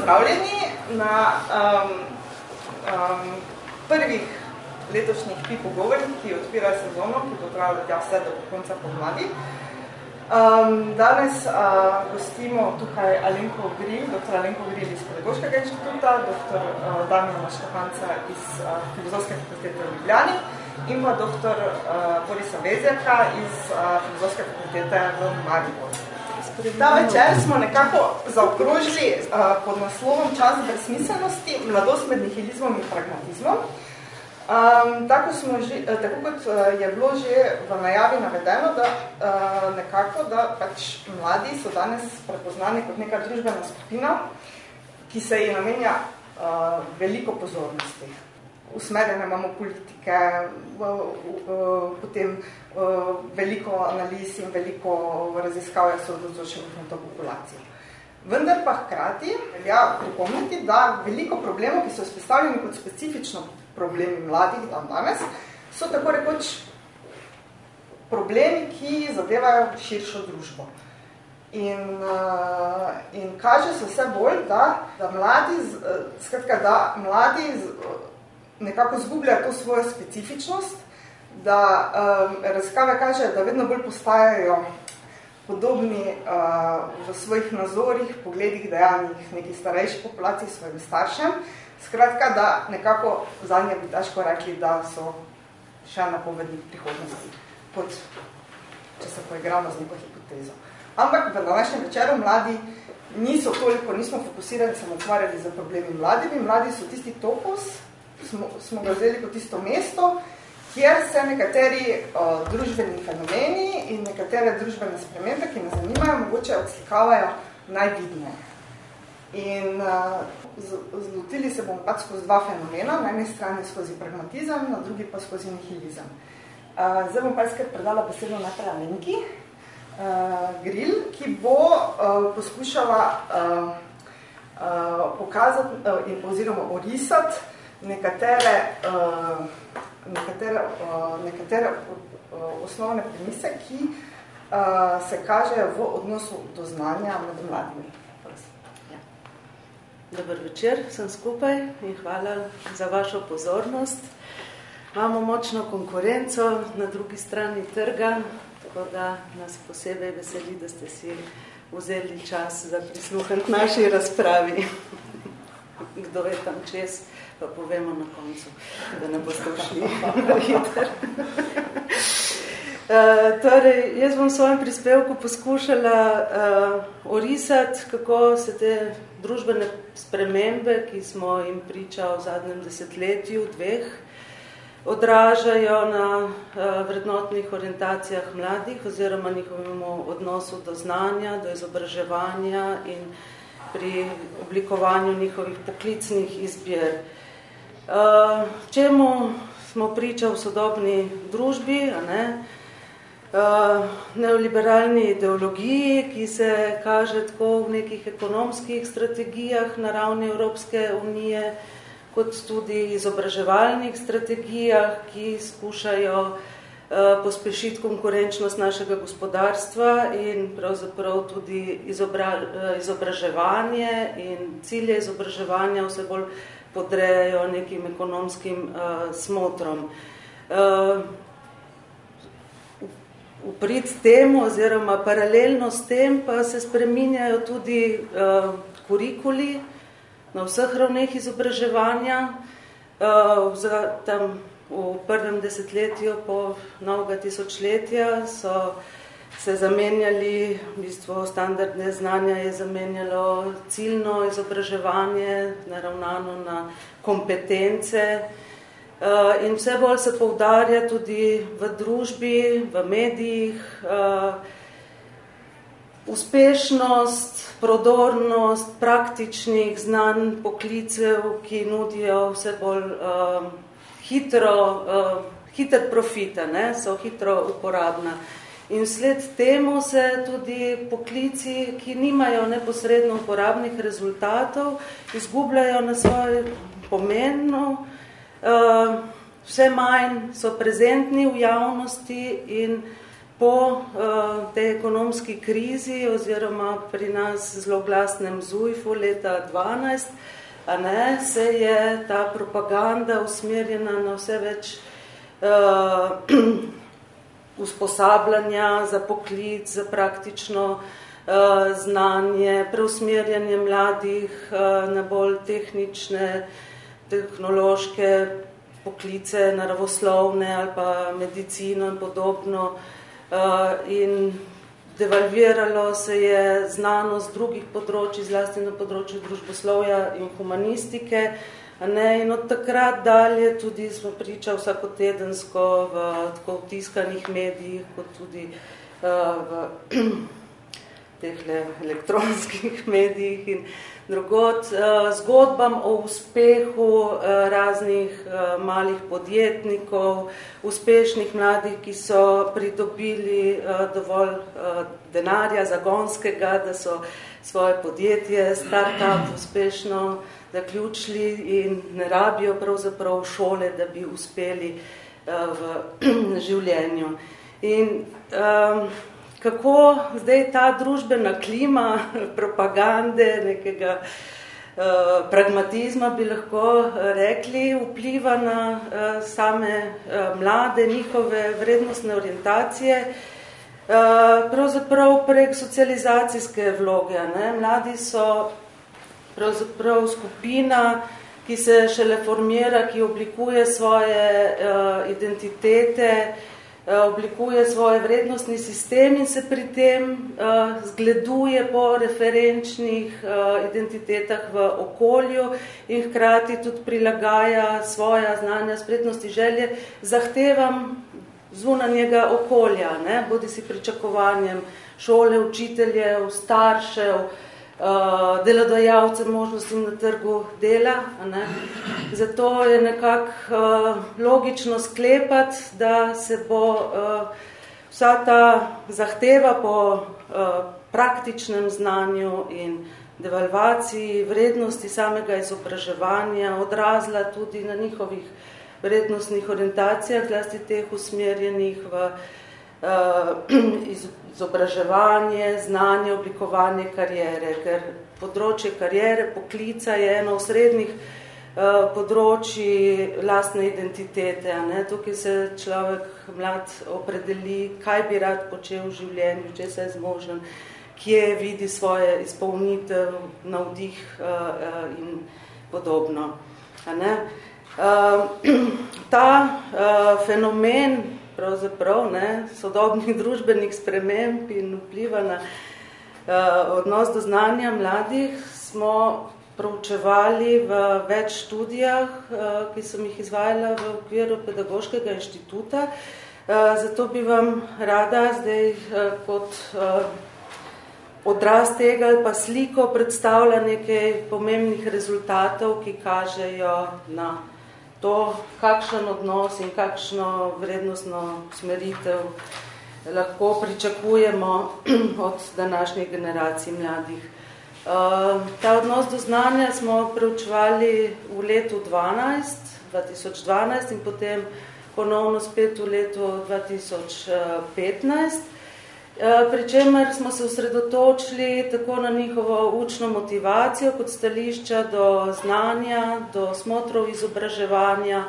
pozdravljeni na um, um, prvih letošnjih pi pogovorih, ki odpirajo sezono, ki bo trajalo tja vse do konca pomladi. Um, danes uh, gostimo tukaj Alenko Gril, dr. Alenko Gril iz Pedagoškega inštituta, dr. Uh, Damjana Štefanca iz uh, Filozofske fakultete v Ljubljani in pa dr. Uh, Borisa Vezjaka iz uh, Filozofske fakultete v Mariboru. Ta večer smo nekako zaokrožili uh, pod naslovom Čas brezsmiselnosti, mladost med nihilizmom in pragmatizmom. Um, tako, smo že, tako kot uh, je bilo že v najavi navedeno, da uh, nekako, da pač mladi so danes prepoznani kot neka družbena skupina, ki se ji namenja uh, veliko pozornosti usmerjene imamo politike, potem veliko analiz in veliko raziskav so dozročenih na to populacijo. Vendar pa hkrati velja pripomniti, da veliko problemov, ki so izpostavljeni kot specifično problemi mladih dan danes, so tako rekoč problemi, ki zadevajo širšo družbo. In, uh, in kaže se vse bolj, da, da mladi, skratka, da mladi nekako zgubljajo to svojo specifičnost, da um, razkave kažejo, da vedno bolj postajajo podobni uh, v svojih nazorih, pogledih, dejanjih nekih starejših populacij svojim staršem. Skratka, da nekako zadnje bi težko rekli, da so še napovedni prihodnosti, kot če se poigramo z neko hipotezo. Ampak v današnjem večeru mladi niso toliko, nismo fokusirani samo ukvarjali za problemi mladimi. Mladi so tisti topos, smo, smo ga vzeli kot tisto mesto, kjer se nekateri o, družbeni fenomeni in nekatere družbene spremembe, ki nas zanimajo, mogoče odslikavajo najvidneje. In zlotili se bomo pač skozi dva fenomena, na eni strani skozi pragmatizem, na drugi pa skozi nihilizem. Uh, zdaj bom pač predala besedo najprej Alenki uh, Grill, ki bo uh, poskušala uh, uh, pokazati uh, in, oziroma orisati nekatere, uh, nekatere, uh, nekatere uh, osnovne premise, ki uh, se kažejo v odnosu do znanja med mladimi. Ja. Dobar večer, sem skupaj in hvala za vašo pozornost. Imamo močno konkurenco na drugi strani trga, tako da nas posebej veseli, da ste si vzeli čas za prisluhant naši razpravi. Kdo je tam čez? Pa povemo na koncu, da ne boste všli hiter. Uh, torej, jaz bom v svojem prispevku poskušala uh, orisati, kako se te družbene spremembe, ki smo jim priča v zadnjem desetletju, dveh, odražajo na uh, vrednotnih orientacijah mladih oziroma njihovemu odnosu do znanja, do izobraževanja in pri oblikovanju njihovih poklicnih izbir. Uh, čemu smo priča v sodobni družbi, a ne? Uh, neoliberalni ideologiji, ki se kaže tako v nekih ekonomskih strategijah na ravni Evropske unije, kot tudi izobraževalnih strategijah, ki skušajo uh, pospešiti konkurenčnost našega gospodarstva in pravzaprav tudi izobra, izobraževanje in cilje izobraževanja vse bolj podrejajo nekim ekonomskim uh, smotrom. Uh, v prid temu oziroma paralelno s tem pa se spreminjajo tudi uh, kurikuli na vseh ravneh izobraževanja. Uh, za, tam v prvem desetletju po novega tisočletja so uh, se zamenjali, v bistvu standardne znanja je zamenjalo ciljno izobraževanje, naravnano na kompetence uh, in vse bolj se poudarja tudi v družbi, v medijih, uh, uspešnost, prodornost praktičnih znanj, poklicev, ki nudijo vse bolj uh, hitro, uh, hiter profita, ne, so hitro uporabna. In sled temu se tudi poklici, ki nimajo neposredno uporabnih rezultatov, izgubljajo na svoje pomenu, uh, vse manj so prezentni v javnosti in po uh, tej ekonomski krizi oziroma pri nas zelo glasnem ZUIF-u leta 12, a ne, se je ta propaganda usmerjena na vse več uh, usposabljanja za poklic, za praktično uh, znanje, preusmerjanje mladih uh, na bolj tehnične, tehnološke poklice, naravoslovne ali pa medicino in podobno. Uh, in devalviralo se je znanost drugih področji, zlasti na področju družboslovja in humanistike. Ne? In od takrat dalje tudi smo priča vsakotedensko v tako v tiskanih medijih, kot tudi uh, v teh elektronskih medijih in drugod, uh, zgodbam o uspehu uh, raznih uh, malih podjetnikov, uspešnih mladih, ki so pridobili uh, dovolj uh, denarja zagonskega, da so svoje podjetje, start-up uspešno zaključili in ne rabijo pravzaprav šole, da bi uspeli uh, v življenju. In um, kako zdaj ta družbena klima propagande, nekega uh, pragmatizma bi lahko eh, rekli, vpliva na uh, same uh, mlade, njihove vrednostne orientacije, uh, pravzaprav prek socializacijske vloge. Ne? Mladi so pravzaprav skupina, ki se šele formira, ki oblikuje svoje uh, identitete, uh, oblikuje svoj vrednostni sistem in se pri tem uh, zgleduje po referenčnih uh, identitetah v okolju in hkrati tudi prilagaja svoja znanja, spretnosti, želje zahtevam zunanjega okolja, ne? bodi si pričakovanjem šole, učiteljev, staršev, uh, uh, delodajalce možnosti na trgu dela. Ne? Zato je nekako uh, logično sklepati, da se bo uh, vsa ta zahteva po uh, praktičnem znanju in devalvaciji vrednosti samega izobraževanja odrazla tudi na njihovih vrednostnih orientacijah, zlasti teh usmerjenih v uh, izobraževanje, znanje, oblikovanje karijere, ker področje karijere, poklica je eno osrednjih uh, področji lastne identitete. Ne? Tukaj se človek mlad opredeli, kaj bi rad počel v življenju, če se je zmožen, kje vidi svoje izpolnitev, navdih uh, in podobno. Ne? Uh, ta fenomen pravzaprav ne, sodobnih družbenih sprememb in vpliva na uh, odnos do znanja mladih, smo proučevali v več študijah, uh, ki sem jih izvajala v okviru pedagoškega inštituta. Uh, zato bi vam rada zdaj uh, kot uh, odraz tega ali pa sliko predstavlja nekaj pomembnih rezultatov, ki kažejo na to, kakšen odnos in kakšno vrednostno smeritev lahko pričakujemo od današnjih generacij mladih. Uh, ta odnos do znanja smo preučevali v letu 12, 2012 in potem ponovno spet v letu 2015. Eh, pri čemer smo se osredotočili tako na njihovo učno motivacijo kot stališča do znanja, do smotrov izobraževanja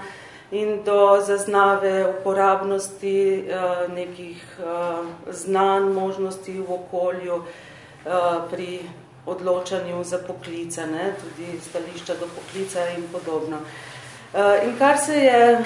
in do zaznave uporabnosti eh, nekih eh, znanj, možnosti v okolju pri odločanju za poklice, ne? tudi stališča do poklica in podobno. In kar se je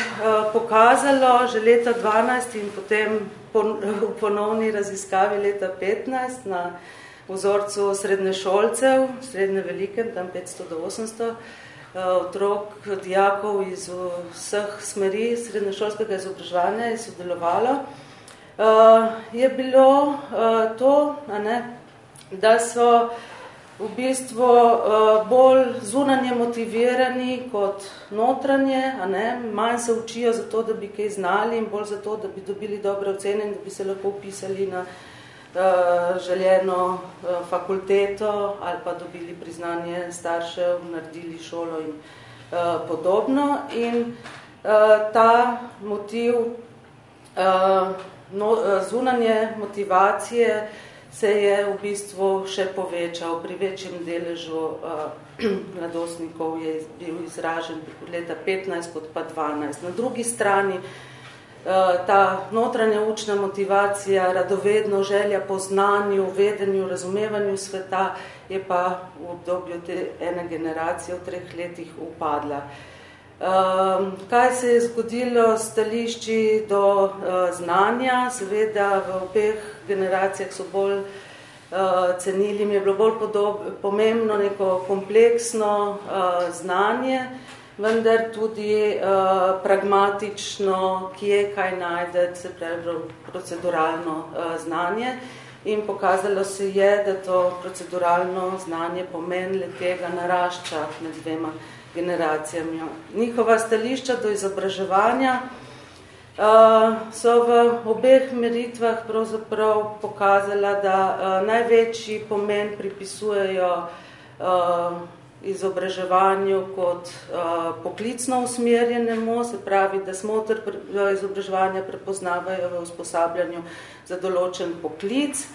pokazalo že leta 12 in potem v ponovni raziskavi leta 15 na vzorcu srednje šolcev, srednje velikem, tam 500 do 800 eh, otrok, dijakov iz vseh smeri srednješolskega izobraževanja je sodelovalo, eh, je bilo eh, to, da so v bistvu uh, bolj zunanje motivirani kot notranje, a ne? manj se učijo za to, da bi kaj znali in bolj za to, da bi dobili dobre ocene in da bi se lahko upisali na uh, željeno uh, fakulteto ali pa dobili priznanje staršev, naredili šolo in podobno. In ta motiv no, zunanje motivacije se je v bistvu še povečal. Pri večjem deležu uh, mladostnikov je bil izražen leta 15 kot pa 12. Na drugi strani uh, ta notranja učna motivacija, radovedno želja po znanju, vedenju, razumevanju sveta je pa v obdobju te ene generacije v treh letih upadla. Um, kaj se je zgodilo stališči do uh, znanja? Seveda v obeh generacijah so bolj uh, cenili, mi je bilo bolj podob, pomembno neko kompleksno uh, znanje, vendar tudi uh, pragmatično, kje kaj najdete, se pravi proceduralno uh, znanje. In pokazalo se je, da to proceduralno znanje pomen le tega narašča med dvema generacijami. Njihova stališča do izobraževanja uh, so v obeh meritvah pravzaprav pokazala, da uh, največji pomen pripisujejo uh, izobraževanju kot uh, poklicno usmerjenemu, se pravi, da smotr izobraževanja prepoznavajo v usposabljanju za določen poklic,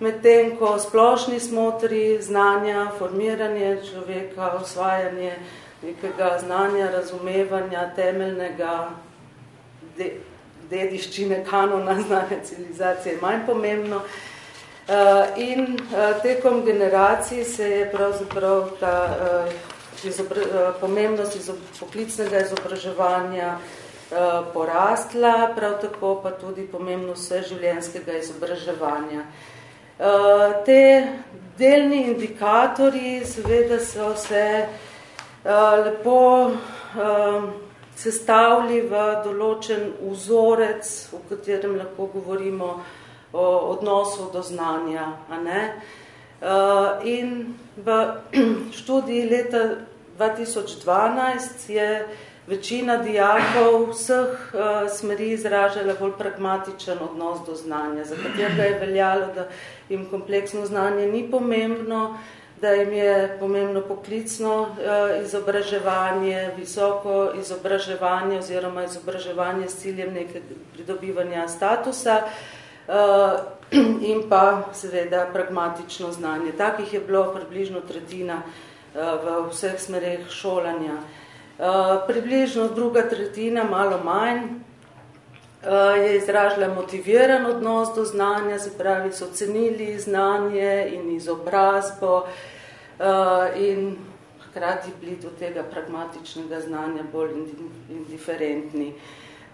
medtem ko splošni smotri znanja, formiranje človeka, osvajanje uh, nekega znanja, razumevanja, temeljnega de, dediščine, kanona znanja civilizacije je manj pomembno. Uh, in uh, tekom generacij se je pravzaprav ta uh, izobra, pomembnost izob, poklicnega izobraževanja porastla, prav tako pa tudi pomembnost vseživljenjskega izobraževanja. Te delni indikatorji seveda so se uh, Eh, lepo uh, sestavili v določen vzorec, v katerem lahko govorimo o odnosu do znanja. A ne? Uh, in v študiji leta 2012 je večina dijakov vseh uh, smeri izražala bolj pragmatičen odnos do znanja, za katerega je veljalo, da jim kompleksno znanje ni pomembno, da jim je pomembno poklicno uh, izobraževanje, visoko izobraževanje oziroma izobraževanje s ciljem neke pridobivanja statusa uh, in pa seveda pragmatično znanje. Takih je bilo približno tretjina uh, v vseh smereh šolanja. Približno druga tretjina, malo manj, je izražila motiviran odnos do znanja, se pravi, so cenili znanje in izobrazbo, uh, in hkrati bili do tega pragmatičnega znanja bolj indiferentni.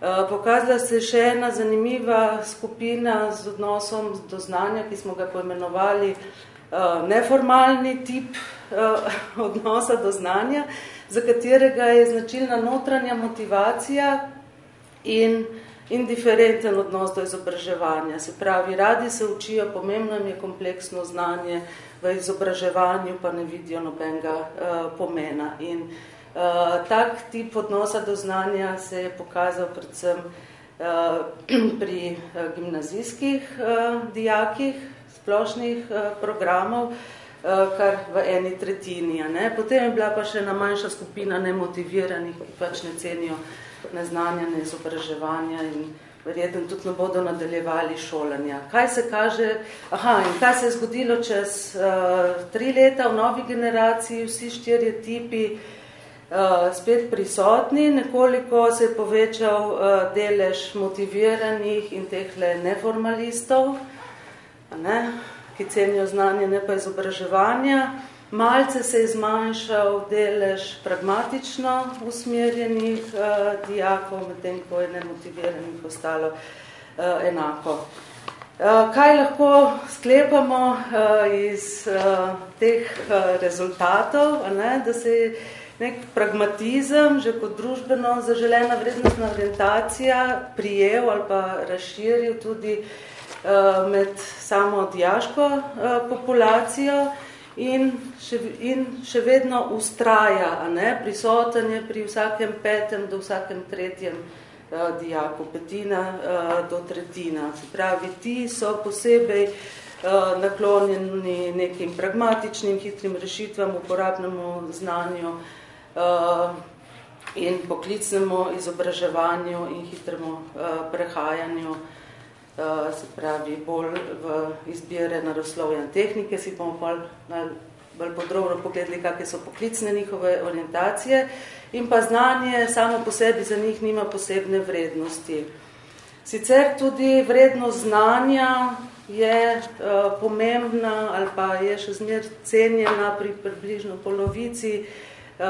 Uh, pokazala se še ena zanimiva skupina z odnosom do znanja, ki smo ga poimenovali uh, neformalni tip uh, odnosa do znanja, za katerega je značilna notranja motivacija in indiferenten odnos do izobraževanja. Se pravi, radi se učijo, pomembno je kompleksno znanje, uh, v izobraževanju pa ne vidijo nobenega uh, pomena. In uh, tak tip odnosa do znanja se je pokazal predvsem uh, pri uh, gimnazijskih uh, dijakih, splošnih uh, programov, uh, kar v eni tretjini. Ne? Potem je bila pa še ena manjša skupina nemotiviranih, ki pač ne cenijo neznanja, neizobraževanja in verjetno tudi ne bodo nadaljevali šolanja. Kaj se kaže, aha, in kaj se je zgodilo čez uh, tri leta v novi generaciji, vsi štirje tipi uh, spet prisotni, nekoliko se je povečal uh, delež motiviranih in tehle neformalistov, ne, ki cenijo znanje, ne pa izobraževanja. Malce se je zmanjšal delež pragmatično usmerjenih uh, dijakov, medtem ko je nemotiviranih ostalo uh, enako. Uh, kaj lahko sklepamo uh, iz uh, teh uh, rezultatov, ne? da se je nek pragmatizem, že kot družbeno zaželena vrednostna orientacija prijel ali pa razširil tudi uh, med samo dijaško uh, populacijo, in še, in še vedno ustraja, a ne, prisoten je pri vsakem petem do vsakem tretjem uh, dijaku, petina uh, do tretjina. Se pravi, ti so posebej uh, naklonjeni nekim pragmatičnim, hitrim rešitvam, uporabnemu znanju uh, in poklicnemu izobraževanju in hitremu uh, prehajanju se pravi bolj v izbire naravoslovja in tehnike, si bomo bolj, bolj podrobno pogledali, kakve so poklicne njihove orientacije in pa znanje samo po sebi za njih nima posebne vrednosti. Sicer tudi vrednost znanja je uh, pomembna ali pa je še zmer cenjena pri približno polovici uh,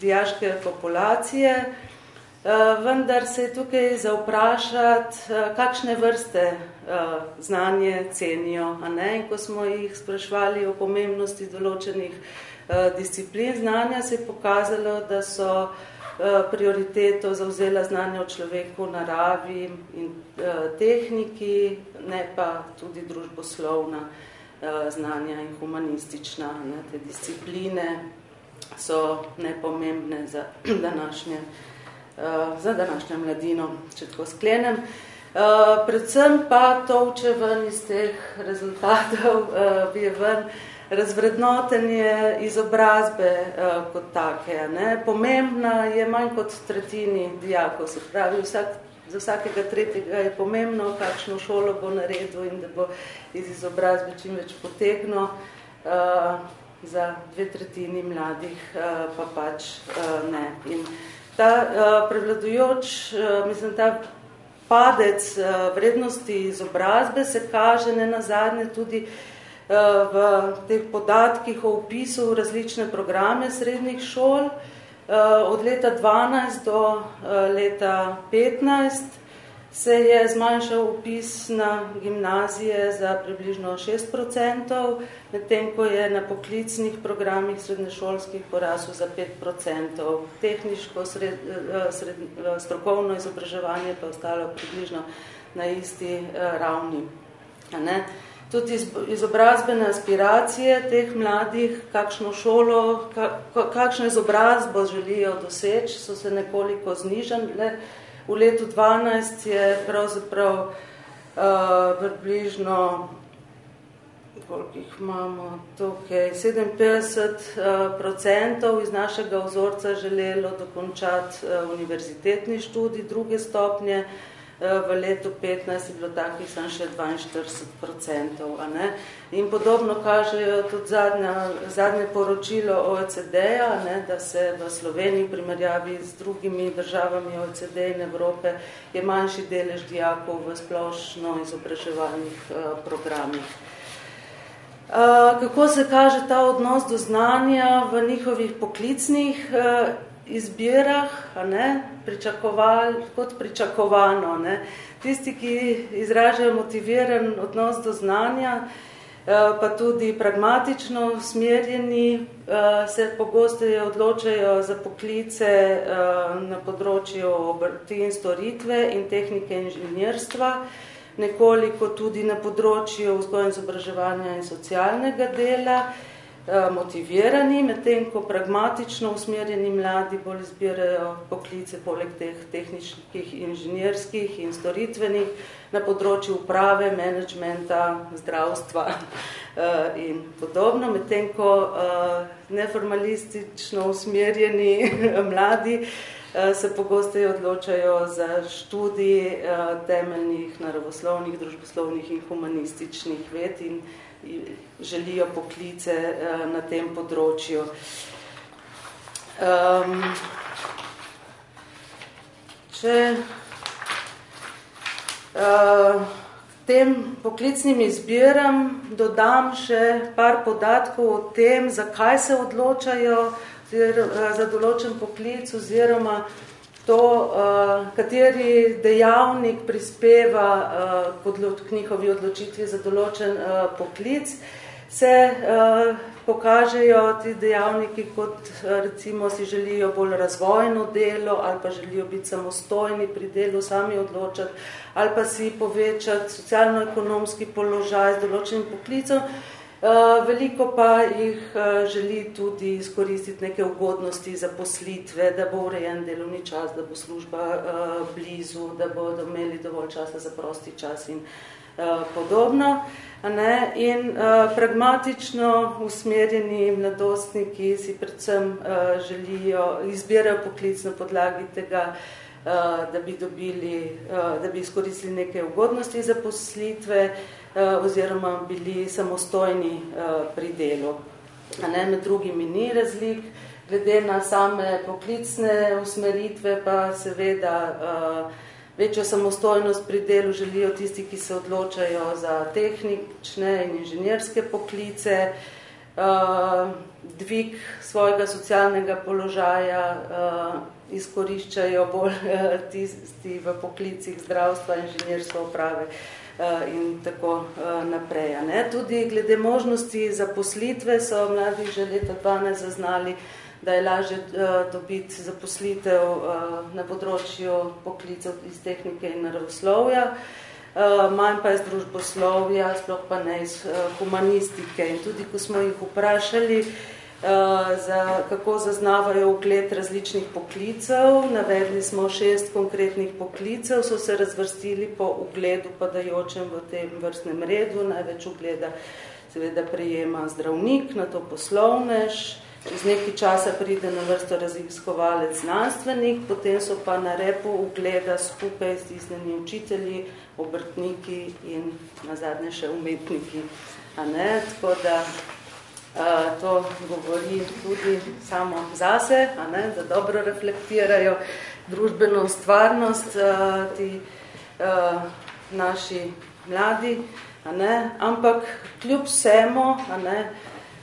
dijaške populacije, uh, vendar se je tukaj zauprašati, uh, kakšne vrste uh, znanje cenijo. Ne? In ko smo jih sprašvali o pomembnosti določenih disciplin znanja, se je pokazalo, da so Eh, prioriteto zauzela znanje o človeku, naravi in eh, tehniki, ne pa tudi družboslovna eh, znanja in humanistična. Ne, te discipline so nepomembne za današnje, za današnjo mladino, če tako sklenem. Predvsem pa to uče ven iz teh rezultatov, je ven razvrednotenje izobrazbe uh, kot take. Ne? Pomembna je manj kot tretjini dijakov, se pravi, vsak, za vsakega tretjega je pomembno, kakšno šolo bo naredil in da bo iz izobrazbe čim več potegnil. Uh, za dve tretjini mladih uh, pa pač uh, ne. In ta uh, prevladujoč, uh, mislim, ta padec uh, vrednosti izobrazbe se kaže ne nazadnje tudi uh, v teh podatkih o upisu v različne programe srednjih šol. Eh, od leta 12 do eh, leta 15 se je zmanjšal upis na gimnazije za približno 6%, medtem ko je na poklicnih programih srednješolskih porasel za 5%. Tehniško sred, sred, strokovno izobraževanje pa ostalo približno na isti ravni. Ne? tudi izobrazbene aspiracije teh mladih, kakšno šolo, kakšno izobrazbo želijo doseči, so se nekoliko znižali. V letu 12 je pravzaprav uh, približno koliko jih imamo tukaj, 57 uh, procentov iz našega vzorca želelo dokončati uh, univerzitetni študij druge stopnje, uh, v letu 15 je bilo takih samo še 42 procentov. In podobno kažejo tudi zadnja, zadnje poročilo OECD-a, da se v Sloveniji primerjavi z drugimi državami OECD in Evrope je manjši delež dijakov v splošno izobraževalnih uh, programih. Uh, kako se kaže ta odnos do znanja v njihovih poklicnih uh, izbirah, ne, pričakovali, kot pričakovano. Ne. Tisti, ki izražajo motiviran odnos do znanja, eh, pa tudi pragmatično smerjeni, eh, se pogosteje odločajo za poklice eh, na področju obrti in storitve in tehnike inženirstva, nekoliko tudi na področju vzgoja in izobraževanja in socialnega dela, motivirani, medtem ko pragmatično usmerjeni mladi bolj izbirajo poklice poleg teh tehničnih, inženirskih in storitvenih na področju uprave, menedžmenta, zdravstva eh, in podobno, medtem ko eh, neformalistično usmerjeni mladi se pogosteje odločajo za študij temeljnih naravoslovnih, družboslovnih in humanističnih ved in želijo poklice uh, na tem področju. Um, če uh, tem poklicnim izbiram dodam še par podatkov o tem, zakaj se odločajo za določen poklic oziroma to, uh, kateri dejavnik prispeva uh, k njihovi odločitvi za določen uh, poklic, se pokažejo ti dejavniki, kot recimo si želijo bolj razvojno delo ali pa želijo biti samostojni pri delu, sami odločati ali pa si povečati socialno-ekonomski položaj z določenim poklicom, Eh, veliko pa jih eh, želi tudi izkoristiti neke ugodnosti za poslitve, da bo urejen delovni čas, da bo služba eh, blizu, da bodo imeli dovolj časa za prosti čas in podobno. Ne? In pragmatično usmerjeni mladostniki si predvsem želijo, izbirajo poklic na podlagi tega, da bi, dobili, da bi izkoristili neke ugodnosti za poslitve oziroma bili samostojni pri delu. Ne, med drugimi ni razlik, glede na same poklicne usmeritve pa seveda večjo samostojnost pri delu želijo tisti, ki se odločajo za tehnične in inženirske poklice, dvig svojega socialnega položaja izkoriščajo bolj tisti v poklicih zdravstva, inženirstva uprave in tako naprej. Ne? Tudi glede možnosti zaposlitve so mladi že leta 12 zaznali, da je lažje dobiti zaposlitev na področju poklicev iz tehnike in naravoslovja, manj pa iz družboslovja, sploh pa ne iz humanistike. In tudi, ko smo jih vprašali, za, kako zaznavajo ugled različnih poklicev, navedli smo šest konkretnih poklicev, so se razvrstili po ugledu padajočem v tem vrstnem redu, največ ugleda seveda prejema zdravnik, na to poslovnež, Čez nekaj časa pride na vrsto raziskovalec znanstvenik, potem so pa na repu ugleda skupaj s tisnimi učitelji, obrtniki in nazadnje še umetniki. A ne? Tako da to govori tudi samo zase, a ne? da dobro reflektirajo družbeno stvarnost a, ti a, naši mladi, a ne? ampak kljub vsemu, a ne,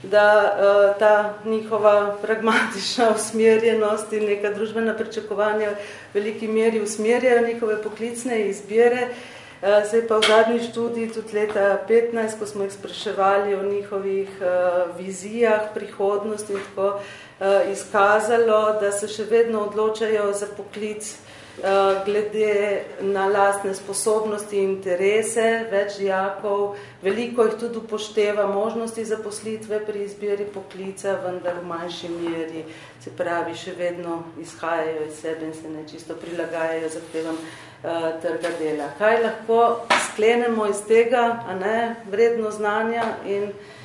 da uh, ta njihova pragmatična usmerjenost in neka družbena pričakovanja v veliki meri usmerjajo njihove poklicne izbire. Uh, zdaj pa v zadnji študiji, tudi leta 15, ko smo jih spraševali o njihovih uh, vizijah, prihodnosti tako, uh, izkazalo, da se še vedno odločajo za poklic Eh, glede na lastne sposobnosti in interese, več dijakov, veliko jih tudi upošteva možnosti zaposlitve pri izbiri poklica, vendar v manjši meri, se pravi, še vedno izhajajo iz sebe in se nečisto prilagajajo zahtevam trga dela. Kaj lahko sklenemo iz tega, a ne, vredno znanja in uh,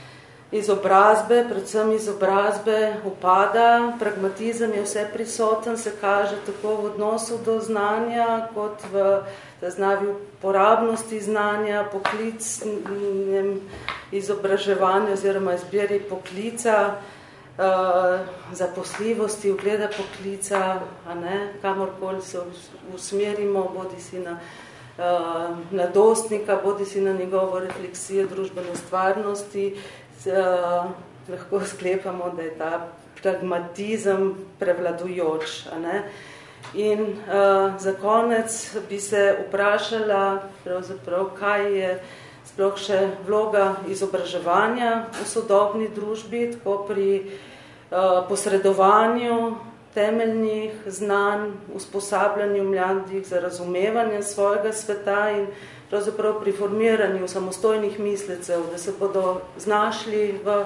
izobrazbe, predvsem izobrazbe upada, pragmatizem je vse prisoten, se kaže tako v odnosu do znanja, kot v zaznavi uporabnosti znanja, poklicnem izobraževanju oziroma izbiri poklica, uh, zaposljivosti, ugleda poklica, a ne, kamorkoli se usmerimo, bodi si na uh, mladostnika, bodi si na njegovo refleksijo družbene stvarnosti, uh, lahko sklepamo, da je ta pragmatizem prevladujoč. A ne? In uh, za konec bi se vprašala, pravzaprav, kaj je sploh še vloga izobraževanja v sodobni družbi, tako pri uh, posredovanju temeljnih znanj, usposabljanju mladih za razumevanje svojega sveta in pravzaprav pri formiranju samostojnih mislecev, da se bodo znašli v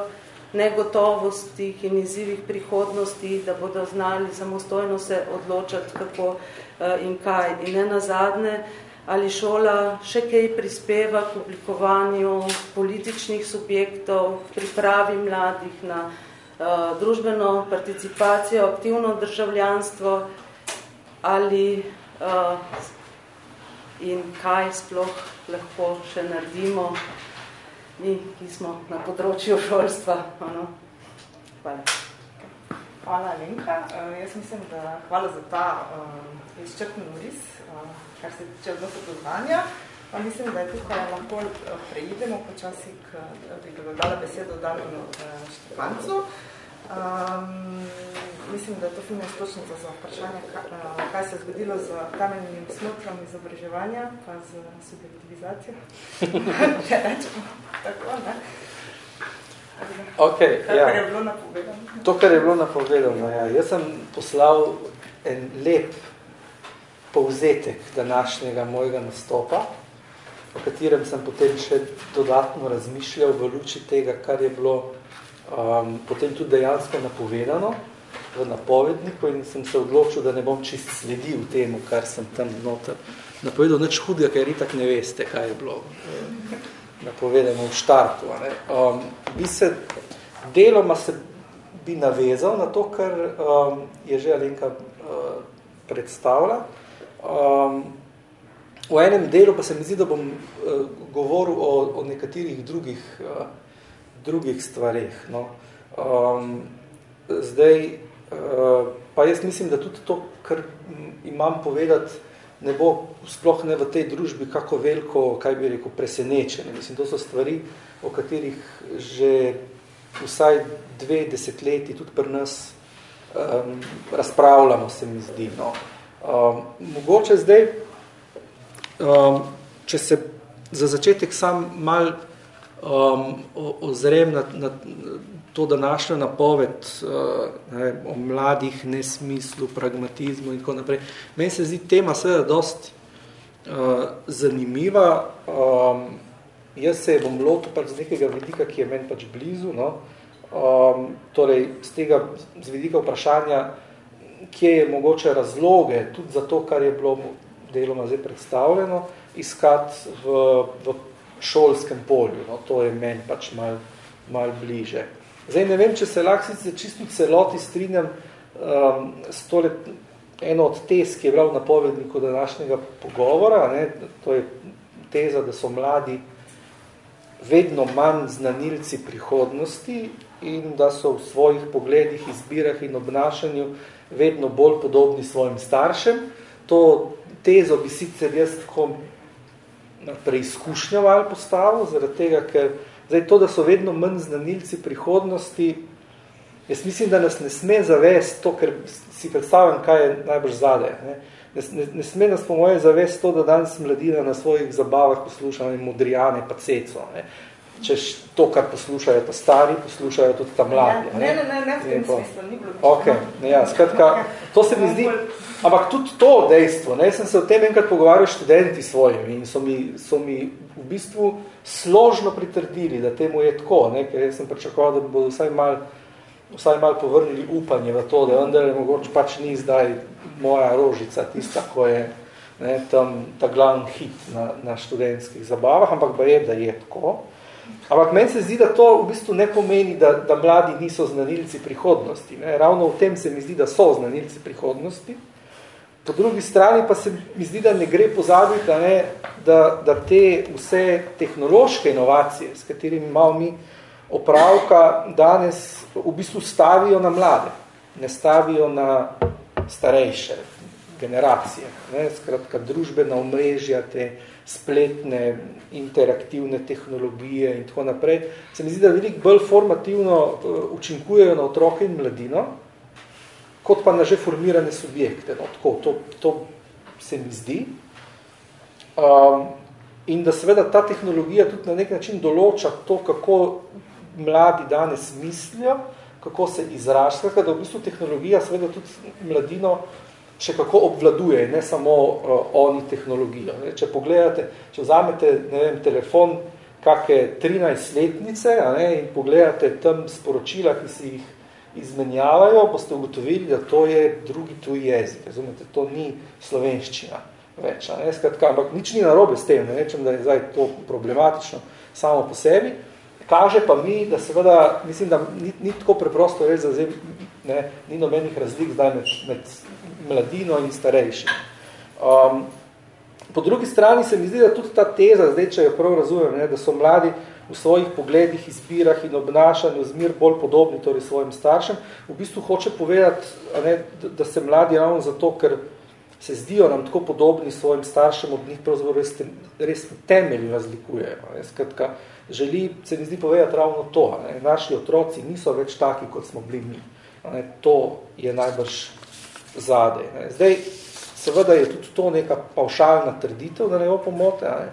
negotovostih in izzivih prihodnosti, da bodo znali samostojno se odločati kako eh, in kaj. In ne nazadne, ali šola še kaj prispeva k oblikovanju političnih subjektov, pripravi mladih na uh, družbeno participacijo, aktivno državljanstvo ali uh, in kaj sploh lahko še naredimo mi, ki smo na področju šolstva. Ano. Hvala. Hvala, Lenka. Uh, jaz mislim, da hvala za ta uh, izčrpni uris, uh, kar se tiče znanja. Pa mislim, da je tukaj lahko preidemo počasi, k, bi dala besedo Daminu Štefancu. Um, mislim, da je to fina istočnica za vprašanje, kaj se je zgodilo z temeljnim smotrom izobraževanja, pa z subjektivizacijo. Če rečemo tako, ne? Okay, kar, ja. kar je bilo napovedano. To, kar je bilo napovedano, ja. Jaz sem poslal en lep povzetek današnjega mojega nastopa, o katerem sem potem še dodatno razmišljal v luči tega, kar je bilo um, potem tudi dejansko napovedano v napovedniku in sem se odločil, da ne bom čist sledil temu, kar sem tam noter napovedal. Nič hudega, ker itak ne veste, kaj je bilo eh, napovedano v štartu. Ne. Um, bi se, deloma se bi navezal na to, kar um, je že Alenka uh, predstavila, Um, v enem delu pa se mi zdi, da bom uh, govoril o, o nekaterih drugih, uh, drugih stvarih. No. Um, zdaj, uh, pa jaz mislim, da tudi to, kar imam povedati, ne bo sploh ne v tej družbi kako veliko, kaj bi rekel, presenečenje. Mislim, to so stvari, o katerih že vsaj dve desetletji tudi pri nas um, razpravljamo, se mi zdi. No. Um, mogoče zdaj, um, če se za začetek sam mal um, ozrem na, na to današnjo napoved uh, ne, o mladih nesmislu, pragmatizmu in tako naprej. Meni se zdi tema seveda dosti uh, zanimiva. Um, jaz se bom lotil pač z nekega vidika, ki je meni pač blizu, no? um, torej z tega z vidika vprašanja, kje je mogoče razloge tudi za to, kar je bilo deloma zdaj predstavljeno, iskati v, v šolskem polju. No? To je meni pač mal, mal bliže. Zdaj ne vem, če se lahko sicer čisto celoti strinjam um, s tole eno od tez, ki je bral napovedniku današnjega pogovora, ne? to je teza, da so mladi vedno manj znanilci prihodnosti in da so v svojih pogledih, izbirah in obnašanju vedno bolj podobni svojim staršem. To tezo bi sicer jaz tako preizkušnjal ali postavil, zaradi tega, ker zdaj to, da so vedno manj znanilci prihodnosti, jaz mislim, da nas ne sme zavesti to, ker si predstavljam, kaj je najbolj zade. Ne? Ne, ne, ne sme nas po moje zavesti to, da danes mladina na svojih zabavah posluša modrijane pa ceco. Ne? Če to, kar poslušajo ta stari, poslušajo tudi ta mladi. Ne, ne, ne, ne, v tem smislu, ni bilo. Ok, ne, ja, skratka, to se mi zdi, ampak tudi to dejstvo, ne, sem se o tem enkrat pogovarjal študenti svojimi in so mi, so mi v bistvu složno pritrdili, da temu je tako, ne, ker jaz sem pričakoval, da bodo vsaj malo vsaj malo povrnili upanje v to, da vendar mogoče pač ni zdaj moja rožica tista, ko je ne, tam ta glavni hit na, na študentskih zabavah, ampak pa je, da je tako. Ampak meni se zdi, da to v bistvu ne pomeni, da, da mladi niso znanilci prihodnosti. Ne. Ravno v tem se mi zdi, da so znanilci prihodnosti. Po drugi strani pa se mi zdi, da ne gre pozabiti, ne, da, da te vse tehnološke inovacije, s katerimi imamo mi opravka danes v bistvu stavijo na mlade, ne stavijo na starejše generacije. Ne? Skratka, družbena omrežja, te spletne, interaktivne tehnologije in tako naprej, se mi zdi, da veliko bolj formativno uh, učinkujejo na otroke in mladino, kot pa na že formirane subjekte. No, tako, to, to se mi zdi. Um, in da seveda ta tehnologija tudi na nek način določa to, kako mladi danes mislijo, kako se izražajo, da v bistvu tehnologija seveda tudi mladino še kako obvladuje, ne samo uh, oni tehnologijo. Ne. Če pogledate, če vzamete ne vem, telefon kakve 13-letnice ne, in pogledate tam sporočila, ki si jih izmenjavajo, boste ugotovili, da to je drugi tuj jezik. Razumete, to ni slovenščina več. Ne. Skratka, ampak nič ni narobe s tem, ne rečem, da je zdaj to problematično samo po sebi, Kaže pa mi, da seveda, mislim, da ni, ni tako preprosto res zazem, ne, ni nobenih razlik zdaj med, med mladino in starejšim. Um, po drugi strani se mi zdi, da tudi ta teza, zdaj, če jo prav razumem, ne, da so mladi v svojih pogledih, izbirah in obnašanju zmir bolj podobni torej svojim staršem, v bistvu hoče povedati, ne, da, se mladi ravno zato, ker se zdijo nam tako podobni svojim staršem, od njih pravzaprav res, res temelji razlikujejo. Ne, skratka, želi, se mi zdi povedati ravno to. Ne? Naši otroci niso več taki, kot smo bili mi. Ne? To je najbrž zadej. Ne? Zdaj, seveda je tudi to neka pavšalna trditev, da ne jo pomote. Ne?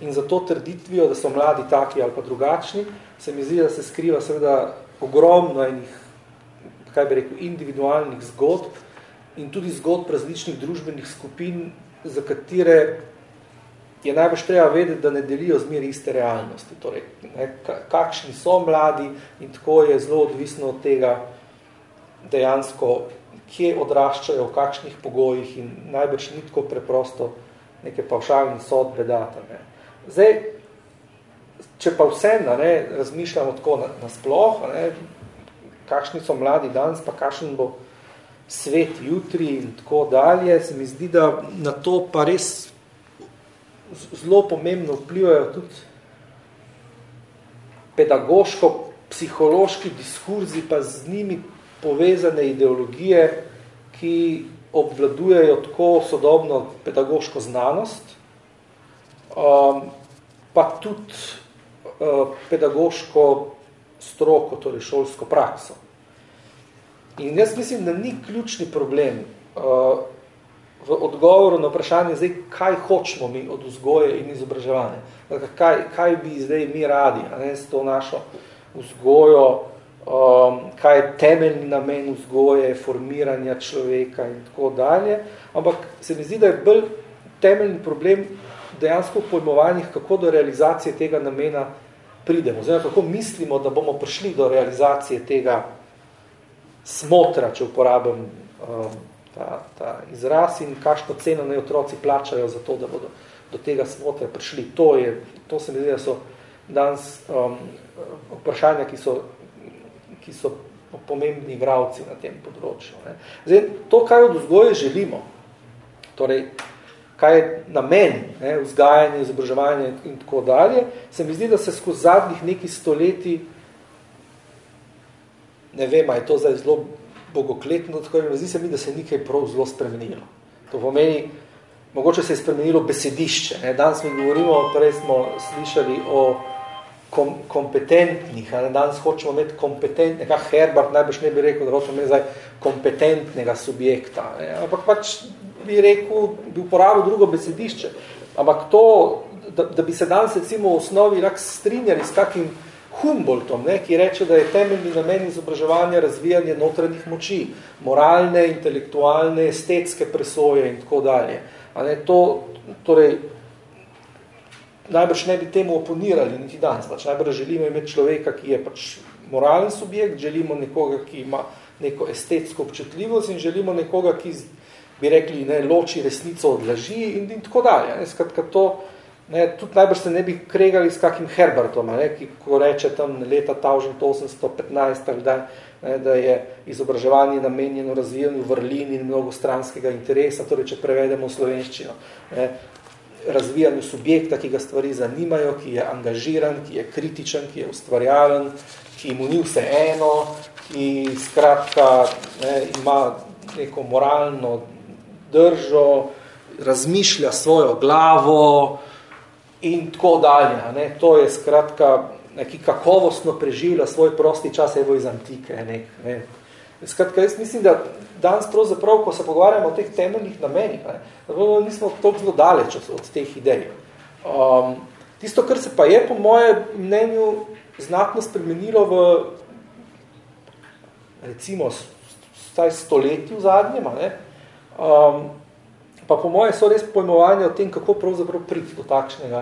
In za to trditvijo, da so mladi taki ali pa drugačni, se mi zdi, da se skriva seveda ogromno enih, kaj bi rekel, individualnih zgodb in tudi zgodb različnih družbenih skupin, za katere je najbolj treba vedeti, da ne delijo zmeri iste realnosti. Torej, ne, kakšni so mladi in tako je zelo odvisno od tega dejansko, kje odraščajo, v kakšnih pogojih in najbrž ni tako preprosto neke pavšalne sodbe data. Ne. Zdaj, če pa vse ne, razmišljamo tako na, na ne, kakšni so mladi danes, pa kakšen bo svet jutri in tako dalje, se mi zdi, da na to pa res zelo pomembno vplivajo tudi pedagoško, psihološki diskurzi, pa z njimi povezane ideologije, ki obvladujejo tako sodobno pedagoško znanost, um, pa tudi uh, pedagoško stroko, torej šolsko prakso. In jaz mislim, da ni ključni problem uh, v odgovoru na vprašanje, zdaj, kaj hočemo mi od vzgoje in izobraževanja. Kaj, kaj bi zdaj mi radi a ne, s to našo vzgojo, um, kaj je temeljni namen vzgoje, formiranja človeka in tako dalje. Ampak se mi zdi, da je bolj temeljni problem dejansko v pojmovanjih, kako do realizacije tega namena pridemo. Zdaj, kako mislimo, da bomo prišli do realizacije tega smotra, če uporabim um, ta, ta izraz in kakšno ceno naj otroci plačajo za to, da bodo do tega smotra prišli. To, je, to se mi zdi, da so danes um, vprašanja, ki so, ki so pomembni igravci na tem področju. Ne. Zdaj, to, kaj od vzgoje želimo, torej, kaj je namen ne, vzgajanja, izobraževanja in tako dalje, se mi zdi, da se skozi zadnjih nekih stoletij ne vem, je to zdaj zelo bogokletno, tako je, zdi se mi, da se nekaj prav zelo spremenilo. To pomeni, mogoče se je spremenilo besedišče. Ne? Danes mi govorimo, prej smo slišali o kom kompetentnih, ne? danes hočemo imeti kompetentnega, nekak Herbert najbrž ne bi rekel, da hočemo imeti zdaj kompetentnega subjekta. Ne? Ampak pač bi rekel, bi uporabil drugo besedišče. Ampak to, da, da bi se danes recimo v osnovi strinjali s kakim Humboldtom, ne, ki reče, da je temeljni namen izobraževanja razvijanje notranjih moči, moralne, intelektualne, estetske presoje in tako dalje. A ne, to, torej, najbrž ne bi temu oponirali niti danes, pač najbrž želimo imeti človeka, ki je pač moralen subjekt, želimo nekoga, ki ima neko estetsko občutljivost in želimo nekoga, ki bi rekli, ne, loči resnico od laži in, in tako dalje. Ne, skratka, to, Ne, tudi najbolj se ne bi kregali s kakim Herbertom, ne, ki ko reče tam leta 1815, da, ne, da je izobraževanje namenjeno razvijanju vrlin in mnogostranskega interesa, torej če prevedemo v slovenščino, ne, razvijanju subjekta, ki ga stvari zanimajo, ki je angažiran, ki je kritičen, ki je ustvarjalen, ki mu ni vse eno, ki skratka ne, ima neko moralno držo, razmišlja svojo glavo, in tako dalje. Ne. To je skratka neki kakovostno preživlja svoj prosti čas evo iz antike. Ne. Ne. Skratka, jaz mislim, da danes pravzaprav, ko se pogovarjamo o teh temeljnih namenih, ne, nismo toliko zelo daleč od, od teh idej. Um, tisto, kar se pa je po moje mnenju znatno spremenilo v recimo staj stoletju zadnjema, ne, um, Pa po moje so res pojmovanje o tem, kako pravzaprav priti do takšnega,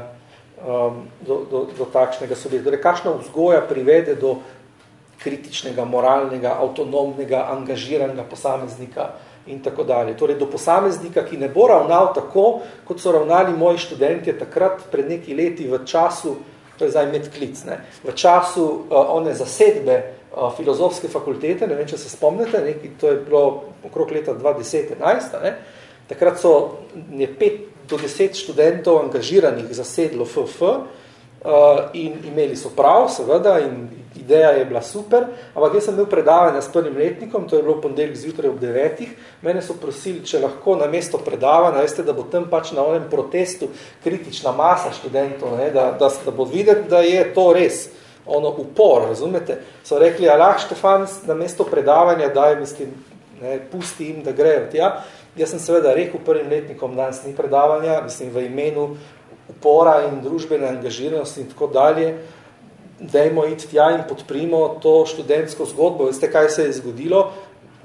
um, do, do, do takšnega subjekta. Torej, kakšna vzgoja privede do kritičnega, moralnega, avtonomnega, angažiranega posameznika in tako dalje. Torej, do posameznika, ki ne bo ravnal tako, kot so ravnali moji študentje takrat pred neki leti v času, to je zdaj medklic, ne, v času uh, one zasedbe uh, filozofske fakultete, ne vem, če se spomnite, neki, to je bilo okrog leta 2010-11, ne, Takrat so je pet do deset študentov angažiranih zasedlo FF uh, in imeli so prav, seveda, in ideja je bila super, ampak jaz sem imel predavanje s prvim letnikom, to je bilo ponedeljek zjutraj ob devetih, mene so prosili, če lahko na mesto predavanja, veste, da bo tam pač na onem protestu kritična masa študentov, ne, da, da, da bo videti, da je to res ono upor, razumete? So rekli, alah, Štefan, na mesto predavanja, daj, mislim, ne, pusti jim, da grejo tja. Jaz sem seveda rekel prvim letnikom danes ni predavanja, mislim v imenu upora in družbene angažiranosti in tako dalje, dajmo iti tja in podprimo to študentsko zgodbo. Veste, kaj se je zgodilo?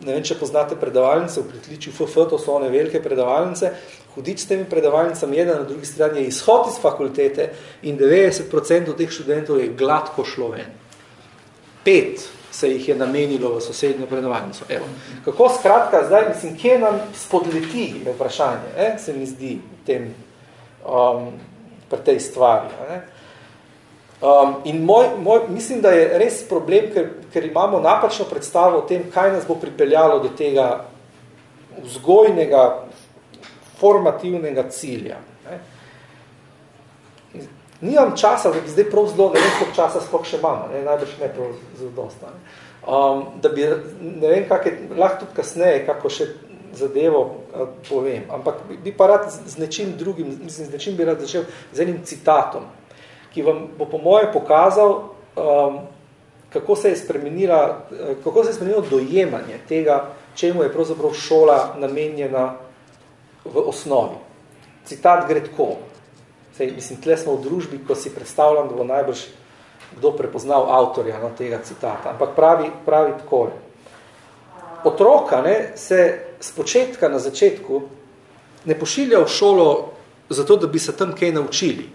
Ne vem, če poznate predavalnice, v pritličju FF, to so one velike predavalnice, hudič s temi predavalnicami, ena na drugi strani je izhod iz fakultete in 90% teh študentov je gladko šlo ven. Pet se jih je namenilo v sosednjo predavalnico. Evo. Kako skratka, zdaj, mislim, kje nam spodleti je vprašanje, eh, se mi zdi tem, um, pri tej stvari. Ne? Um, in moj, moj, mislim, da je res problem, ker, ker imamo napačno predstavo o tem, kaj nas bo pripeljalo do tega vzgojnega, formativnega cilja. Ne. Nimam časa, da bi zdaj prav zelo, ne vem, koliko časa sploh še imamo, ne, najbrž ne prav zelo dosta. Ne. Um, da bi, ne vem, kak je, lahko tudi kasneje, kako še zadevo povem, ampak bi, bi pa rad z, z nečim drugim, mislim, z nečim bi rad začel z enim citatom, ki vam bo po moje pokazal, um, kako se je spremenila, uh, kako se je spremenilo dojemanje tega, čemu je pravzaprav šola namenjena v osnovi. Citat gre tako. Sej, mislim, tle smo v družbi, ko si predstavljam, da bo najbrž kdo prepoznal avtorja no, tega citata. Ampak pravi, pravi takole. Otroka ne, se z početka na začetku ne pošilja v šolo zato, da bi se tam kaj naučili.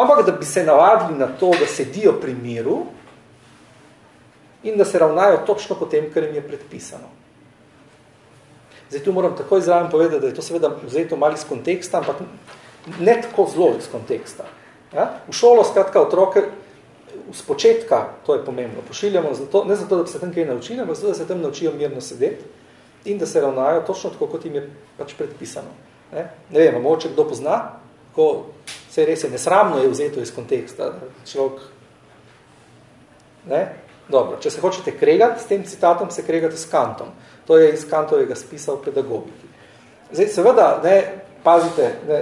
Ampak da bi se navadili na to, da sedijo pri miru in da se ravnajo točno po tem, kar jim je predpisano. Zdaj tu moram takoj zraven povedati, da je to seveda vzeto malo iz konteksta, ampak ne tako zelo iz konteksta. Ja? V šolo skratka otroke z početka, to je pomembno, pošiljamo zato, ne zato, da bi se tam kaj naučili, ampak zato, da se tam naučijo mirno sedeti in da se ravnajo točno tako, kot jim je pač predpisano. Ne, ne vem, mogoče kdo pozna, ko se res je nesramno je vzeto iz konteksta, človek ne, Dobro, če se hočete kregati s tem citatom, se kregate s Kantom. To je iz Kantovega spisa v pedagogiki. Zdaj, seveda, ne, pazite, ne,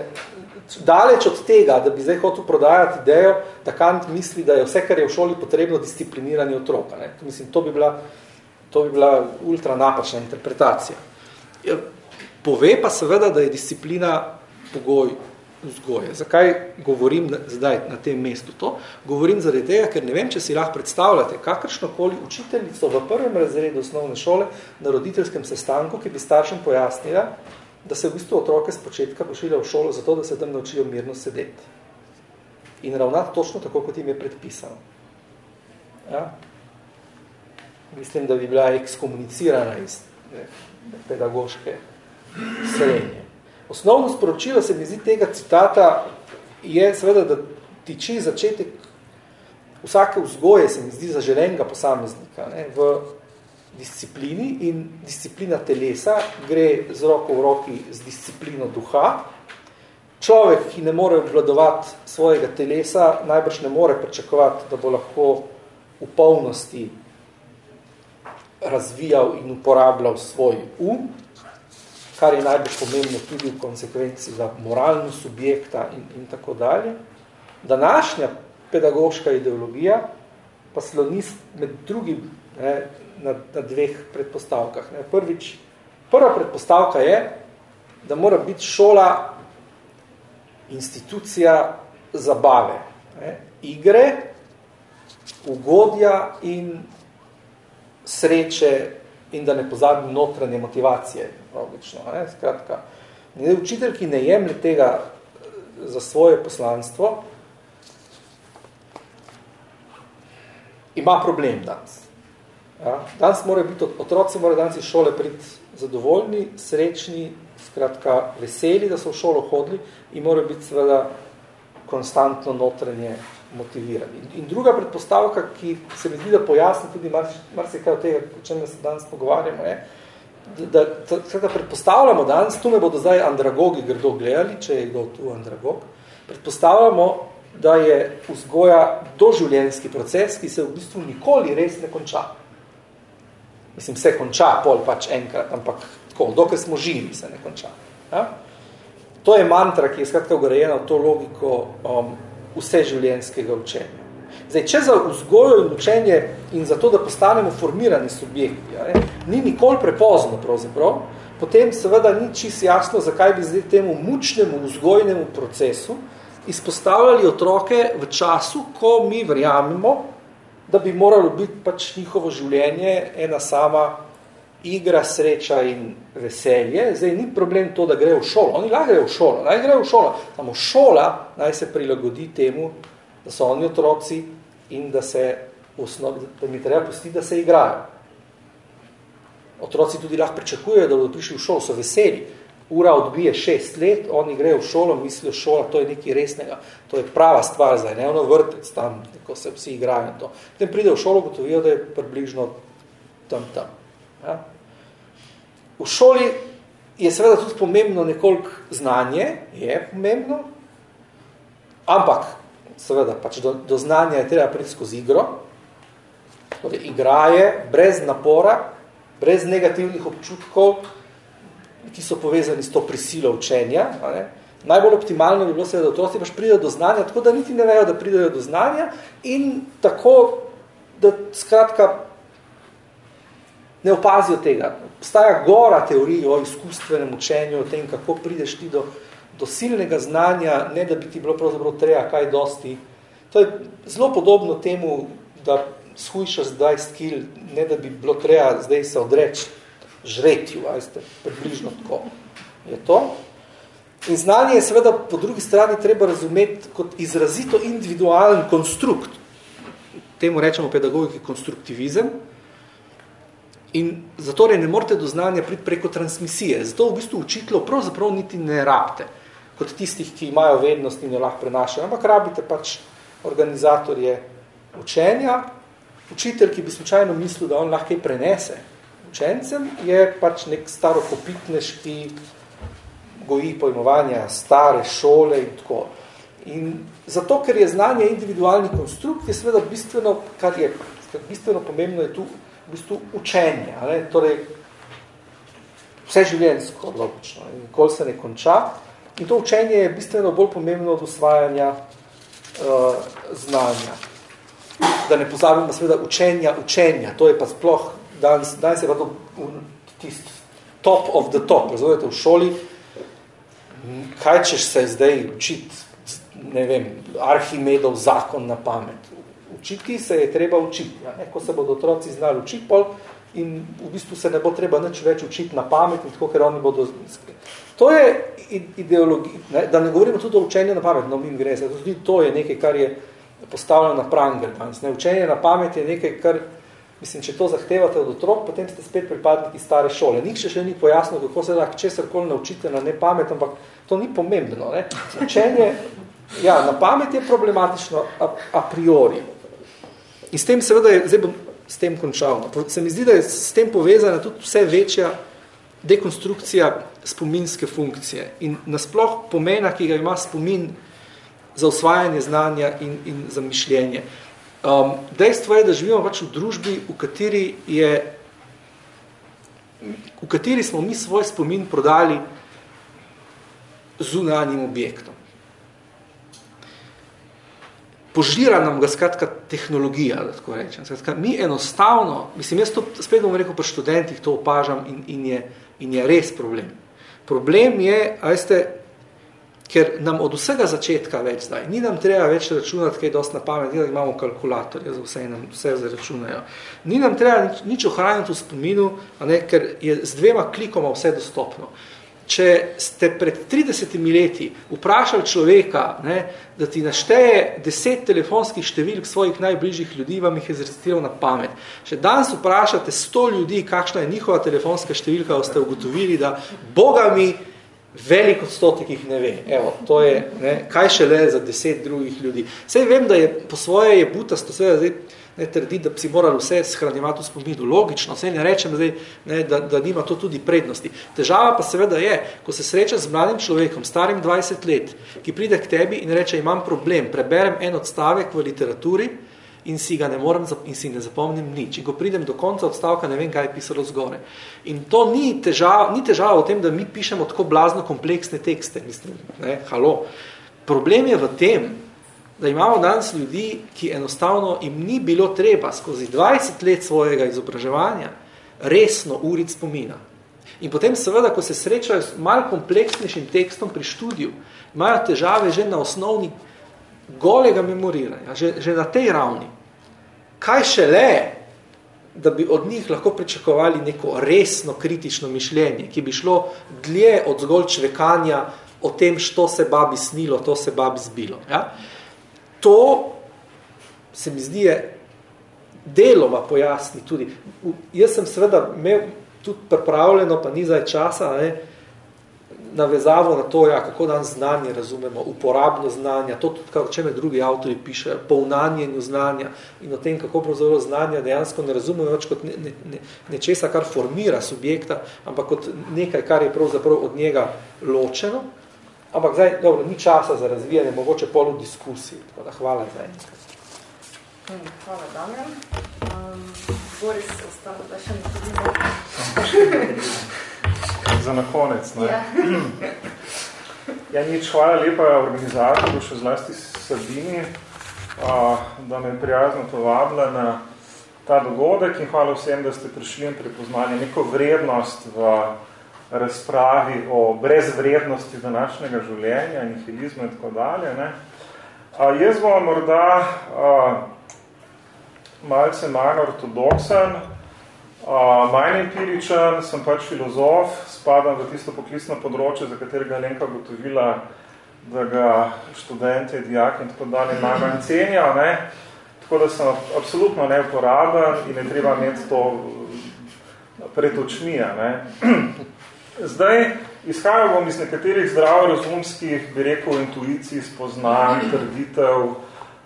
daleč od tega, da bi zdaj hotel prodajati idejo, da Kant misli, da je vse, kar je v šoli potrebno, discipliniranje otroka. Ne. Mislim, to bi bila, to bi bila ultra napačna interpretacija. Ja, pove pa seveda, da je disciplina pogoj vzgoje. Zakaj govorim zdaj na tem mestu to? Govorim zaradi tega, ker ne vem, če si lahko predstavljate kakršnokoli učiteljico v prvem razredu osnovne šole na roditeljskem sestanku, ki bi staršem pojasnila, da se v bistvu otroke z početka pošilja v šolo zato, da se tam naučijo mirno sedeti. In ravnati točno tako, kot jim je predpisano. Ja? Mislim, da bi bila ekskomunicirana iz ne, pedagoške srednje. Osnovno sporočilo se mi zdi tega citata je seveda, da tiči začetek vsake vzgoje, se mi zdi zaželenega posameznika ne, v disciplini in disciplina telesa gre z roko v roki z disciplino duha. Človek, ki ne more obvladovati svojega telesa, najbrž ne more pričakovati, da bo lahko v polnosti razvijal in uporabljal svoj um, kar je najbolj pomembno tudi v konsekvenci za moralno subjekta in, in tako dalje. Današnja pedagoška ideologija pa sloni med drugim ne, na, na dveh predpostavkah. Ne. Prvič, prva predpostavka je, da mora biti šola institucija zabave, ne, igre, ugodja in sreče in da ne pozabim notranje motivacije, logično. Ne? Skratka, ne, učitelj, ki ne jemlje tega eh, za svoje poslanstvo, ima problem danes. Ja? Danes mora biti, otroci morajo danes iz šole priti zadovoljni, srečni, skratka, veseli, da so v šolo hodili in morajo biti seveda konstantno notranje motivirani. In druga predpostavka, ki se mi zdi, da pojasni tudi marsikaj od tega, o čem se danes pogovarjamo, je, da, da, da predpostavljamo danes, tu me bodo zdaj andragogi grdo gledali, če je kdo tu andragog, predpostavljamo, da je vzgoja doživljenjski proces, ki se v bistvu nikoli res ne konča. Mislim, se konča pol pač enkrat, ampak tako, dokaj smo živi, se ne konča. Ja? To je mantra, ki je skratka ugrajena v to logiko um, vseživljenjskega učenja. Zdaj, če za vzgojo in učenje in za to, da postanemo formirani subjekti, ja, ni nikoli prepozno pravzaprav, potem seveda ni čisto jasno, zakaj bi zdaj temu mučnemu vzgojnemu procesu izpostavljali otroke v času, ko mi verjamemo, da bi moralo biti pač njihovo življenje ena sama igra, sreča in veselje. Zdaj ni problem to, da gre v šolo. Oni lahko grejo v šolo, naj grejo v šolo. Samo šola naj se prilagodi temu, da so oni otroci in da se osnovi, da mi treba pustiti, da se igrajo. Otroci tudi lahko pričakujejo, da bodo prišli v šolo, so veseli. Ura odbije šest let, oni grejo v šolo, mislijo, šola, to je nekaj resnega, to je prava stvar zdaj, ne ono vrtec tam, ko se vsi igrajo to. Potem pride v šolo, gotovijo, da je približno tam tam. Ja? v šoli je seveda tudi pomembno nekoliko znanje, je pomembno, ampak seveda pač do, do znanja je treba priti skozi igro, torej igra je brez napora, brez negativnih občutkov, ki so povezani s to prisilo učenja. Ne? Najbolj optimalno bi bilo seveda, da otroci pač pridejo do znanja, tako da niti ne vejo, da pridejo do znanja in tako, da skratka ne opazijo tega. Obstaja gora teorij o izkustvenem učenju, o tem, kako prideš ti do, do silnega znanja, ne da bi ti bilo pravzaprav treba kaj dosti. To je zelo podobno temu, da shujšaš zdaj skill, ne da bi bilo treba zdaj se odreči žretju, vajste, približno tako je to. In znanje je seveda po drugi strani treba razumeti kot izrazito individualen konstrukt. Temu rečemo pedagogiki konstruktivizem. In zato ne morete do znanja priti preko transmisije. Zato v bistvu učiteljev pravzaprav niti ne rabite, kot tistih, ki imajo vednost in jo lahko prenašajo. Ampak rabite pač organizatorje učenja. Učitelj, ki bi slučajno mislil, da on lahko prenese učencem, je pač nek starokopitnež, ki goji pojmovanja stare šole in tako. In zato, ker je znanje individualni konstrukt, je seveda bistveno, kar je bistveno pomembno, je tu v bistvu učenje. Ne? Torej, vse življenjsko, logično, nikoli se ne konča. In to učenje je bistveno bolj pomembno od usvajanja uh, znanja. Da ne pozabimo seveda učenja, učenja. To je pa sploh, danes, danes je pa to tist top of the top. Razumete, v šoli, kaj češ se zdaj učiti, ne vem, Arhimedov zakon na pamet učiti se je treba učiti. Ja, ne? Ko se bodo otroci znali učiti pol in v bistvu se ne bo treba nič več učiti na pamet tako, ker oni bodo... To je ideologija, ne? da ne govorimo tudi o učenju na pamet, no mi gre se, tudi to je nekaj, kar je postavljeno na pranger danes. Ne? Učenje na pamet je nekaj, kar, mislim, če to zahtevate od otrok, potem ste spet pripadniki stare šole. Nikše še ni pojasnil, kako se lahko česar koli naučite na nepamet, ampak to ni pomembno. Ne? Učenje, ja, na pamet je problematično a, a priori. In s tem seveda je, zdaj bom s tem končal, no. se mi zdi, da je s tem povezana tudi vse večja dekonstrukcija spominske funkcije in nasploh pomena, ki ga ima spomin za osvajanje znanja in, in za mišljenje. Um, dejstvo je, da živimo pač v družbi, v kateri, je, v kateri smo mi svoj spomin prodali zunanjim objektom požira nam ga skratka tehnologija, da tako rečem. Skratka, mi enostavno, mislim, jaz to spet bom rekel pri študentih, to opažam in, in, je, in je res problem. Problem je, a veste, ker nam od vsega začetka več zdaj, ni nam treba več računati, kaj dosti na pamet, ni, da imamo kalkulatorje, za vse nam vse zaračunajo. Ni nam treba nič, nič ohraniti v spominu, a ne, ker je z dvema klikoma vse dostopno če ste pred 30 leti vprašali človeka, ne, da ti našteje deset telefonskih številk svojih najbližjih ljudi, vam jih je zrecitiral na pamet. Če danes vprašate 100 ljudi, kakšna je njihova telefonska številka, ste ugotovili, da Boga mi velik odstotek jih ne ve. Evo, to je, ne, kaj še le za deset drugih ljudi. Sej vem, da je po svoje je butasto, seveda zdaj, ne trdi, da bi si morali vse shranjevati v spominu. Logično, vse ne rečem, zdaj, ne, da, da nima to tudi prednosti. Težava pa seveda je, ko se sreča z mladim človekom, starim 20 let, ki pride k tebi in reče, imam problem, preberem en odstavek v literaturi in si ga ne morem in si ne zapomnim nič. In ko pridem do konca odstavka, ne vem, kaj je pisalo zgore. In to ni težava, ni težava v tem, da mi pišemo tako blazno kompleksne tekste. Mislim, ne, halo. Problem je v tem, da imamo danes ljudi, ki enostavno jim ni bilo treba skozi 20 let svojega izobraževanja resno uriti spomina. In potem seveda, ko se srečajo s malo kompleksnejšim tekstom pri študiju, imajo težave že na osnovni golega memoriranja, že, že na tej ravni. Kaj še le, da bi od njih lahko pričakovali neko resno kritično mišljenje, ki bi šlo dlje od zgolj čvekanja o tem, što se babi snilo, to se babi zbilo. Ja? To se mi zdi je deloma pojasni tudi. Jaz sem seveda imel tudi pripravljeno, pa ni zdaj časa, ne, navezavo na to, ja, kako dan znanje razumemo, uporabno znanja, to tudi, kar če me drugi avtori piše, povnanjenju znanja in o tem, kako pravzaprav znanja dejansko ne razumemo več kot ne, ne, ne, nečesa, kar formira subjekta, ampak kot nekaj, kar je pravzaprav od njega ločeno. Ampak zdaj, dobro, ni časa za razvijanje, mogoče pol v diskusiji. Tako da hvala za enkrat. Hmm, hvala, Damjan. Um, Boris, ostalo, da še ne Za na konec, ne? Ja. ja, nič, hvala lepa organizatorju, še zlasti Sabini, da me je prijazno povabila na ta dogodek in hvala vsem, da ste prišli in prepoznali neko vrednost v razpravi o brezvrednosti današnjega življenja, nihilizmu in tako dalje. Ne? A, jaz bom morda a, malce manj ortodoksen, manj empiričen, sem pač filozof, spadam v tisto poklicno področje, za katerega Lenka gotovila, da ga študente, dijaki in tako dalje najmanj cenijo. Ne? Tako da sem absolutno neuporaben in ne treba imeti to pred očmi. Ne? Zdaj, izhajal bom iz nekaterih zdravorazumskih, bi rekel, intuicij, spoznanj, trditev,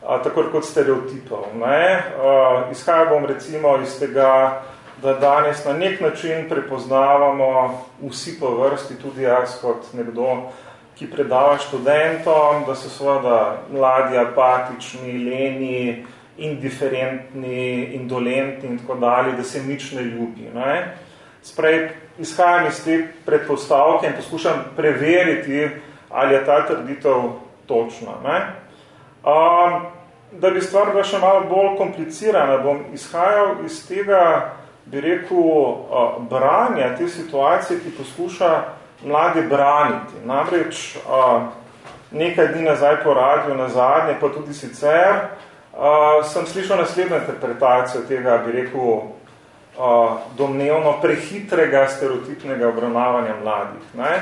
a, tako kot stereotipov. Ne? A, izhajal bom recimo iz tega, da danes na nek način prepoznavamo vsi po vrsti, tudi jaz kot nekdo, ki predava študentom, da so seveda mladi, apatični, leni, indiferentni, indolentni in tako dalje, da se nič ne ljubi. Ne? Sprej, izhajam iz te predpostavke in poskušam preveriti, ali je ta trditev točna. Ne? Um, da bi stvar bila še malo bolj komplicirana, bom izhajal iz tega, bi rekel, uh, branja te situacije, ki poskuša mlade braniti. Namreč uh, nekaj dni nazaj po radiju, na zadnje, pa tudi sicer, uh, sem slišal naslednjo interpretacijo tega, bi rekel, uh, domnevno prehitrega stereotipnega obravnavanja mladih. Ne?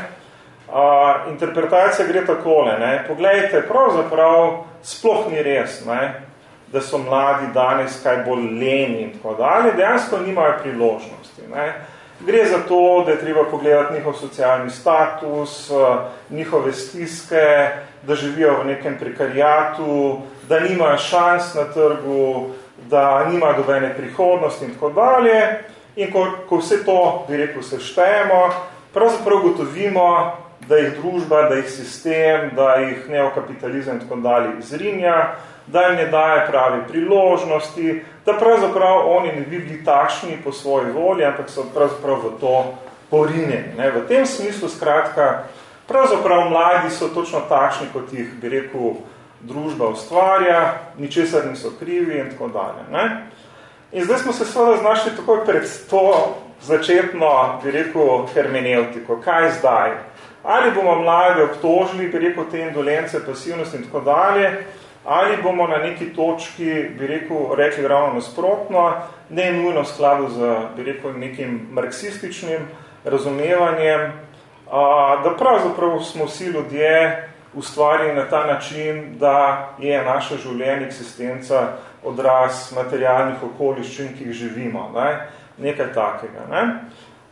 Uh, interpretacija gre takole, ne? poglejte, pravzaprav sploh ni res, ne? da so mladi danes kaj bolj leni in tako dalje, dejansko nimajo priložnosti. Ne? Gre za to, da je treba pogledati njihov socialni status, njihove stiske, da živijo v nekem prekarijatu, da nimajo šans na trgu, da nima dobene prihodnosti in tako dalje. In ko, ko vse to, bi rekel, se štejemo, pravzaprav gotovimo, da jih družba, da jih sistem, da jih neokapitalizem in tako dalje izrinja, da jim ne daje pravi priložnosti, da pravzaprav oni ne bi bili takšni po svoji volji, ampak so pravzaprav v to porinjeni. V tem smislu, skratka, pravzaprav mladi so točno takšni, kot jih, bi rekel, družba ustvarja, ničesar niso krivi in tako dalje. Ne? In zdaj smo se seveda znašli takoj pred to začetno, bi rekel, hermeneutiko. Kaj zdaj? Ali bomo mlade obtožili, bi rekel, te indolence, pasivnost in tako dalje, ali bomo na neki točki, bi rekel, rekli ravno nasprotno, ne nujno v skladu z, bi rekel, nekim marksističnim razumevanjem, da pravzaprav smo vsi ljudje, ustvarili na ta način, da je naša življenje, eksistenca odraz materialnih okoliščin, ki jih živimo. Ne? Nekaj takega. Ne?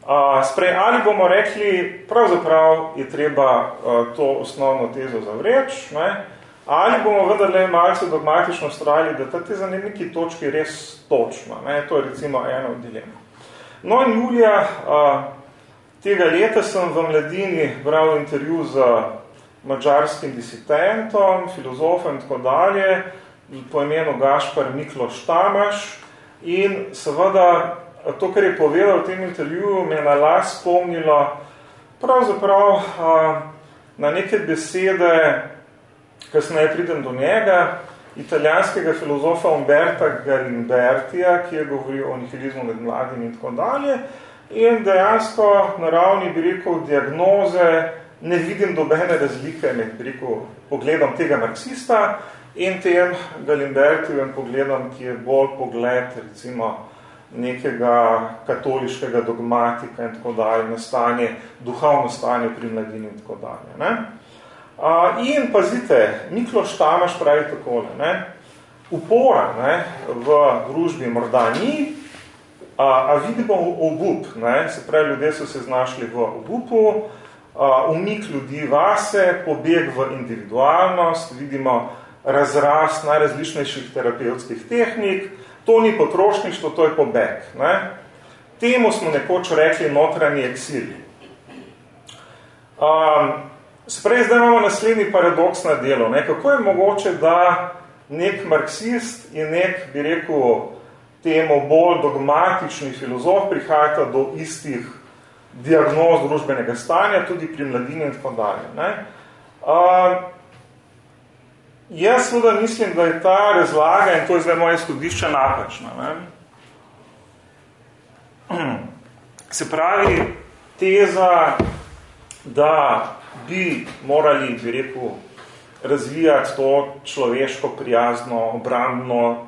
A, sprej, ali bomo rekli, pravzaprav je treba a, to osnovno tezo zavreč, ne? ali bomo vendarle malce dogmatično ustrajali, da ta teza na neki točki res točna. Ne? To je recimo eno od dilema. No in julija a, tega leta sem v mladini bral intervju za mačarskim disidentom, filozofom in tako dalje, po imenu Gašpar Miklo Štamaš in seveda to, kar je povedal v tem intervjuju, me je na las spomnilo pravzaprav na neke besede, kasneje pridem do njega, italijanskega filozofa Umberta Galimbertija, ki je govoril o nihilizmu med mladimi in tako dalje, in dejansko na ravni, bi rekel, diagnoze ne vidim dobene razlike med rekel, pogledom tega marksista in tem Galimbertijevem pogledom, ki je bolj pogled recimo nekega katoliškega dogmatika in tako dalje, na stanje, duhovno stanje pri mladini in tako dalje. Ne? A, in pazite, Miklo Štamaš pravi takole, ne? upora ne, v družbi morda ni, a, a vidimo obup, ne? se pravi, ljudje so se znašli v obupu, umik ljudi vase, pobeg v individualnost, vidimo razrast najrazličnejših terapevtskih tehnik, to ni potrošništvo, to je pobeg. Ne? Temu smo nekoč rekli notranji eksil. Um, sprej, zdaj imamo naslednji paradoks na delo. Ne? Kako je mogoče, da nek marksist in nek, bi rekel, temu bolj dogmatični filozof prihajata do istih diagnoz družbenega stanja, tudi pri mladini in tako dalje. Ne? Uh, jaz seveda mislim, da je ta razlaga, in to je zdaj moje izhodišče, napačna. Ne? Se pravi, teza, da bi morali, bi rekel, razvijati to človeško, prijazno, obrambno uh,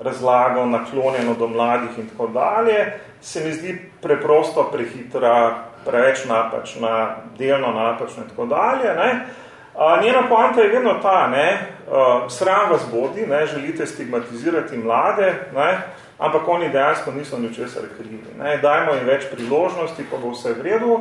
razlago, naklonjeno do mladih in tako dalje, se mi zdi preprosto prehitra, preveč napačna, delno napačna in tako dalje. Ne? A, njena poanta je vedno ta, ne? A, sram vas bodi, ne? želite stigmatizirati mlade, ne? ampak oni dejansko niso ničesar krivi. Ne? Dajmo jim več priložnosti, pa bo vse v redu.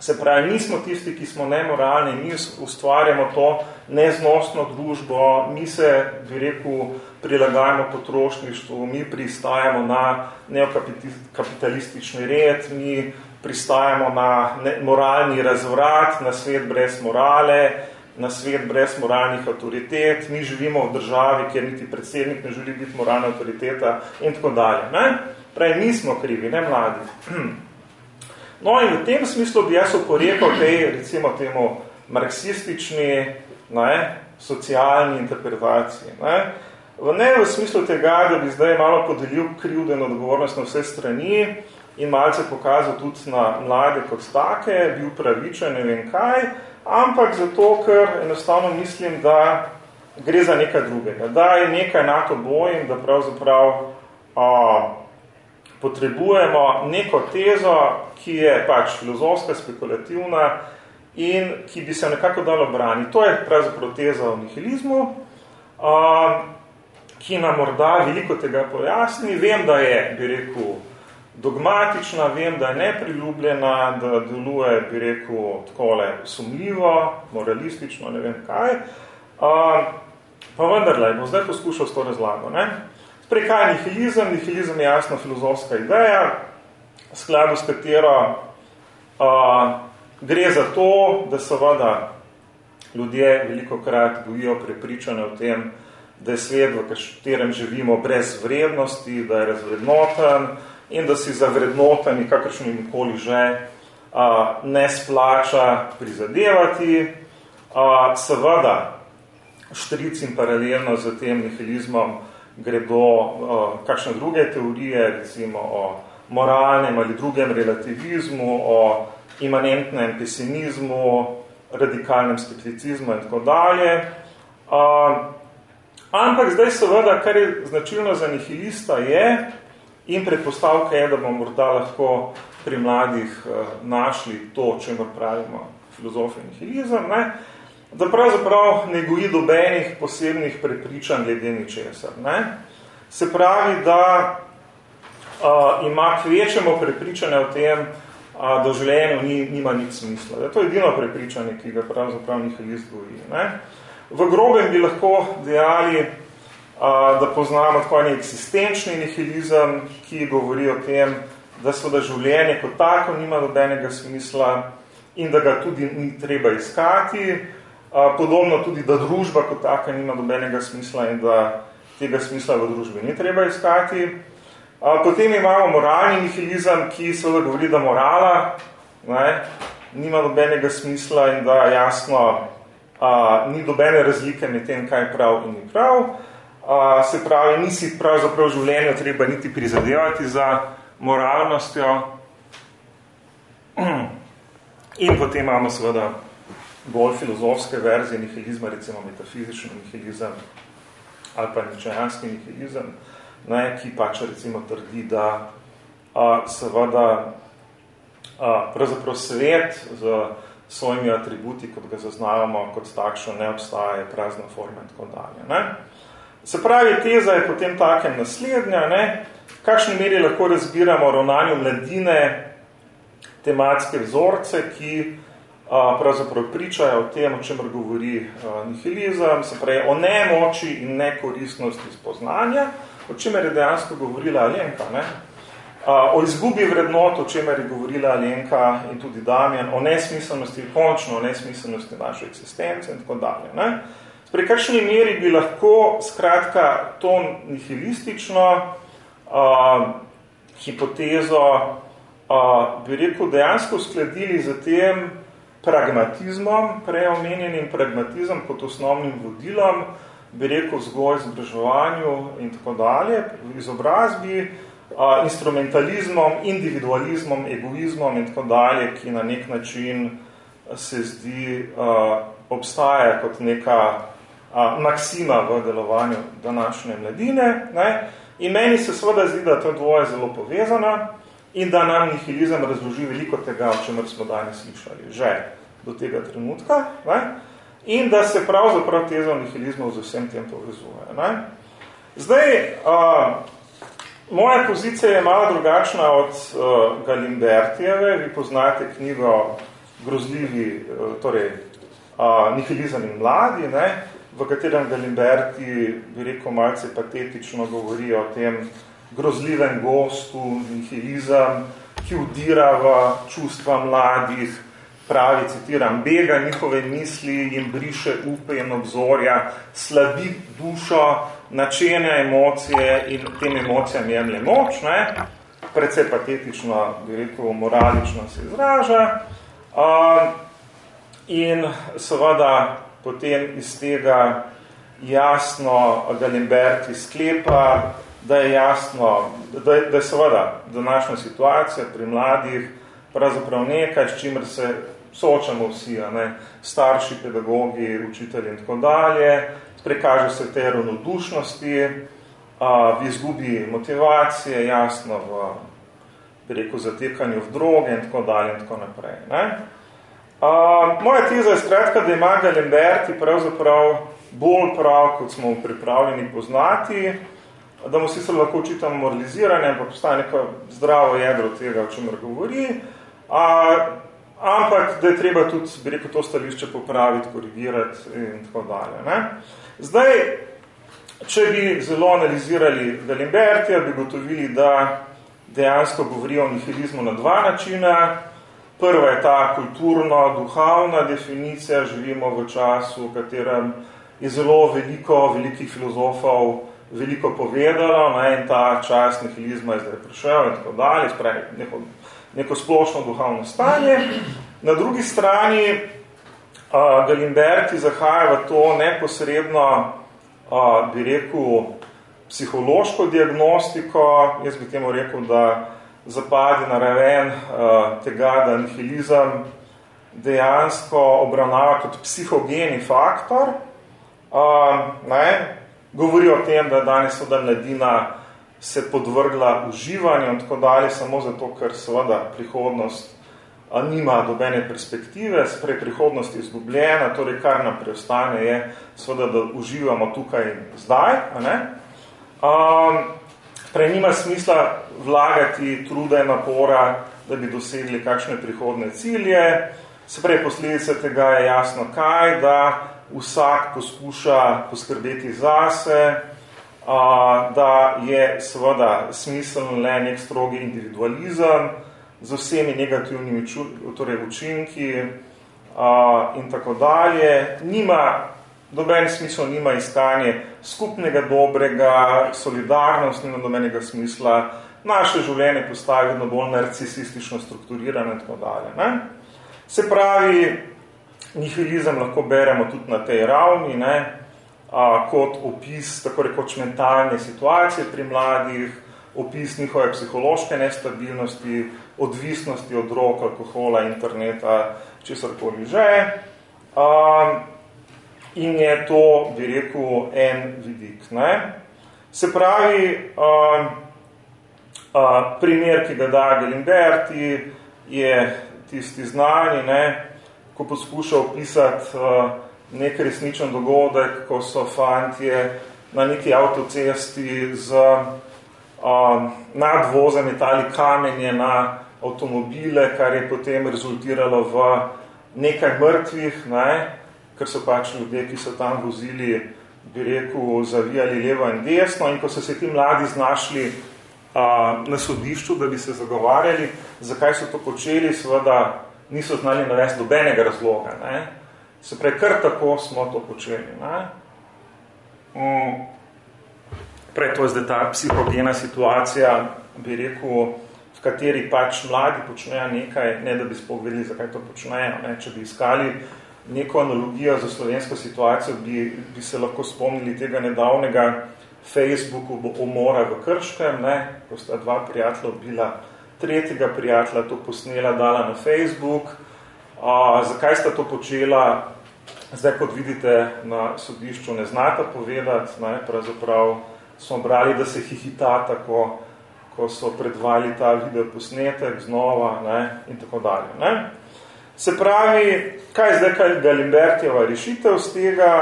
Se pravi, mi smo tisti, ki smo nemoralni, mi ustvarjamo to neznosno družbo, mi se, bi rekel, prilagajamo potrošništvu, mi pristajamo na neokapitalistični red, mi pristajamo na moralni razvrat, na svet brez morale, na svet brez moralnih avtoritet, mi živimo v državi, kjer niti predsednik ne želi biti moralna avtoriteta in tako dalje. Ne? Pravi, mi smo krivi, ne mladi. No in v tem smislu bi jaz oporekal tej, recimo temu, marksistični, ne, socialni interpretaciji. Ne. V ne v smislu tega, da bi zdaj malo podelil krivden odgovornost na vse strani in malce pokazal tudi na mlade kot take, bil pravičen, ne vem kaj, ampak zato, ker enostavno mislim, da gre za nekaj drugega, da je nekaj nato boj in da pravzaprav a, potrebujemo neko tezo, ki je pač filozofska, spekulativna in ki bi se nekako dalo braniti. To je pravzaprav teza o nihilizmu. A, ki nam morda veliko tega pojasni. Vem, da je, bi rekel, dogmatična, vem, da je nepriljubljena, da deluje, bi rekel, takole sumljivo, moralistično, ne vem kaj. Uh, pa vendarle, bom zdaj poskušal s to razlago. Ne? Sprej, kaj je nihilizem? Nihilizem je jasno filozofska ideja, skladu s katero uh, gre za to, da seveda ljudje veliko krat bojijo prepričane o tem, da je svet, v katerem živimo brez vrednosti, da je razvrednoten in da si za vrednotami, kakršnim nikoli že, a, ne splača prizadevati. A, seveda, štric in paralelno z tem nihilizmom gredo a, kakšne druge teorije, recimo o moralnem ali drugem relativizmu, o imanentnem pesimizmu, radikalnem skepticizmu in tako dalje. A, Ampak zdaj seveda, kar je značilno za nihilista je, in predpostavka je, da bomo morda lahko pri mladih uh, našli to, če pravimo filozofijo nihilizem, ne? Da pravzaprav ne goji dobenih posebnih prepričanj glede ničesar. Ne? Se pravi, da uh, ima kvečemo prepričanje o tem, da v življenju ni, nima nič smisla. Da to je edino prepričanje, ki ga pravzaprav nihilist goji. Ne? V grobem bi lahko dejali, da poznamo tako en eksistenčni nihilizem, ki govori o tem, da so da življenje kot tako nima dobenega smisla in da ga tudi ni treba iskati. Podobno tudi, da družba kot taka nima dobenega smisla in da tega smisla v družbi ni treba iskati. Potem imamo moralni nihilizem, ki seveda govori, da morala ne, nima dobenega smisla in da jasno a, ni dobene razlike med tem, kaj je prav in ni prav. A, se pravi, nisi pravzaprav v življenju treba niti prizadevati za moralnostjo. In potem imamo seveda bolj filozofske verzije nihilizma, recimo metafizični nihilizem ali pa ničajanski nihilizem, ne, ki pač recimo trdi, da a, seveda a, pravzaprav svet z svojimi atributi, kot ga zaznavamo, kot takšno ne obstaja, prazna forma in tako dalje. Ne? Se pravi, teza je potem takem naslednja, ne? kakšni meri lahko razbiramo ravnanju mladine tematske vzorce, ki pravzaprav pričajo o tem, o čemer govori nihilizem, se pravi o nemoči in nekoristnosti spoznanja, o čemer je dejansko govorila Alenka. Ne? O izgubi vrednot, o čemer je govorila Alenka in tudi Damjan, o nesmiselnosti, končno o nesmiselnosti naše eksistence in tako dalje. Ne? Pri kakšni meri bi lahko skratka to nihilistično uh, hipotezo uh, bi rekel dejansko skladili za tem, pragmatizmom, preomenjenim pragmatizem kot osnovnim vodilom, bi rekel zgoj izobraževanju in tako dalje, izobrazbi, instrumentalizmom, individualizmom, egoizmom in tako dalje, ki na nek način se zdi obstaja kot neka maksima v delovanju današnje mladine. Ne? In meni se seveda zdi, da to dvoje zelo povezana, in da nam nihilizem razloži veliko tega, o čemer smo danes slišali, že do tega trenutka, ne? in da se pravzaprav teza nihilizma z vsem tem povezuje. Ne? Zdaj, a, moja pozicija je malo drugačna od a, Galimbertijeve, vi poznate knjigo Grozljivi, a, torej a, nihilizem in mladi, ne? v katerem Galimberti, bi rekel, malce patetično govori o tem, grozljivem gostu, nihilizem, ki udira v čustva mladih, pravi, citiram, bega njihove misli in briše upe in obzorja, slabi dušo, načenja emocije in tem emocijam jemlje moč, ne? predvsej patetično, bi rekel, moralično se izraža. Uh, in seveda potem iz tega jasno Galimberti sklepa, da je jasno, da je, da je seveda današnja situacija pri mladih pravzaprav nekaj, s čimer se soočamo vsi, a ne, starši, pedagogi, učitelji in tako dalje, prekaže se te ravnodušnosti, v izgubi motivacije, jasno v rekel, zatekanju v droge in tako dalje in tako naprej. Ne. A, moja teza je skratka, da ima Galimberti pravzaprav bolj prav, kot smo pripravljeni poznati, da mu sicer lahko učitamo moraliziranje, ampak postaje neko zdravo jedro tega, o čemer govori, a, ampak da je treba tudi, bi rekel, to stališče popraviti, korigirati in tako dalje. Ne? Zdaj, če bi zelo analizirali Galimbertija, bi gotovili, da dejansko govori o nihilizmu na dva načina. Prva je ta kulturno-duhavna definicija, živimo v času, v katerem je zelo veliko velikih filozofov veliko povedalo ne, in ta čas nihilizma je zdaj prišel in tako dalje, spravi neko, neko splošno duhovno stanje. Na drugi strani uh, Galimberti zahaja v to neposredno, uh, bi rekel, psihološko diagnostiko, jaz bi temu rekel, da zapadi na raven uh, tega, da nihilizem dejansko obravnava kot psihogeni faktor, uh, ne, govori o tem, da danes voda mladina se podvrgla uživanju in tako dalje, samo zato, ker seveda prihodnost nima dobene perspektive, sprej prihodnost je izgubljena, torej kar nam preostane je seveda, da uživamo tukaj in zdaj. Ne? A, prej nima smisla vlagati truda in napora, da bi dosegli kakšne prihodne cilje, se prej posledice tega je jasno kaj, da vsak poskuša poskrbeti zase, da je seveda smiseln le nek strogi individualizem z vsemi negativnimi torej učinki in tako dalje. Nima, doben smisel nima iskanje skupnega dobrega, solidarnost nima dobenega smisla, naše življenje postavi vedno bolj narcisistično strukturirano in tako dalje. Ne? Se pravi, nihilizem lahko beremo tudi na tej ravni, ne, a, kot opis tako rekoč mentalne situacije pri mladih, opis njihove psihološke nestabilnosti, odvisnosti od drog, alkohola, interneta, česarkoli že. A, in je to, bi rekel, en vidik. Ne. Se pravi, a, a, primer, ki ga da Gelimberti, je tisti znani, ne, ko poskuša opisati uh, nek resničen dogodek, ko so fantje na neki avtocesti z um, nadvoza metali kamenje na avtomobile, kar je potem rezultiralo v nekaj mrtvih, ne, ker so pač ljudje, ki so tam vozili, bi rekel, zavijali levo in desno. In ko so se ti mladi znašli a, na sodišču, da bi se zagovarjali, zakaj so to počeli, seveda niso znali navesti dobenega razloga. Ne. Se prej, kar tako smo to počeli. Ne. Um, prej, to je zdaj ta psihogena situacija, bi rekel, v kateri pač mladi počnejo nekaj, ne da bi spovedali, zakaj to počnejo. Ne. Če bi iskali neko analogijo za slovensko situacijo, bi, bi se lahko spomnili tega nedavnega Facebooku umora v Krškem, ne, ko sta dva prijatelja bila tretjega prijatelja to posnela, dala na Facebook. A, zakaj sta to počela? Zdaj, kot vidite, na sodišču ne znata povedati, ne, pravzaprav smo brali, da se hihita tako, ko so predvali ta video posnetek znova ne, in tako dalje. Ne. Se pravi, kaj je zdaj kaj Galimbertjeva rešitev z tega,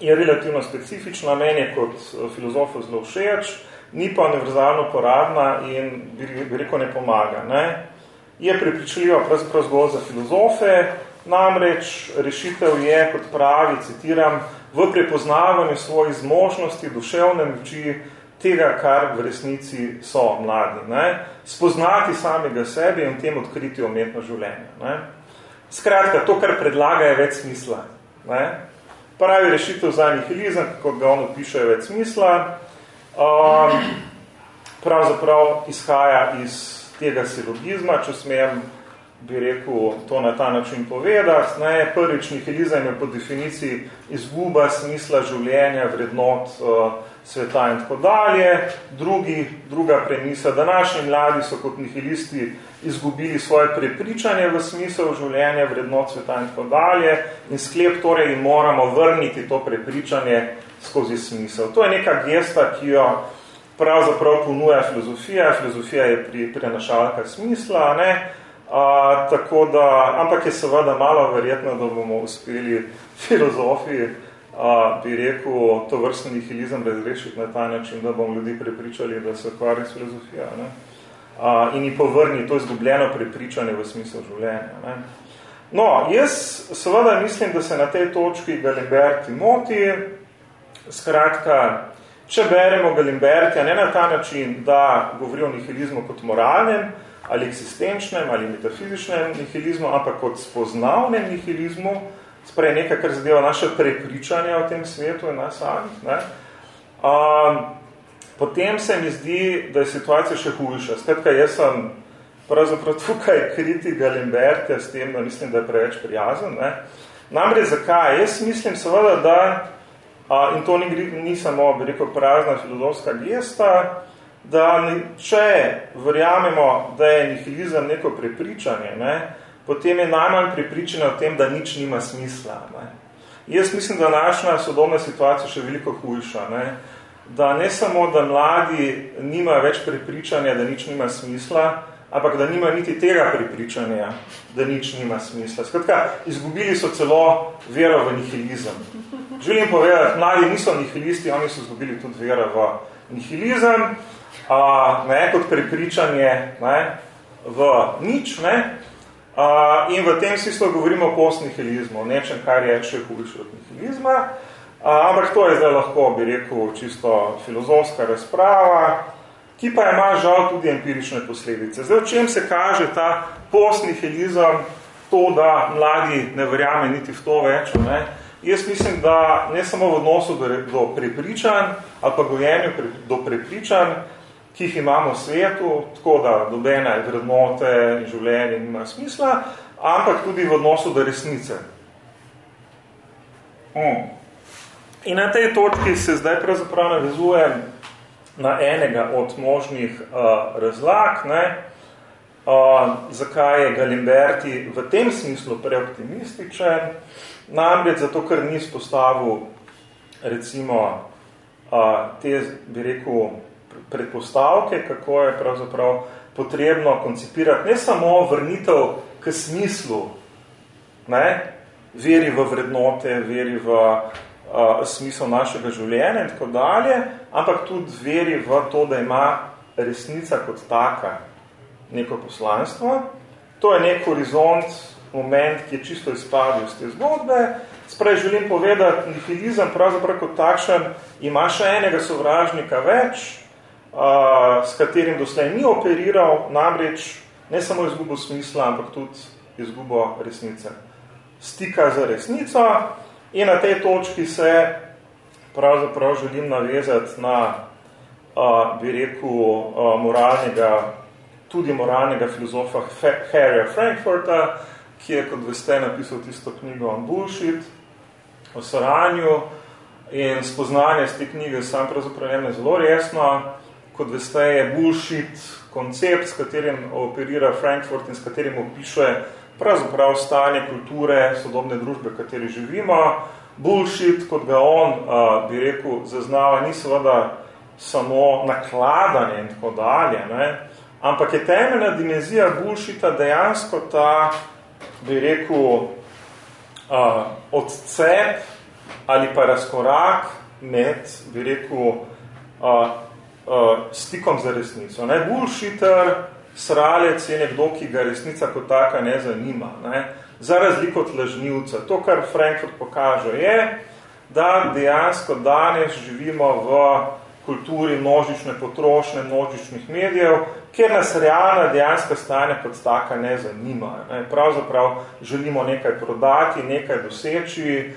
je relativno specifična, meni kot eh, filozofu zelo všeč, ni pa univerzalno porabna in bi, rekel ne pomaga. Ne? Je prepričljiva pravzaprav zgolj za filozofe, namreč rešitev je, kot pravi, citiram, v prepoznavanju svojih zmožnosti, duševne moči, tega, kar v resnici so mladi. Ne? Spoznati samega sebe in tem odkriti umetno življenje. Ne? Skratka, to, kar predlaga, je več smisla. Ne? Pravi rešitev za nihilizem, kot ga on opiše, je več smisla. Um, pravzaprav izhaja iz tega silogizma, če smem, bi rekel, to na ta način povedati. Ne? Prvič, nihilizem je po definiciji izguba smisla življenja, vrednot uh, sveta in tako dalje. Drugi, druga premisa, današnji mladi so kot nihilisti izgubili svoje prepričanje v smisel življenja, vrednot sveta in tako dalje in sklep torej moramo vrniti to prepričanje skozi smisel. To je neka gesta, ki jo pravzaprav ponuja filozofija. Filozofija je pri, prenašalka smisla, ne? A, tako da, ampak je seveda malo verjetno, da bomo uspeli filozofi, a, bi rekel, to vrstni nihilizem razrešiti na ta način, da bomo ljudi prepričali, da se kvari s filozofija. Ne? in ji povrni to izgubljeno prepričanje v smislu življenja. Ne. No, jaz seveda mislim, da se na tej točki Galimberti moti. Skratka, če beremo Galimbertija ne na ta način, da govori o nihilizmu kot moralnem, ali eksistenčnem, ali metafizičnem nihilizmu, ampak kot spoznavnem nihilizmu, sprej nekaj, kar zadeva naše prepričanje o tem svetu in nas samih, ne, um, potem se mi zdi, da je situacija še hujša. Skratka, jaz sem pravzaprav tukaj kriti Galimbertja s tem, da mislim, da je preveč prijazen. Ne? Namreč zakaj? Jaz mislim seveda, da, a, in to ni, ni samo, bi rekel, prazna filozofska gesta, da če verjamemo, da je nihilizem neko prepričanje, ne, potem je najmanj prepričanje o tem, da nič nima smisla. Ne. Jaz mislim, da naša sodobna situacija še veliko hujša. Ne da ne samo, da mladi nima več prepričanja, da nič nima smisla, ampak da nima niti tega prepričanja, da nič nima smisla. Skratka, izgubili so celo vero v nihilizem. Želim povedati, mladi niso nihilisti, oni so izgubili tudi vero v nihilizem, a, ne, kot prepričanje ne, v nič, ne, a, in v tem smislu govorimo o postnihilizmu, o nečem, kar je še hujše od nihilizma. Ampak to je zdaj lahko, bi rekel, čisto filozofska razprava, ki pa ima žal tudi empirične posledice. Zdaj, v čem se kaže ta postnihilizem, to, da mladi ne verjame niti v to več, ne? Jaz mislim, da ne samo v odnosu do, do prepričanj, ali pa gojenju pre, do prepričanj, ki jih imamo v svetu, tako da dobene vrednote in življenje nima smisla, ampak tudi v odnosu do resnice. Hmm. In na tej točki se zdaj pravzaprav navezujem na enega od možnih uh, razlag, ne, uh, zakaj je Galimberti v tem smislu preoptimističen, namreč zato, ker ni spostavil recimo uh, te, bi rekel, predpostavke, kako je pravzaprav potrebno koncipirati ne samo vrnitev k smislu, ne, veri v vrednote, veri v uh, smisel našega življenja in tako dalje, ampak tudi veri v to, da ima resnica kot taka neko poslanstvo. To je nek horizont, moment, ki je čisto izpadil iz te zgodbe. Sprej želim povedati, nihilizem pravzaprav kot takšen ima še enega sovražnika več, uh, s katerim doslej ni operiral, namreč ne samo izgubo smisla, ampak tudi izgubo resnice. Stika za resnico, In na tej točki se pravzaprav želim navezati na, uh, bi rekel, uh, moralnega, tudi moralnega filozofa Harryja Frankfurta, ki je, kot veste, napisal tisto knjigo on bullshit, o saranju in spoznanje z te knjige sam pravzaprav jemne zelo resno. Kot veste, je bullshit koncept, s katerim operira Frankfurt in s katerim opiše pravzaprav stanje kulture, sodobne družbe, v kateri živimo. Bullshit, kot ga on, uh, bi rekel, zaznava, ni seveda samo nakladanje in tako dalje, ne? ampak je temeljna dimenzija bullshita dejansko ta, bi rekel, uh, odcep ali pa razkorak med, bi rekel, uh, uh, stikom za resnico. Ne? Bullshitter, sralec je nekdo, ki ga resnica kot taka ne zanima. Ne? Za razliko od lažnivca. To, kar Frankfurt pokaže, je, da dejansko danes živimo v kulturi množične potrošnje, množičnih medijev, kjer nas realna dejanska stanja kot taka ne zanima. Ne? Pravzaprav želimo nekaj prodati, nekaj doseči,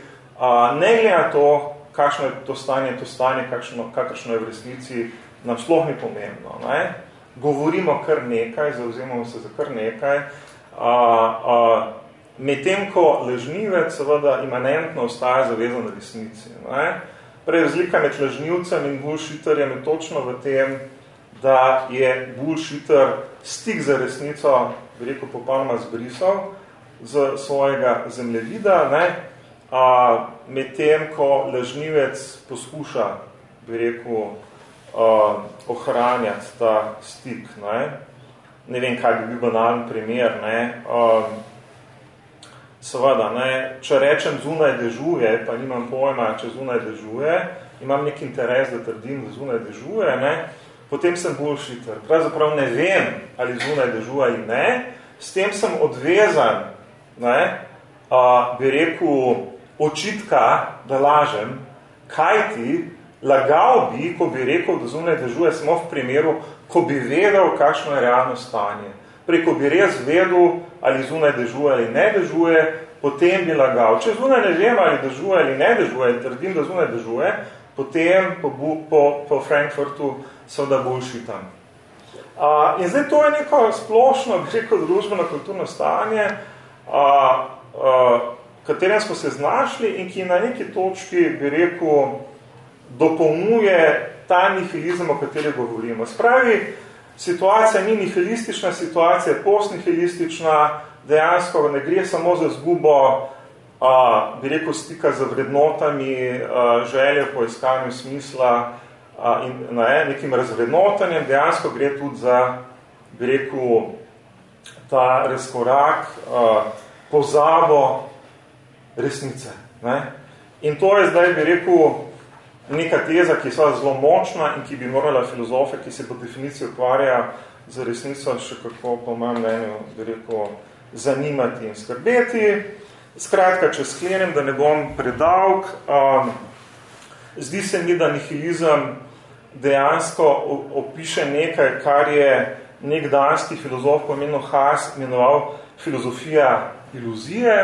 ne glede na to, kakšno je to stanje, to stanje, kakšno, kakšno je v resnici, nam sploh ni pomembno. Ne? govorimo kar nekaj, zauzemamo se za kar nekaj, medtem ko ležnivec seveda imanentno ostaja zavezan resnici. Ne? Prej razlika med ležnivcem in bullshitterjem je točno v tem, da je bullshitter stik za resnico, bi rekel, popolnoma zbrisal z svojega zemljevida, ne? A, medtem ko ležnivec poskuša, bi rekel, uh, ohranjati ta stik. Ne? ne vem, kaj bi bil banalen primer. Ne? Um, seveda, ne? če rečem zunaj dežuje, pa nimam pojma, če zunaj dežuje, imam nek interes, da trdim, da zunaj dežuje, ne? potem sem bullshitter. Pravzaprav ne vem, ali zunaj dežuje ali ne, s tem sem odvezan, ne? Uh, bi rekel, očitka, da lažem, kaj ti Lagal bi, ko bi rekel, da zunaj dežuje samo v primeru, ko bi vedel, kakšno je realno stanje. Preko bi res vedel, ali zunaj dežuje ali ne dežuje, potem bi lagal. Če zunaj ne vem, ali dežuje ali ne dežuje, in trdim, da zunaj dežuje, potem po, po, po Frankfurtu seveda boljši tam. Uh, in zdaj to je neko splošno, preko družbeno kulturno stanje, uh, uh, katerem smo se znašli in ki na neki točki bi rekel, dopolnjuje ta nihilizem, o kateri govorimo. Spravi, situacija ni nihilistična, situacija je postnihilistična, dejansko ne gre samo za zgubo, a, bi rekel, stika z vrednotami, a, želje po iskanju smisla a, in ne, nekim razvrednotanjem, dejansko gre tudi za, bi rekel, ta razkorak, a, pozabo resnice. Ne? In to je zdaj, bi rekel, neka teza, ki je zelo močna in ki bi morala filozofe, ki se po definiciji ukvarja za resnico, še kako po mojem mnenju, bi rekel, zanimati in skrbeti. Skratka, če sklenem, da ne bom predalg, um, zdi se mi, da nihilizem dejansko opiše nekaj, kar je nek danski filozof pomenil Haas imenoval filozofija iluzije.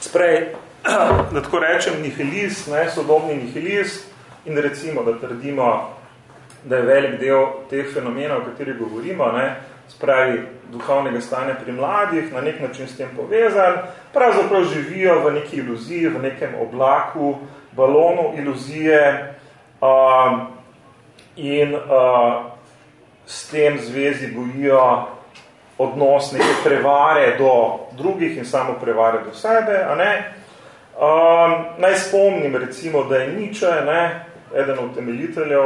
Sprej, da tako rečem, nihilist, ne, sodobni nihilist in recimo, da trdimo, da je velik del teh fenomenov, o katerih govorimo, ne, spravi duhovnega stanja pri mladih, na nek način s tem povezan, pravzaprav živijo v neki iluziji, v nekem oblaku, balonu iluzije uh, in uh, s tem zvezi bojijo odnos neke prevare do drugih in samo prevare do sebe, a ne? Um, naj spomnim recimo, da je Nietzsche, ne, eden od temeljiteljev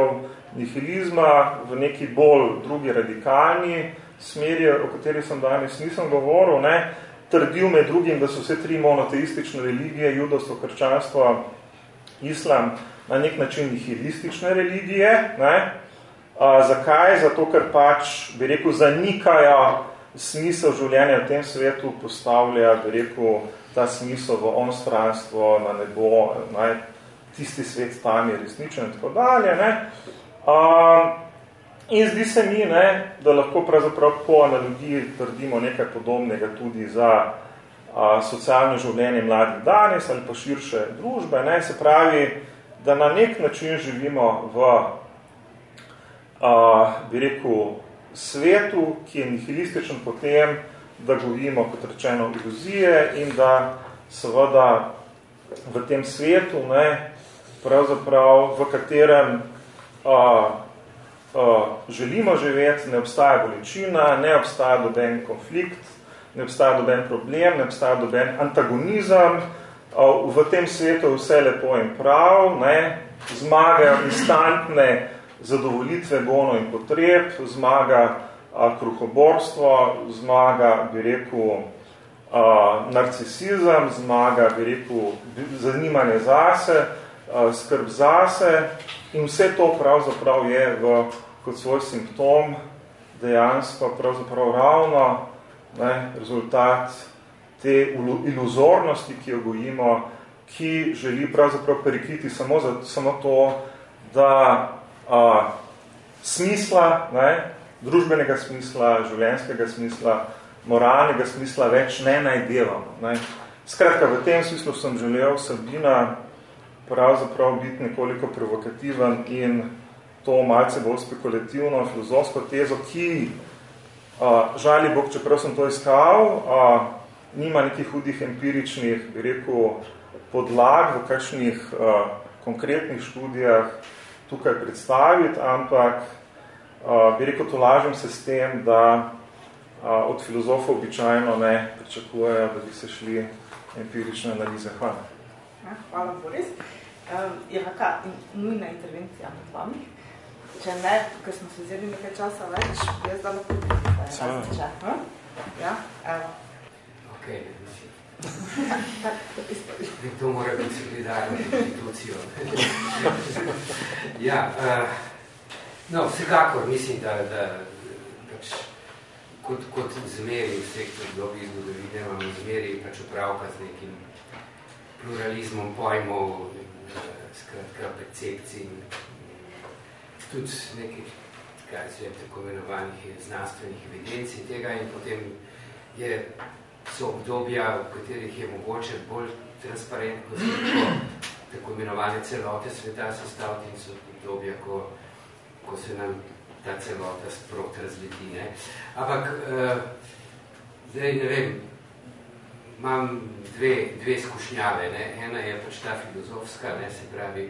nihilizma v neki bolj drugi radikalni smeri, o kateri sem danes nisem govoril, ne, trdil med drugim, da so vse tri monoteistične religije, judovstvo, krščanstvo, islam, na nek način nihilistične religije. Ne? A, zakaj? Zato, ker pač, bi rekel, zanikajo smisel življenja v tem svetu, postavlja, bi rekel, ta smisel v onstranstvo, na nebo, naj, tisti svet tam je resničen in tako dalje. Ne? A, In zdi se mi, ne, da lahko pravzaprav po analogiji trdimo nekaj podobnega tudi za a, socialno življenje mladih danes ali pa širše družbe. Ne. Se pravi, da na nek način živimo v, a, bi rekel, svetu, ki je nihilističen potem, da govorimo, kot rečeno, iluzije in da seveda v tem svetu, ne, pravzaprav v katerem a, želimo živeti, ne obstaja bolečina, ne obstaja doben konflikt, ne obstaja doben problem, ne obstaja doben antagonizem, v tem svetu vse lepo in prav, ne, zmagajo instantne zadovolitve gono in potreb, zmaga a, kruhoborstvo, zmaga, bi rekel, narcisizem, zmaga, bi rekel, zanimanje zase, skrb zase. In vse to pravzaprav je v kot svoj simptom dejansko pravzaprav ravno ne, rezultat te iluzornosti, ki jo gojimo, ki želi pravzaprav prekriti samo, za, samo to, da a, smisla, ne, družbenega smisla, življenjskega smisla, moralnega smisla več ne najdelamo. Ne. Skratka, v tem smislu sem želel Sabina pravzaprav biti nekoliko provokativen in to malce bolj spekulativno filozofsko tezo, ki a, žali Bog, čeprav sem to iskal, a, nima nekih hudih empiričnih, bi rekel, podlag v kakšnih a, konkretnih študijah tukaj predstaviti, ampak a, bi rekel, to lažem se s tem, da a, od filozofov običajno ne pričakujejo, da bi se šli empirične analize. Hvala. Ja, hvala, Boris. Um, je neka nujna intervencija med vami? Če ne, ker smo se vzeli nekaj časa več, jaz da lahko tudi. Ja, evo. Ok, ne To mora biti solidarno institucijo. ja, uh, no, vsekakor mislim, da, da pač, kot, kot zmeri vseh dobi zgodovine, imamo zmeri pač upravka z nekim pluralizmom pojmov, skratka, percepcij tudi nekih, kaj se je tako imenovanih znanstvenih evidencij tega in potem je, so obdobja, v katerih je mogoče bolj transparentno tako, tako imenovane celote sveta sestaviti in so obdobja, ko, ko se nam ta celota sprot razleti. Ne? Ampak, uh, zdaj ne vem, imam dve, dve skušnjave. Ne? Ena je pač ta filozofska, ne? se pravi,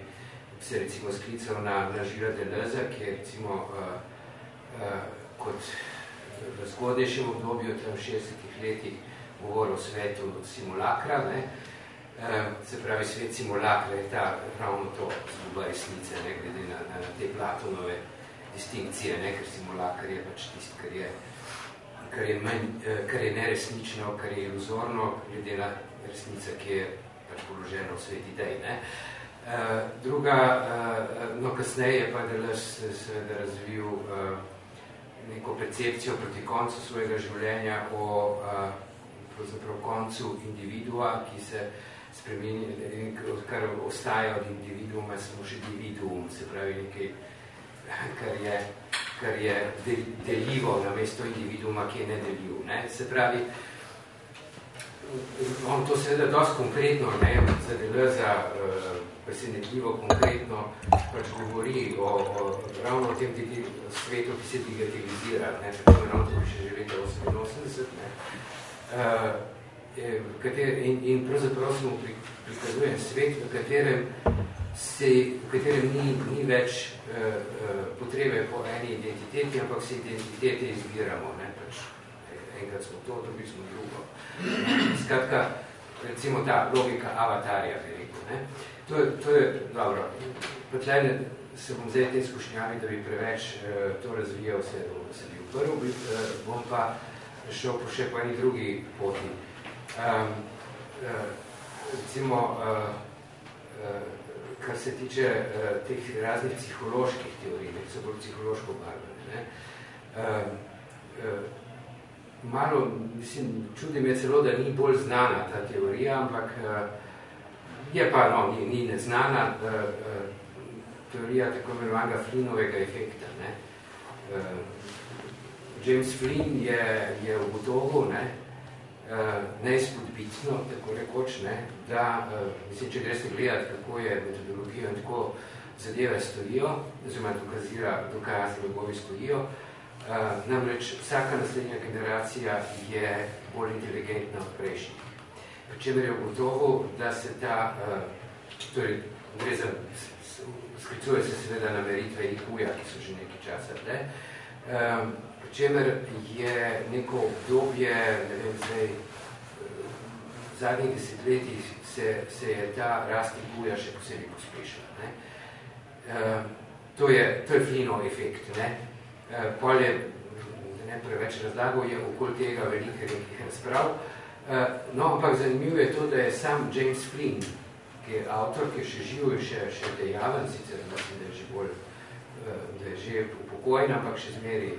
se recimo sklical na, na Žira Deleuze, ki je recimo uh, uh, kot v zgodnejšem obdobju, tam v 60 letih, govoril o svetu simulakra, ne? Uh, se pravi, svet simulakra je ta ravno to zguba resnice, ne? glede na, na, na te Platonove distinkcije, ne? ker simulakar je pač tist, kar je, kar je, manj, kar je neresnično, kar je iluzorno, glede na resnice, ki je pač položena v svet idej. Ne? Uh, Eh, druga, uh, no kasneje je pa Deleuze seveda razvil uh, neko percepcijo proti koncu svojega življenja o uh, koncu individua, ki se spremeni, kar ostaja od individuuma, samo še individuum, se pravi nekaj, kar je, kar je deljivo na mesto individuuma, ki je nedeljiv. Ne? Se pravi, on to seveda dosti konkretno, ne, za Deleuze, uh, presenetljivo konkretno pač govori o, o ravno tem svetu, ki se digitalizira, ne, tako ravno to še že leta 88, ne, uh, kater, in, in pravzaprav se mu prikazujem svet, v katerem, se, v katerem ni, ni več uh, uh, potrebe po eni identiteti, ampak se identitete izbiramo, ne, pač enkrat smo to, drugi smo drugo. Skratka, recimo ta logika avatarja, bi rekel, ne. To je, to je dobro. Potlejne se bom zdaj te skušnjavi, da bi preveč uh, to razvijal, se, se bi uprl, bom pa šel po še po eni drugi poti. Um, recimo, uh, uh, kar se tiče uh, teh raznih psiholoških teorij, ne, so bolj psihološko barvene. Ne. Uh, uh, malo, mislim, čudim je celo, da ni bolj znana ta teorija, ampak uh, je pa, no, ni, ni neznana uh, uh, teorija tako imenovanega Flynnovega efekta. Ne. Uh, James Flynn je, je ugotovil, ne, neizpodbitno, tako rekoč, ne, da, uh, mislim, če greste gledati, kako je metodologijo in tako zadeve stojijo, oziroma dokazira, dokaz logovi stojijo, uh, namreč vsaka naslednja generacija je bolj inteligentna od prejšnjih. Pričemer je ugotovil, da se ta, torej, gre za, sklicuje se seveda na meritve IQ-ja, ki so že nekaj časa, um, čemer je neko obdobje, ne vem, zdaj, v zadnjih desetletjih se, se je ta rast buja še posebej pospešila. Ne? E, to je, to je flino efekt. Ne? E, pol je, ne preveč razlagal, je okoli tega velike nekih razprav. E, no, ampak zanimivo je to, da je sam James Flynn, ki je avtor, ki je še živ, še, še dejaven, sicer mislim, da je že bolj, da je že upokojen, ampak še zmeri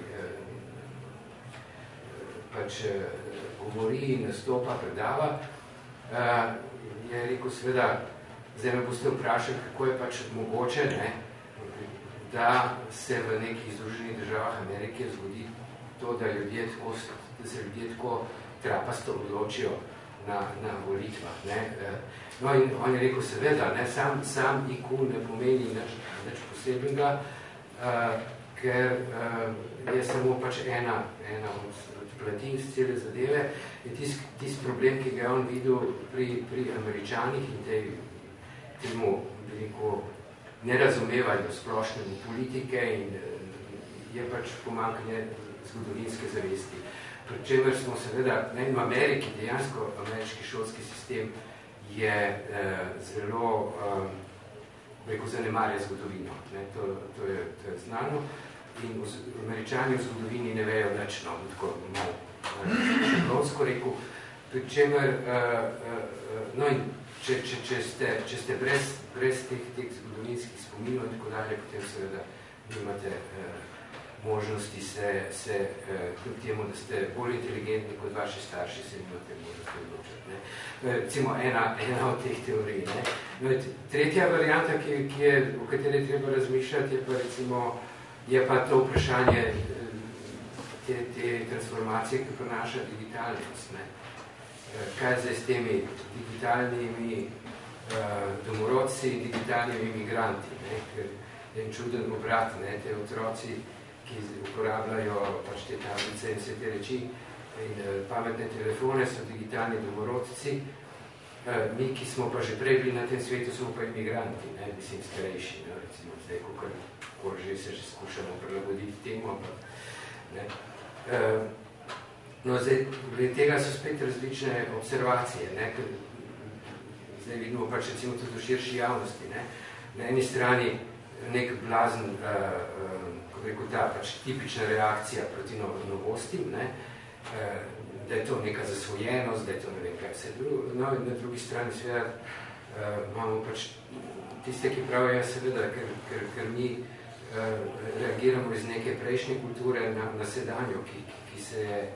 pač eh, govori, nastopa, predava, uh, je rekel seveda, zdaj me boste vprašali, kako je pač mogoče, ne, da se v nekih združenih državah Amerike zgodi to, da, ljudje tako, da se ljudje tako trapasto odločijo na, na volitvah. Ne. No in on je rekel, seveda, ne, sam, sam IQ ne pomeni nič, nič posebnega, uh, ker uh, je samo pač ena, ena od platin z cele zadeve in tisti tis problem, ki ga je on videl pri, pri američanih in tej, temu veliko nerazumevanju splošnemu politike in je pač pomankanje zgodovinske zavesti. Pri čemer smo seveda, ne, v Ameriki dejansko ameriški šolski sistem je eh, zelo eh, rekel, zanemarja zgodovino. Ne, to, to, je, to je znano in američani v zgodovini ne vejo več, no, tako malo šeblonsko rekel, pri čemer, uh, uh, no in če, če, če ste, če ste brez, brez teh, teh zgodovinskih spominov in tako dalje, potem seveda nimate uh, možnosti se, se uh, kljub temu, da ste bolj inteligentni kot vaši starši, se nimate možnosti odločiti. Ne. Recimo ena, ena od teh teorij. Ne. No, tretja varianta, ki, ki je, o kateri treba razmišljati, je pa recimo je pa to vprašanje eh, te, te transformacije, ki prenaša digitalnost. Ne? Eh, kaj zdaj s temi digitalnimi uh, domorodci in digitalnimi imigranti? Ne? Ker je en čuden obrat, ne? te otroci, ki uporabljajo pač te tablice in vse te reči in pametne telefone so digitalni domorodci, mi, ki smo pa že prej bili na tem svetu, smo pa imigranti, ne? mislim, starejši, ne? recimo zdaj, kako kako že se že skušamo prilagoditi temu, ampak ne. Uh, no, zdaj, glede tega so spet različne observacije, ne, ker zdaj vidimo pač recimo tudi v širši javnosti, ne. Na eni strani nek blazen, uh, uh, kako rekel ta, pač tipična reakcija proti no, novostim, ne, uh, da je to neka zasvojenost, da je to ne vem kaj vse drugo, no, na drugi strani seveda uh, imamo pač tiste, ki pravijo, seveda, ker, ker, ker mi reagiramo iz neke prejšnje kulture na, na sedanjo, ki, ki, se,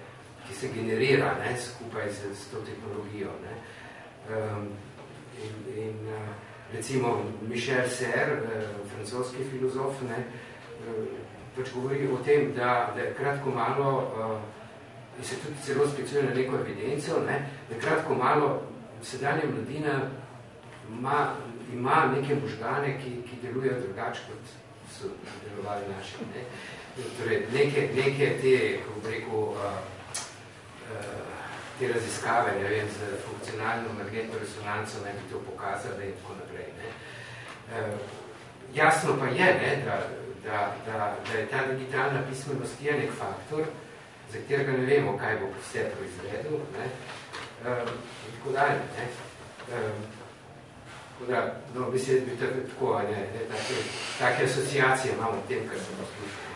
ki se generira ne, skupaj z, z to tehnologijo. Ne. Um, in, in uh, recimo Michel Serre, uh, francoski filozof, ne, pač govori o tem, da, da kratko malo, uh, in se tudi celo speciuje na neko evidenco, ne, da kratko malo sedanja mladina ima, ima neke možgane, ki, ki delujejo drugače kot so delovali naši. Ne? Torej, neke, neke te, kako rekel, uh, uh, te raziskave, ne vem, z funkcionalno magnetno resonanco ne bi to pokazali in tako naprej. Ne? Uh, jasno pa je, ne, da, da, da, da je ta digitalna pismenost je nek faktor, za katerega ne vemo, kaj bo vse proizvedel. Ne? Uh, tako dalje. Ne? Uh, da, no, mislim, bi tako, ne, ne, take, take asociacije imamo v tem, kar sem poslušal.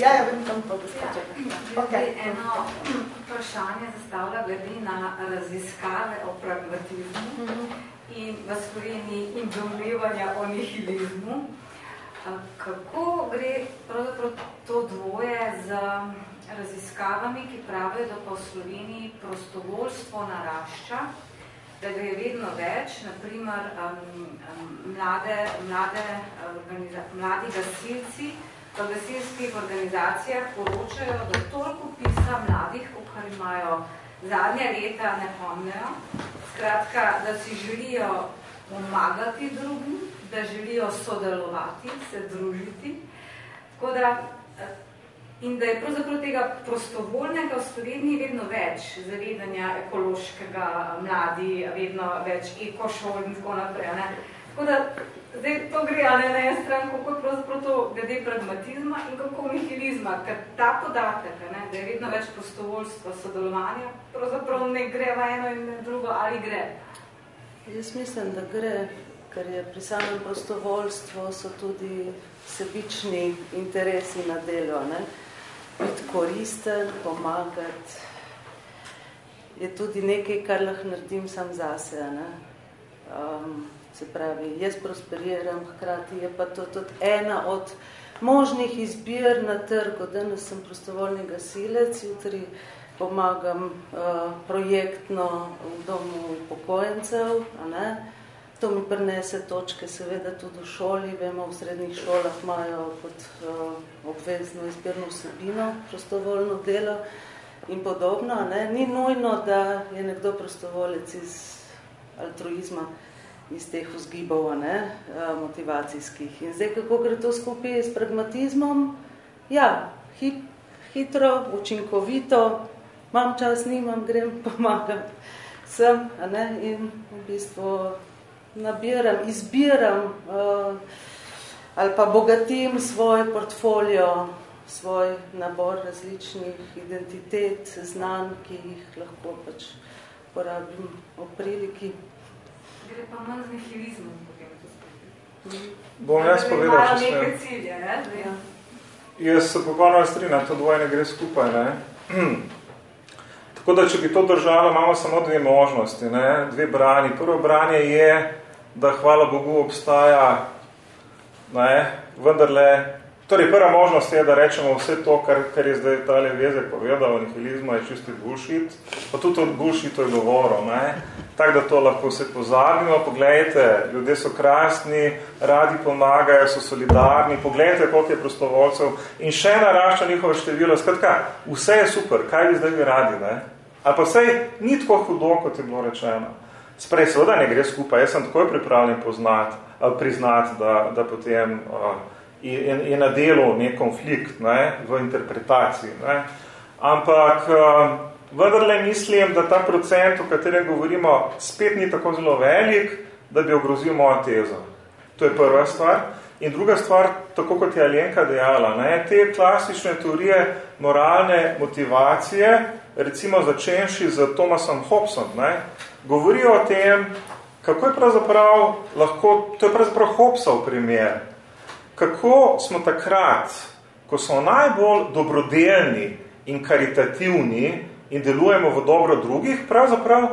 Ja, ja, vem tam pa gospodče. Ja, okay. Eno vprašanje zastavlja glede na raziskave o pragmatizmu mm -hmm. in v Sloveniji in domnevanja o nihilizmu. Kako gre pravzaprav to dvoje z raziskavami, ki pravijo, da pa v Sloveniji prostovoljstvo narašča, da ga je vedno več, naprimer um, um, mlade, mlade, mladi gasilci v gasilskih organizacijah poročajo, da toliko pisa mladih, kar imajo zadnje leta, ne pomnejo, skratka, da si želijo pomagati drugim, da želijo sodelovati, se družiti. Tako da In da je pravzaprav tega prostovoljnega v Sloveniji vedno več, zavedanja ekološkega, mladi, vedno več ekošol in tako naprej. Ne? Tako da zdaj to gre ali na en stran, kako je pravzaprav to glede pragmatizma in kako nihilizma, ker ta podatek, ne, da je vedno več prostovoljstva, sodelovanja, pravzaprav ne gre v eno in drugo, ali gre? Jaz mislim, da gre, ker je pri samem prostovoljstvu so tudi sebični interesi na delo. Ne? Biti koristen, pomagati, je tudi nekaj, kar lahko naredim sam zase. Ne? Um, se pravi, jaz prosperiram, hkrati je pa to tudi ena od možnih izbir na trgu. Danes sem prostovoljni gasilec, jutri pomagam uh, projektno v domu upokojencev, a ne? To mi prinese točke, seveda tudi v šoli, vemo, v srednjih šolah imajo kot uh, obvezno izbirno vsebino, prostovoljno delo in podobno. Ne? Ni nujno, da je nekdo prostovolec iz altruizma, iz teh vzgibov ne? Uh, motivacijskih. In zdaj, kako gre to skupaj s pragmatizmom? Ja, hit, hitro, učinkovito, imam čas, nimam, grem, pomagam sem, a ne? in v bistvu nabiram, izbiram uh, ali pa bogatim svoj portfolio, svoj nabor različnih identitet, znanj, ki jih lahko pač porabim v priliki. Gre pa manj z nihilizmom, Bom jaz povedal, če sem. Cilje, ne? Ja. Jaz se popolnoma strinjam, to dvoje ne gre skupaj. Ne? Tako da, če bi to držalo, imamo samo dve možnosti, ne? dve brani. Prvo branje je, da hvala Bogu obstaja, ne, vendarle, torej prva možnost je, da rečemo vse to, kar, kar je zdaj tale vezek povedal o nihilizmu, je čisti bullshit, pa tudi od bullshitu je govoril, ne, tako da to lahko vse pozabimo, pogledajte, ljudje so krasni, radi pomagajo, so solidarni, pogledajte, koliko je prostovoljcev. In še narašča njihovo število, skratka, vse je super, kaj bi zdaj bi radi, ne, ali pa vsej ni tako hudo, kot je bilo rečeno. Sprej, seveda ne gre skupaj, jaz sem takoj pripravljen poznati, priznati, da, da potem uh, je, je na delu nek konflikt ne, v interpretaciji. Ne. Ampak uh, vendarle mislim, da ta procent, o katerem govorimo, spet ni tako zelo velik, da bi ogrozil mojo tezo. To je prva stvar. In druga stvar, tako kot je Alenka dejala, ne, te klasične teorije moralne motivacije, recimo začenši z Thomasom Hobson, ne, govorijo o tem, kako je pravzaprav lahko, to je pravzaprav Hobsov primer, kako smo takrat, ko smo najbolj dobrodelni in karitativni in delujemo v dobro drugih, pravzaprav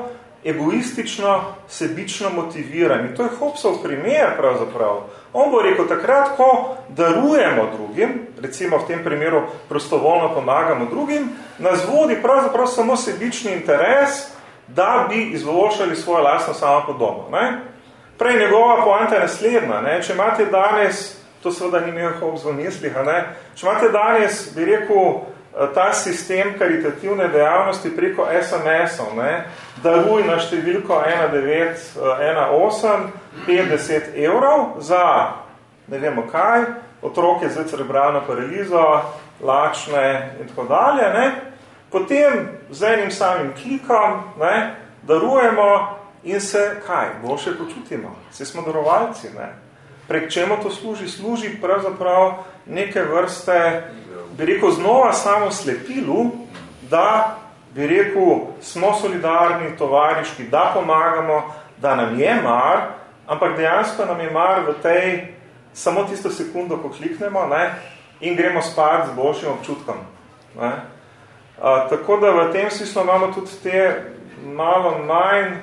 egoistično, sebično motivirani. To je Hobsov primer pravzaprav. On bo rekel, takrat, ko darujemo drugim, recimo v tem primeru prostovoljno pomagamo drugim, nas vodi pravzaprav samo sebični interes, da bi izboljšali svojo lastno samo podobo. Ne? Prej njegova poanta je naslednja. Ne? Če imate danes, to seveda ni imel Hobbes v mislih, ne? če imate danes, bi rekel, ta sistem karitativne dejavnosti preko SMS-ov, daruj na številko 1918 50 evrov za ne vemo kaj, otroke z cerebralno paralizo, lačne in tako dalje, ne? Potem z enim samim klikom ne, darujemo in se kaj, boljše počutimo. Se smo darovalci. Ne. Prek čemu to služi? Služi pravzaprav neke vrste, bi rekel, znova samo slepilu, da bi rekel, smo solidarni, tovariški, da pomagamo, da nam je mar, ampak dejansko nam je mar v tej samo tisto sekundo, ko kliknemo, ne, in gremo spat z boljšim občutkom. Ne? A, tako da v tem smislu imamo tudi te malo manj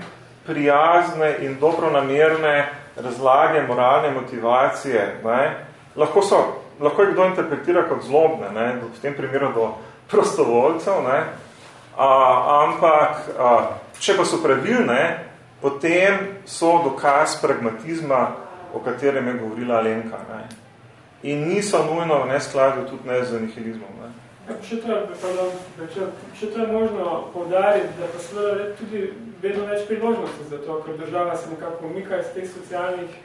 prijazne in dobronamerne razlage, moralne motivacije. Ne? Lahko, so, lahko jih kdo interpretira kot zlobne, ne? v tem primeru do prostovoljcev, ne? A, ampak a, če pa so pravilne, potem so dokaz pragmatizma, o katerem je govorila Alenka. Ne? In niso nujno v neskladju tudi ne z nihilizmom. Ne? Še to, pardon, to je možno povdariti, da pa seveda tudi vedno več priložnosti za to, ker država se nekako umika iz teh socialnih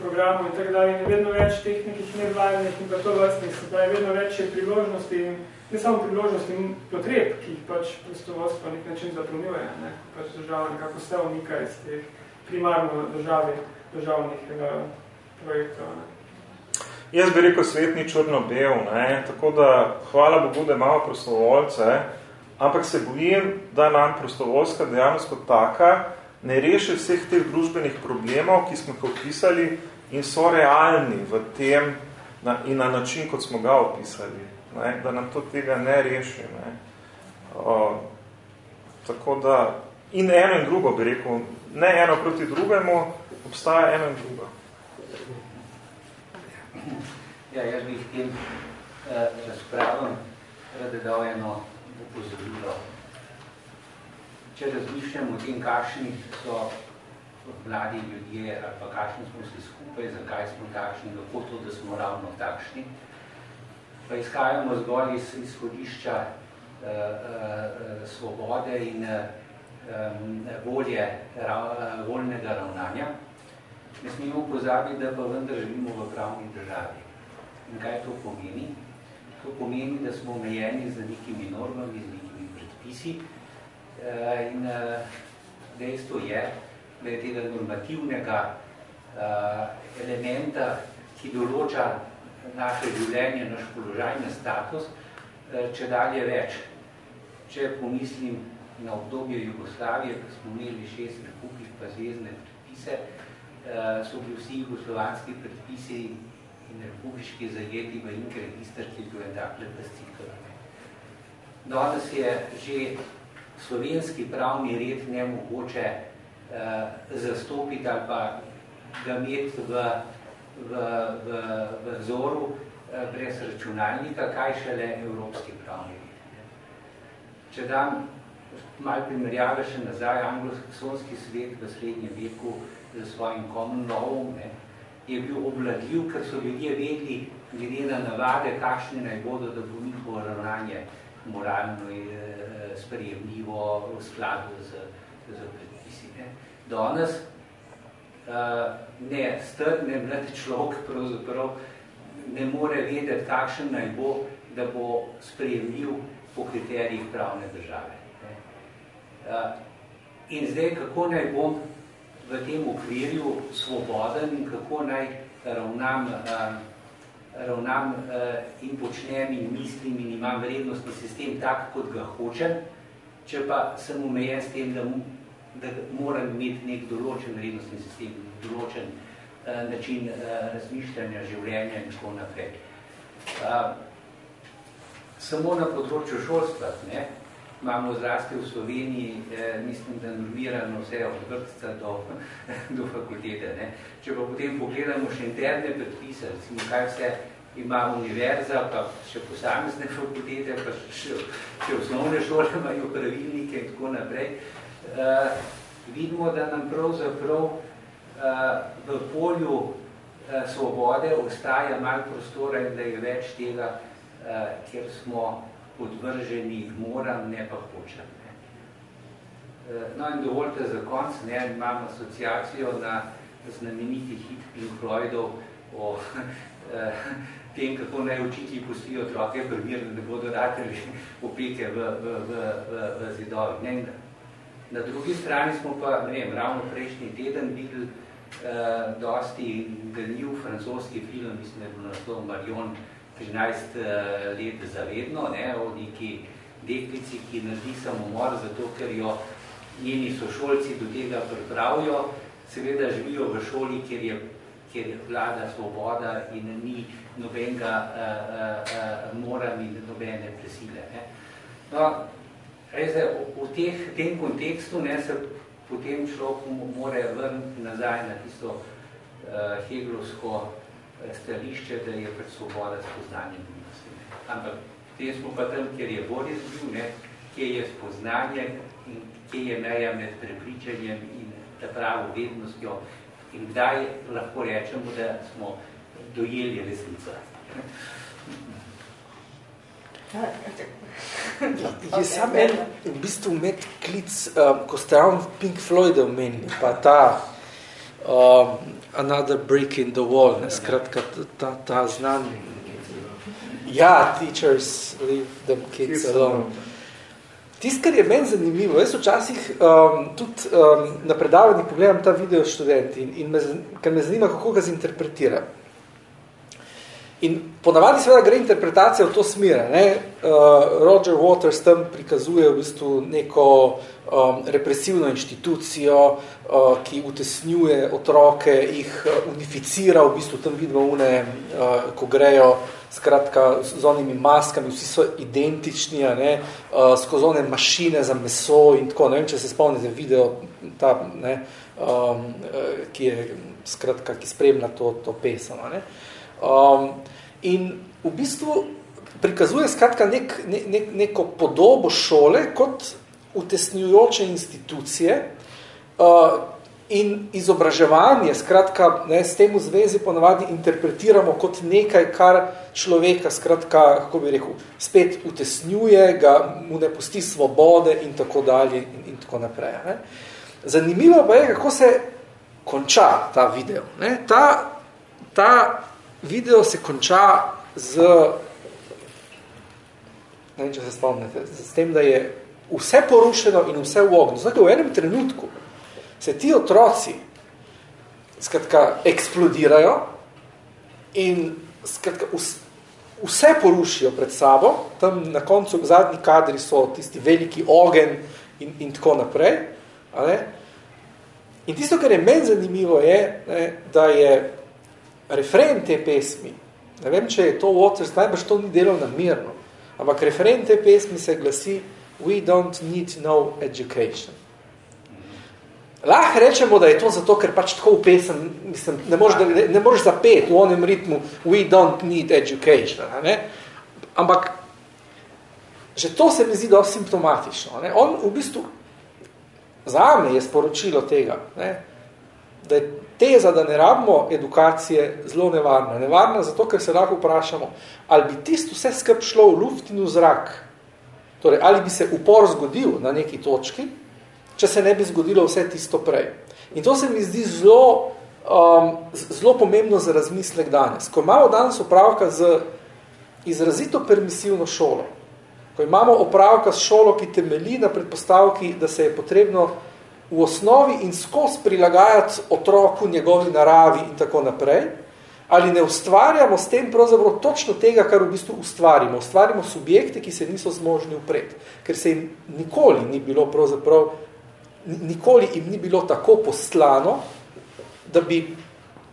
programov in tako dalje, in vedno več teh nekih nevladnih in pa to vrstnih, se pravi, vedno več je priložnosti in ne samo priložnosti in potreb, ki jih pač prostovoljstvo nek način zapolnjuje, ne, pač država nekako se umika iz teh primarno državi, državnih uh, projektov. Ne. Jaz bi rekel, svet ni črno-bel, tako da hvala Bogu, da imamo prostovoljce, ampak se bojim, da nam prostovoljska dejavnost kot taka ne reši vseh teh družbenih problemov, ki smo jih opisali in so realni v tem na, in na način, kot smo ga opisali. Ne? Da nam to tega ne reši. Ne? O, tako da, in eno in drugo bi rekel, ne eno proti drugemu, obstaja eno in drugo. Ja, jaz bi v tem eh, razpravom rada dal eno upozorilo. Če razmišljam o tem, kakšni so mladi ljudje ali pa kakšni smo vsi skupaj, zakaj smo takšni, kako to, da smo ravno takšni, pa izhajamo zgolj iz izhodišča eh, eh, svobode in eh, volje, ra, voljnega ravnanja. Ne smemo pozabiti, da pa vendar živimo v pravni državi. In kaj to pomeni? To pomeni, da smo omejeni z nekimi normami, z nekimi predpisi. Eh, in eh, dejstvo je, da je tega normativnega eh, elementa, ki določa naše življenje, naš položaj, na status, če dalje več. Če pomislim na obdobje Jugoslavije, ko smo imeli šest republik pa zvezdne predpise, so bili vsi jugoslovanski predpisi in republiški zajeti v inke register, ki je bil en tak lebescikl. Danes je že slovenski pravni red nemogoče uh, zastopiti ali pa ga imeti v, v, v, v vzoru uh, brez računalnika, kaj šele evropski pravni red. Če dam malo primerjave še nazaj, anglosaksonski svet v srednjem veku z svojim common lawom, ne, je bil obladljiv, ker so ljudje vedli, glede na navade, kakšne naj bodo, da bo njihovo ravnanje moralno in e, sprejemljivo v skladu z, z predpisi. Ne. Danes uh, ne, strne mladi človek pravzaprav ne more vedeti, kakšen naj bo, da bo sprejemljiv po kriterijih pravne države. Ne. Uh, in zdaj, kako naj bom v tem okvirju svoboden in kako naj ravnam, uh, ravnam uh, in počnem in mislim in imam vrednostni sistem tak, kot ga hočem, če pa sem omejen s tem, da, da moram imeti nek določen vrednostni sistem, določen uh, način uh, razmišljanja, življenja in tako naprej. Uh, samo na področju šolstva, ne, imamo zrasti v Sloveniji, eh, mislim, da normirano vse od vrtca do, do fakultete. Ne. Če pa potem pogledamo še interne predpise, recimo kaj vse ima univerza, pa še posamezne fakultete, pa še, še osnovne šole imajo pravilnike in tako naprej, eh, vidimo, da nam pravzaprav eh, v polju eh, svobode ostaja malo prostora in da je več tega, eh, kjer smo podvrženi moram, ne pa hočem. Ne. Eh, no in dovoljte za konc, ne, imam asociacijo na znameniti hit Pink Floydov o eh, tem, kako naj učitelji pustijo otroke primir, da ne bodo rateli opeke v, v, v, v, v zidovi. Ne. Na drugi strani smo pa, ne vem, ravno prejšnji teden videli uh, dosti ganjiv francoski film, mislim, da je bil naslov Marion, 13 eh, let zavedno, ne, o neki deklici, ki naredi samomor, zato ker jo njeni sošolci do tega pripravijo, seveda živijo v šoli, kjer je kjer je vlada svoboda in ni nobenega uh, uh, mora ni nobene presile. Ne. No, res je, v, teh, v tem kontekstu ne, se potem človek mora vrniti nazaj na tisto uh, hegelovsko stališče, da je pred svoboda spoznanje milosti. Ampak potem smo pa tam, kjer je Boris bil, ne, kje je spoznanje in kje je meja med prepričanjem in ta pravo vednostjo in kdaj lahko rečemo, da smo dojeli resnico. Je sam en, v bistvu med klic, um, ko ste ravno Pink Floyd omenili, pa ta um, Another Brick in the Wall, ne, skratka, ta, ta znan. Ja, teachers leave them kids alone. Tisto, kar je meni zanimivo, jaz včasih um, tudi um, na predavanjih pogledam ta video študenti in, in me, ker me zanima, kako ga zinterpretira. In ponavadi seveda gre interpretacija v to smer. Ne? Uh, Roger Waters tam prikazuje v bistvu neko um, represivno inštitucijo, uh, ki utesnjuje otroke, jih uh, unificira, v bistvu tam vidimo une, uh, ko grejo skratka z onimi maskami, vsi so identični, ne, uh, skozi one mašine za meso in tako, ne vem, če se spomnite video, ta, ne, um, ki je, skratka, ki spremlja to, to pesem. Ne. Um, in v bistvu prikazuje skratka nek, ne, ne, neko podobo šole kot utesnjujoče institucije, uh, In izobraževanje, skratka, ne, s tem v zvezi ponavadi interpretiramo kot nekaj, kar človeka, skratka, kako bi rekel, spet utesnjuje, ga mu ne pusti svobode in tako dalje in, in tako naprej. Ne. Zanimivo pa je, kako se konča ta video. Ne. Ta, ta video se konča z, ne vem, če se spomnite, s tem, da je vse porušeno in vse v ognju. Zdaj, v enem trenutku, se ti otroci skratka, eksplodirajo in skratka, vse porušijo pred sabo, tam na koncu zadnji kadri so tisti veliki ogen in, in tako naprej. Ne? In tisto, kar je meni zanimivo, je, ne, da je refren te pesmi, ne vem, če je to Waters, najbrž to ni delo namirno, ampak refren te pesmi se glasi We don't need no education. Lahko rečemo, da je to zato, ker pač tako v pesem, mislim, ne moreš, ne, ne moreš zapeti v onem ritmu we don't need education. Ne? Ampak že to se mi zdi dosti simptomatično. Ne? On v bistvu zame je sporočilo tega, ne? Da je teza, da ne rabimo edukacije zelo nevarna. Nevarna zato, ker se lahko vprašamo, ali bi tisto vse skrb šlo v luft in v zrak. Torej, ali bi se upor zgodil na neki točki, če se ne bi zgodilo vse tisto prej. In to se mi zdi zelo, um, zelo pomembno za razmislek danes. Ko imamo danes opravka z izrazito permisivno šolo, ko imamo opravka s šolo, ki temelji na predpostavki, da se je potrebno v osnovi in skozi prilagajati otroku njegovi naravi in tako naprej, ali ne ustvarjamo s tem pravzaprav točno tega, kar v bistvu ustvarimo. Ustvarimo subjekte, ki se niso zmožni upret, ker se jim nikoli ni bilo pravzaprav nikoli jim ni bilo tako poslano, da bi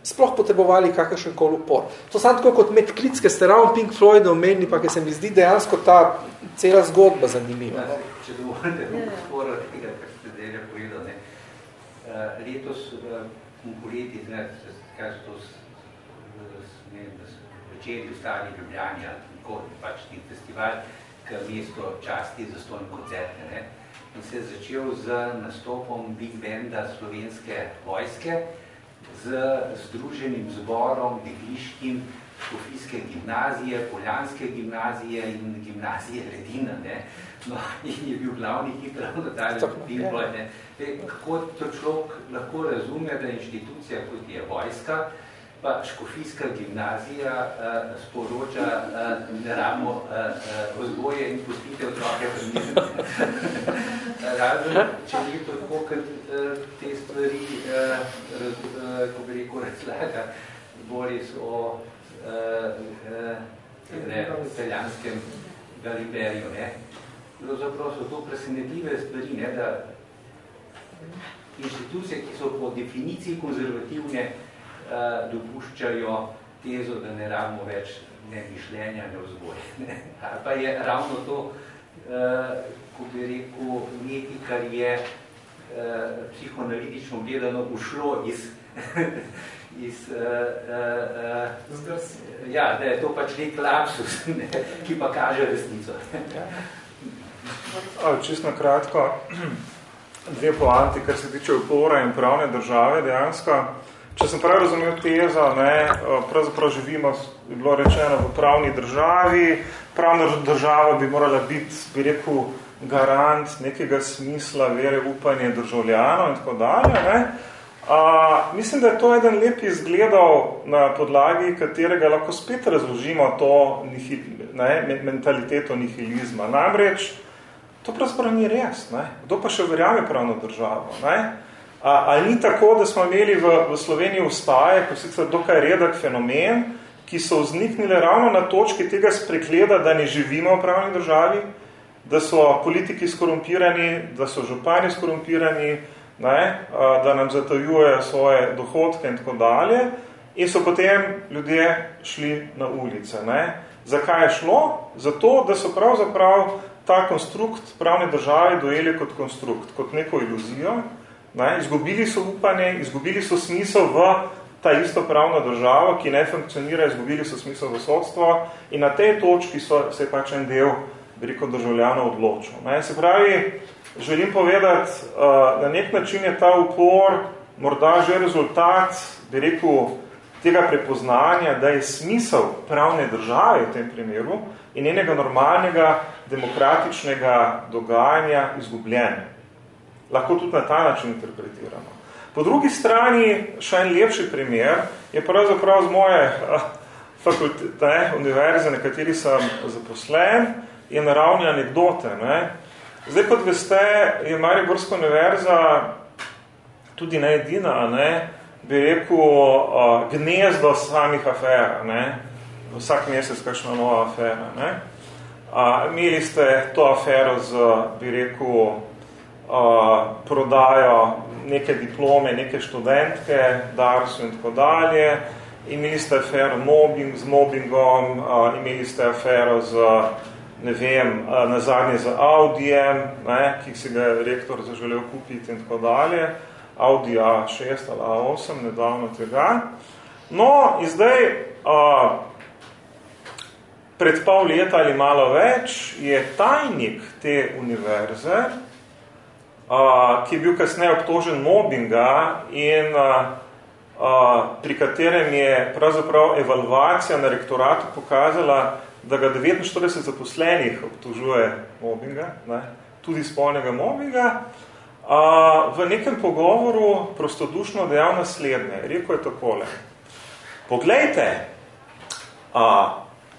sploh potrebovali kakršen koli upor. To sam tako kot med klicke ste ravno Pink Floyd omenili, pa se mi zdi dejansko ta cela zgodba zanimiva. Ja, če dovolite, bom sporo tega, kar ste delja povedal. Ne. Uh, letos, uh, poleti, ne, kaj so to, ne, da so večeri v stari Ljubljani, ali pač ti festival, k mesto časti za stojni koncerte. Ne in se je začel z nastopom Big Banda slovenske vojske z združenim zborom Degliškim Škofijske gimnazije, Poljanske gimnazije in gimnazije Redina. Ne? No, in je bil glavni hit ravno dalje Pinboy. Ne? Kako to človek lahko razume, da inštitucija, kot je vojska, pa Škofijska gimnazija uh, sporoča, uh, ne ramo uh, uh, vzgoje in pustite otroke premizati. Razen, če ni to tako, kot uh, te stvari, uh, raz, uh, ko bi rekel, razlaga Boris o uh, uh, celjanskem Galiberiju. Ne? Pravzaprav so to presenetljive stvari, ne? da inštitucije, ki so po definiciji konzervativne, uh, dopuščajo tezo, da ne rabimo več ne mišljenja, ne vzgoje. Ne? Ali pa je ravno to, uh, ko bi rekel, nekaj, kar je uh, psihoanalitično gledano ušlo iz, iz uh, uh, uh, ja, da je to pač nek lapsus, ne? ki pa kaže resnico. Čisto kratko, dve poanti, kar se tiče upora in pravne države dejansko. Če sem prav razumel tezo, ne, pravzaprav živimo, je bilo rečeno, v pravni državi. Pravna država bi morala biti, bi rekel, garant nekega smisla, vere, upanje državljanov in tako dalje. Ne. A, mislim, da je to eden lep izgledal, na podlagi katerega lahko spet razložimo to nihil, ne, mentaliteto nihilizma. Namreč, to pravzaprav ni res. Ne. Kdo pa še verjame pravno državo? Ne. A, ali ni tako, da smo imeli v, v Sloveniji ustaje, ko sicer dokaj redek fenomen, ki so vzniknile ravno na točki tega sprekleda, da ne živimo v pravni državi, da so politiki skorumpirani, da so župani skorumpirani, ne, da nam zatajujejo svoje dohodke in tako dalje, in so potem ljudje šli na ulice. Ne. Zakaj je šlo? Zato, da so pravzaprav ta konstrukt pravne države dojeli kot konstrukt, kot neko iluzijo, Ne? Izgubili so upanje, izgubili so smisel v ta isto pravno državo, ki ne funkcionira, izgubili so smisel v sodstvo in na tej točki so, se je pač en del veliko državljanov odločil. Ne? Se pravi, želim povedati, uh, na nek način je ta upor morda že rezultat, bi rekel, tega prepoznanja, da je smisel pravne države v tem primeru in njenega normalnega demokratičnega dogajanja izgubljen lahko tudi na ta način interpretiramo. Po drugi strani, še en lepši primer, je pravzaprav z moje eh, fakultete, univerze, na kateri sem zaposlen, je naravni anekdote. Ne? Zdaj, kot veste, je Mariborska univerza tudi ne edina, ne? Bi rekel, uh, gnezdo samih afer, ne? vsak mesec kakšna nova afera. Ne? Uh, imeli ste to afero z, bi rekel, prodajo neke diplome, neke študentke, Darsu in tako dalje. Imeli ste afero mobbing, z mobbingom, uh, imeli ste afero z, ne vem, uh, na zadnje z Audijem, ne, ki si ga je rektor zaželel kupiti in tako dalje. Audi A6 ali A8, nedavno tega. No, in zdaj, uh, pred pol leta ali malo več, je tajnik te univerze, ki je bil kasneje obtožen mobinga in a, a, pri katerem je pravzaprav evalvacija na rektoratu pokazala, da ga 49 zaposlenih obtožuje mobinga, ne, tudi spolnega mobinga, a, v nekem pogovoru prostodušno dejal naslednje. Rekel je takole. Poglejte, a,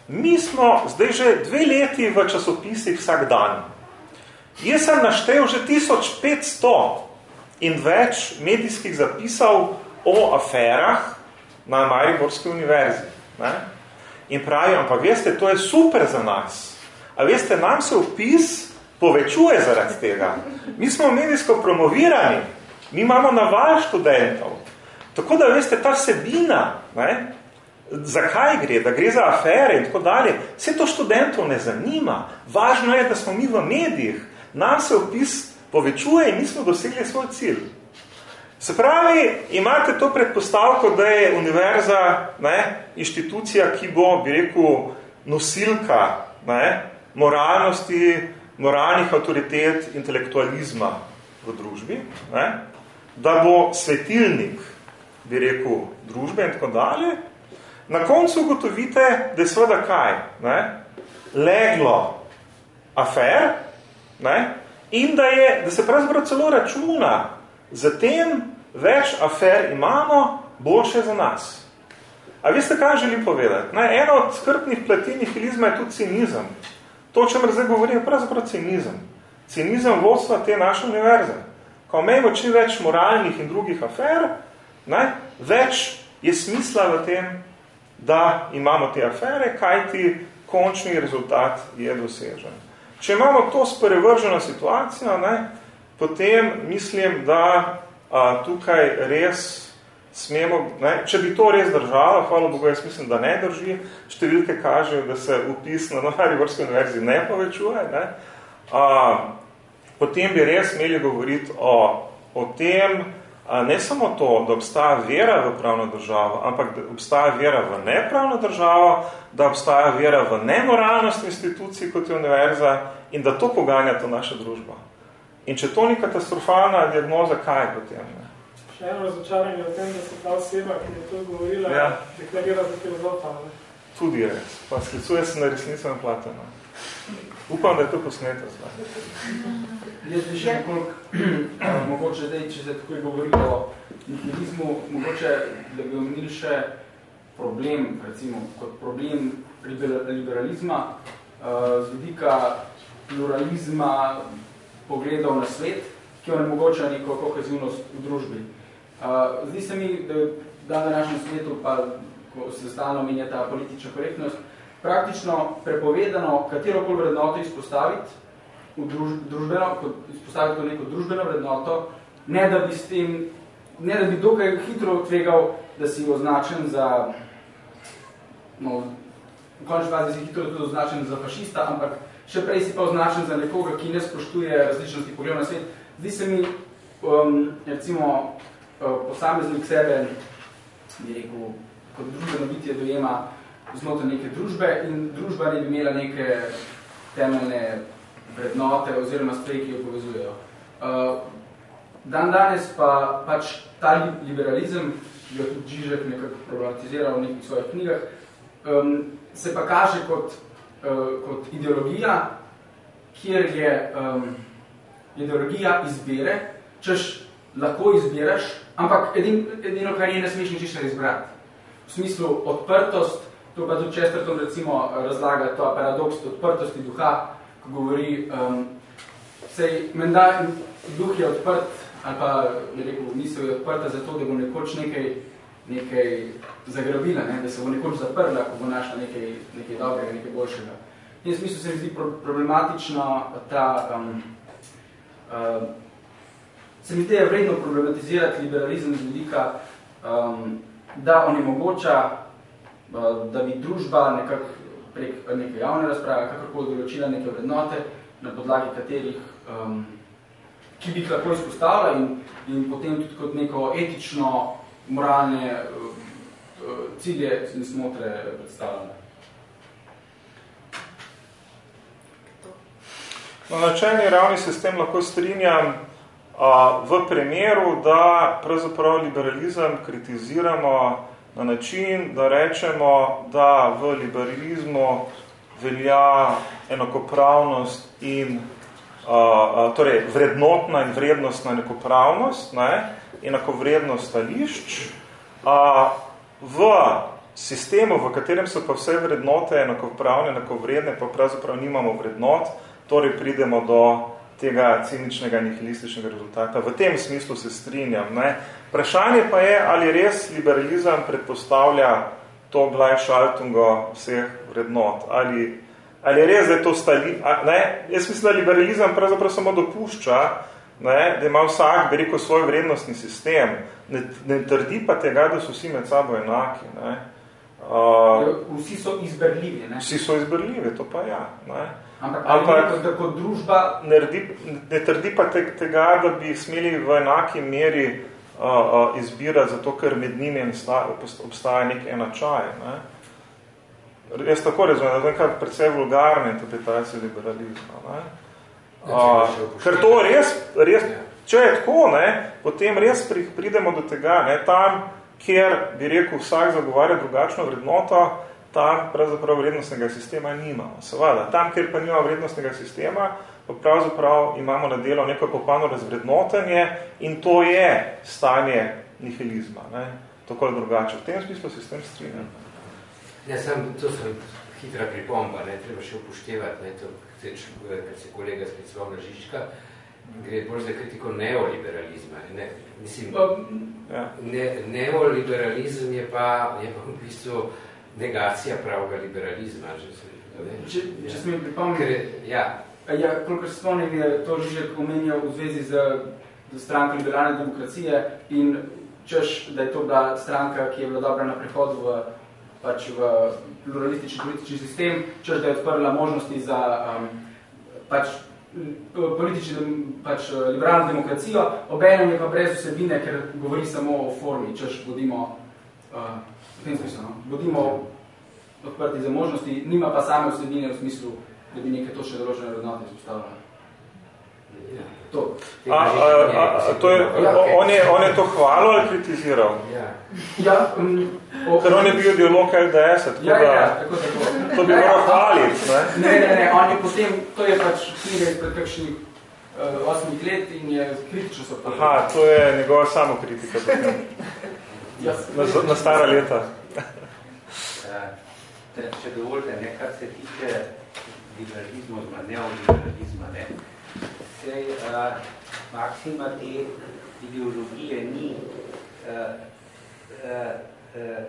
mi smo zdaj že dve leti v časopisih vsak dan. Jaz sem naštel že 1500 in več medijskih zapisov o aferah na Mariborski univerzi. Ne? In pravi, ampak veste, to je super za nas. A veste, nam se opis povečuje zaradi tega. Mi smo medijsko promovirani, mi imamo naval študentov. Tako da, veste, ta vsebina, ne, zakaj gre, da gre za afere in tako dalje, vse to študentov ne zanima. Važno je, da smo mi v medijih, nam se opis povečuje in nismo dosegli svoj cilj. Se pravi, imate to predpostavko, da je univerza ne, inštitucija, ki bo, bi rekel, nosilka ne, moralnosti, moralnih avtoritet, intelektualizma v družbi, ne, da bo svetilnik, bi rekel, družbe in tako dalje. Na koncu ugotovite, da je seveda kaj? Ne, leglo afer, Ne? In da, je, da se pravzaprav celo računa, zatem več afer imamo, boljše za nas. A veste, kaj želim povedati? Ne? Eno od skrpnih platinih filizma je tudi cinizem. To, o čemer zdaj govorim, je pravzaprav cinizem. Cinizem vodstva te naše univerze. Ko imamo čim več moralnih in drugih afer, ne? več je smisla v tem, da imamo te afere, kajti končni rezultat je dosežen. Če imamo to sprevrženo situacijo, ne, potem mislim, da a, tukaj res smemo, ne, če bi to res držalo, hvala Bogu, jaz mislim, da ne drži, številke kažejo, da se upis na Vrske univerzi ne povečuje, ne, a, potem bi res imeli govoriti o, o tem, a, ne samo to, da obstaja vera v pravno državo, ampak da obstaja vera v nepravno državo, da obstaja vera v nemoralnost institucij kot je univerza in da to poganja to naša družba. In če to ni katastrofalna diagnoza, kaj potem? Ne? Še eno razočaranje o tem, da se ta oseba, ki je to govorila, ja. deklarira za filozofa. Tudi je res. Pa sklicuje se na resnicem plateno. Upam, da je to posneto zdaj. Jaz bi še nekoliko, mogoče zdaj, če se tako je govorilo o nihilizmu, mogoče, da bi omenili še problem, recimo, kot problem liberalizma, z vidika pluralizma pogledov na svet, ki onemogoča neko kohezivnost v družbi. Uh, zdi se mi, da na našem svetu, pa ko se stalno menja ta politična korektnost, praktično prepovedano katerokoli vrednoto izpostaviti, v druž, družbeno, kot, izpostaviti kot neko družbeno vrednoto, ne da bi s tem, ne da bi dokaj hitro tvegal, da si označen za, no, v končni fazi si hitro tudi označen za fašista, ampak še prej si pa označen za nekoga, ki ne spoštuje različnosti pogledov na svet. Zdi se mi, um, recimo, posameznik sebe, bi rekel, kot družbeno bitje dojema znotraj neke družbe in družba ne bi imela neke temeljne vrednote oziroma stvari, ki jo povezujejo. Eh, dan danes pa pač ta liberalizem, ki ga tudi Žižek nekako problematizira v nekih svojih knjigah, se pa kaže kot, eh, kot ideologija, kjer je ideologija izbere, češ lahko izbiraš, ampak edin, edino, kar je, ne smeš ničišče izbrati. V smislu odprtost, to pa tudi Chesterton recimo razlaga to paradoks odprtosti duha, ko govori, um, sej, menda duh je odprt, ali pa, je rekel, misel je odprta zato, da bo nekoč nekaj, nekaj zagrabila, ne? da se bo nekoč zaprla, ko bo našla nekaj, nekaj dobrega, nekaj boljšega. In v smislu se mi zdi problematično ta um, uh, se mi zdi, je vredno problematizirati liberalizem z vidika, um, da onemogoča, uh, da bi družba nekak prek neke javne razprave, kakorkoli določila neke vrednote, na podlagi katerih, um, ki bi jih lahko izpostavila in, in potem tudi kot neko etično, moralne uh cilje in smotre predstavljala. Na načelni ravni se s tem lahko strinjam, v primeru, da pravzaprav liberalizem kritiziramo na način, da rečemo, da v liberalizmu velja enakopravnost in torej vrednotna in vrednostna enakopravnost, ne, enakovrednost stališč, v sistemu, v katerem so pa vse vrednote enakopravne, enakovredne, pa pravzaprav nimamo vrednot, torej pridemo do tega ciničnega nihilističnega rezultata. V tem smislu se strinjam. Ne. Vprašanje pa je, ali res liberalizem predpostavlja to Gleichschaltungo vseh vrednot. Ali, ali res, da je to stali... Ne? Jaz mislim, da liberalizem pravzaprav samo dopušča, ne, da ima vsak, bi rekel, svoj vrednostni sistem. Ne, ne trdi pa tega, da so vsi med sabo enaki. Ne. Uh, vsi so izberljivi. Ne? Vsi so izberljivi, to pa ja. Ne. Ampak, ampak kot, kot družba... Neredi, ne trdi pa te, tega, da bi smeli v enaki meri uh, uh, izbirati, zato ker med njimi obstaja nek enačaj. Ne? Jaz tako razumem, da je kar predvsej vulgarna interpretacija liberalizma. Ne? Uh, ker to res, res, če je tako, ne, potem res pridemo do tega, ne, tam, kjer bi rekel vsak zagovarja drugačno vrednoto, tam pravzaprav vrednostnega sistema nimamo. Seveda, tam, kjer pa nimamo vrednostnega sistema, pa pravzaprav imamo na delo neko popolno razvrednotenje in to je stanje nihilizma. Ne? Tako je drugače. V tem smislu se s tem strinjam. Ja, sem, to sem hitra pripomba, ne, treba še upoštevati, ne, to, kar se kolega sklicoval na Žižka, gre bolj za kritiko neoliberalizma. Ne, mislim, ja. ne, neoliberalizem je pa, je pa v bistvu negacija pravega liberalizma. Že se, če ja. če smem pripomniti, ja. ja, koliko se spomnim, je to že omenjal v zvezi z, z stranko liberalne demokracije in češ, da je to bila stranka, ki je bila dobra na prehod v, pač v pluralistični politični sistem, češ, da je odprla možnosti za um, pač politični, pač liberalno demokracijo, obenem je pa brez vsebine, ker govori samo o formi, češ, bodimo, uh, tem smislu, no? bodimo odprti za možnosti, nima pa same vsebine v smislu, da bi nekaj to še določene vrednote izpostavljali. To. A, a, a, to je, on, je, on je to hvalil ali kritiziral? Ja. ja um, Ker on je bil dialog LDS, tako ja, da ja, tako, tako. to bi moral hvaliti. Ne? ne, ne, ne, on je potem, to je pač knjiga izpred kakšnih uh, osmih let in je kritično so Aha, to je njegova samokritika. ja, na, na stara leta. Če dovolite, ne, kar se tiče liberalizma, neoliberalizma, ne, sej uh, maksima te ideologije ni uh, uh, uh,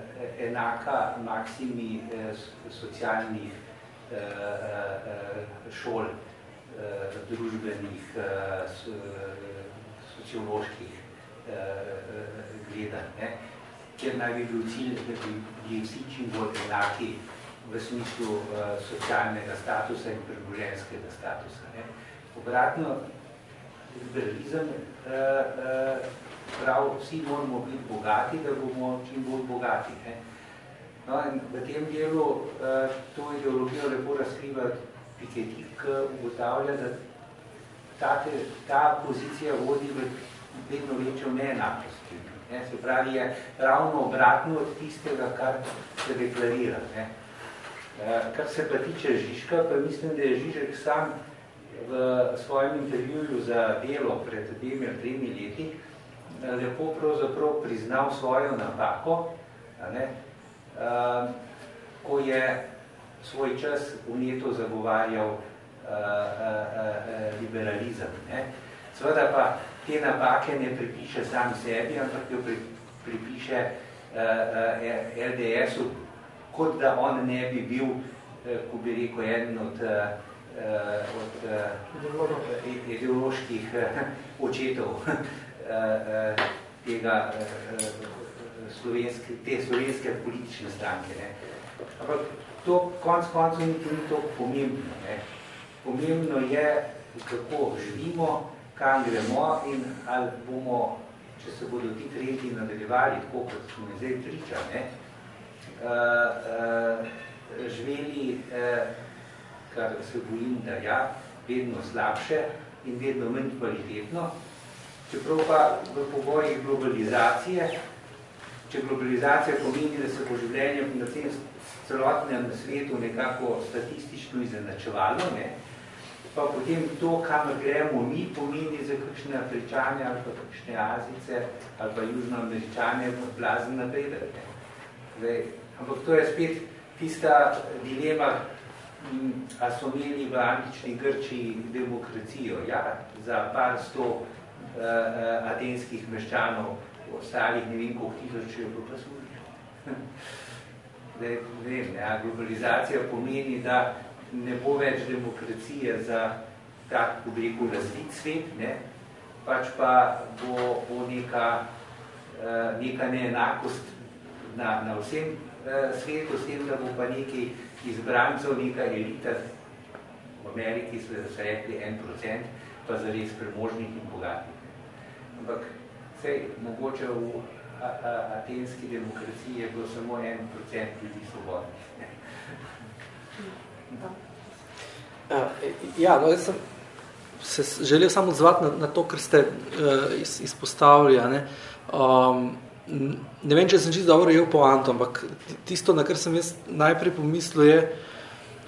enaka maksimi uh, socialnih uh, uh, šol, uh, družbenih, uh, socioloških uh, gledanj, ne? Kjer naj bi bil cilj, da bi bili vsi čim bolj enaki v smislu uh, socialnega statusa in premoženskega statusa. Ne? Obratno, liberalizem eh, eh, prav, vsi moramo biti bogati, da bomo čim bolj bogati. Ne? No, in v tem delu eh, to ideologijo lepo razkriva Piketty, ki ugotavlja, da ta, ta pozicija vodi v vedno večjo neenakost. Ne? Se pravi, je ravno obratno od tistega, kar se deklarira. Ne? Kar se pa tiče Žižka, pa mislim, da je Žižek sam v svojem intervjuju za delo pred dvemi ali tremi leti eh, lepo pravzaprav priznal svojo napako, ne, a, ko je svoj čas vneto zagovarjal a, liberalizem. Ne. Seveda pa te napake ne pripiše sam sebi, ampak jo pri, pripiše LDS-u, kot da on ne bi bil, eh, ko bi rekel, eden od uh, od uh, ideoloških uh, očetov uh, uh, tega uh, slovenske, te slovenske politične stranke. Ne. Ampak to konc koncev ni to pomembno. Ne. Pomembno je, kako živimo, kam gremo in ali bomo, če se bodo ti trendi nadaljevali, tako kot smo zdaj priča, ne, uh, uh, živeli uh, kar se bojim, da ja, vedno slabše in vedno manj kvalitetno. Čeprav pa v pogojih globalizacije, če globalizacija pomeni, da se bo življenje na celotnem svetu nekako statistično izenačevalo, ne, pa potem to, kam gremo mi, pomeni za kakšne afričane ali pa kakšne azice ali pa južnoameričane blazen napredek. Ampak to je spet tista dilema, a so imeli v antični Grčiji demokracijo, ja, za par sto uh, uh, atenskih meščanov, ostalih ne vem, koliko tisoč je bilo pa služijo. vem, ja, globalizacija pomeni, da ne bo več demokracije za tak, ko bi rekel, razvit svet, ne, pač pa bo, bo neka, uh, neka neenakost na, na vsem uh, svetu, s tem, da bo pa nekaj izbrancov neka elita, v Ameriki so se rekli en procent, pa zares premožnih in bogatih. Ampak sej, mogoče v a, a, atenski demokraciji je bilo samo en procent ljudi svobodnih. Ja, no, jaz sem se želel samo odzvati na, na to, kar ste uh, izpostavili. Ne. Um, ne vem, če sem čisto dobro jel poanto, ampak tisto, na kar sem jaz najprej pomislil, je,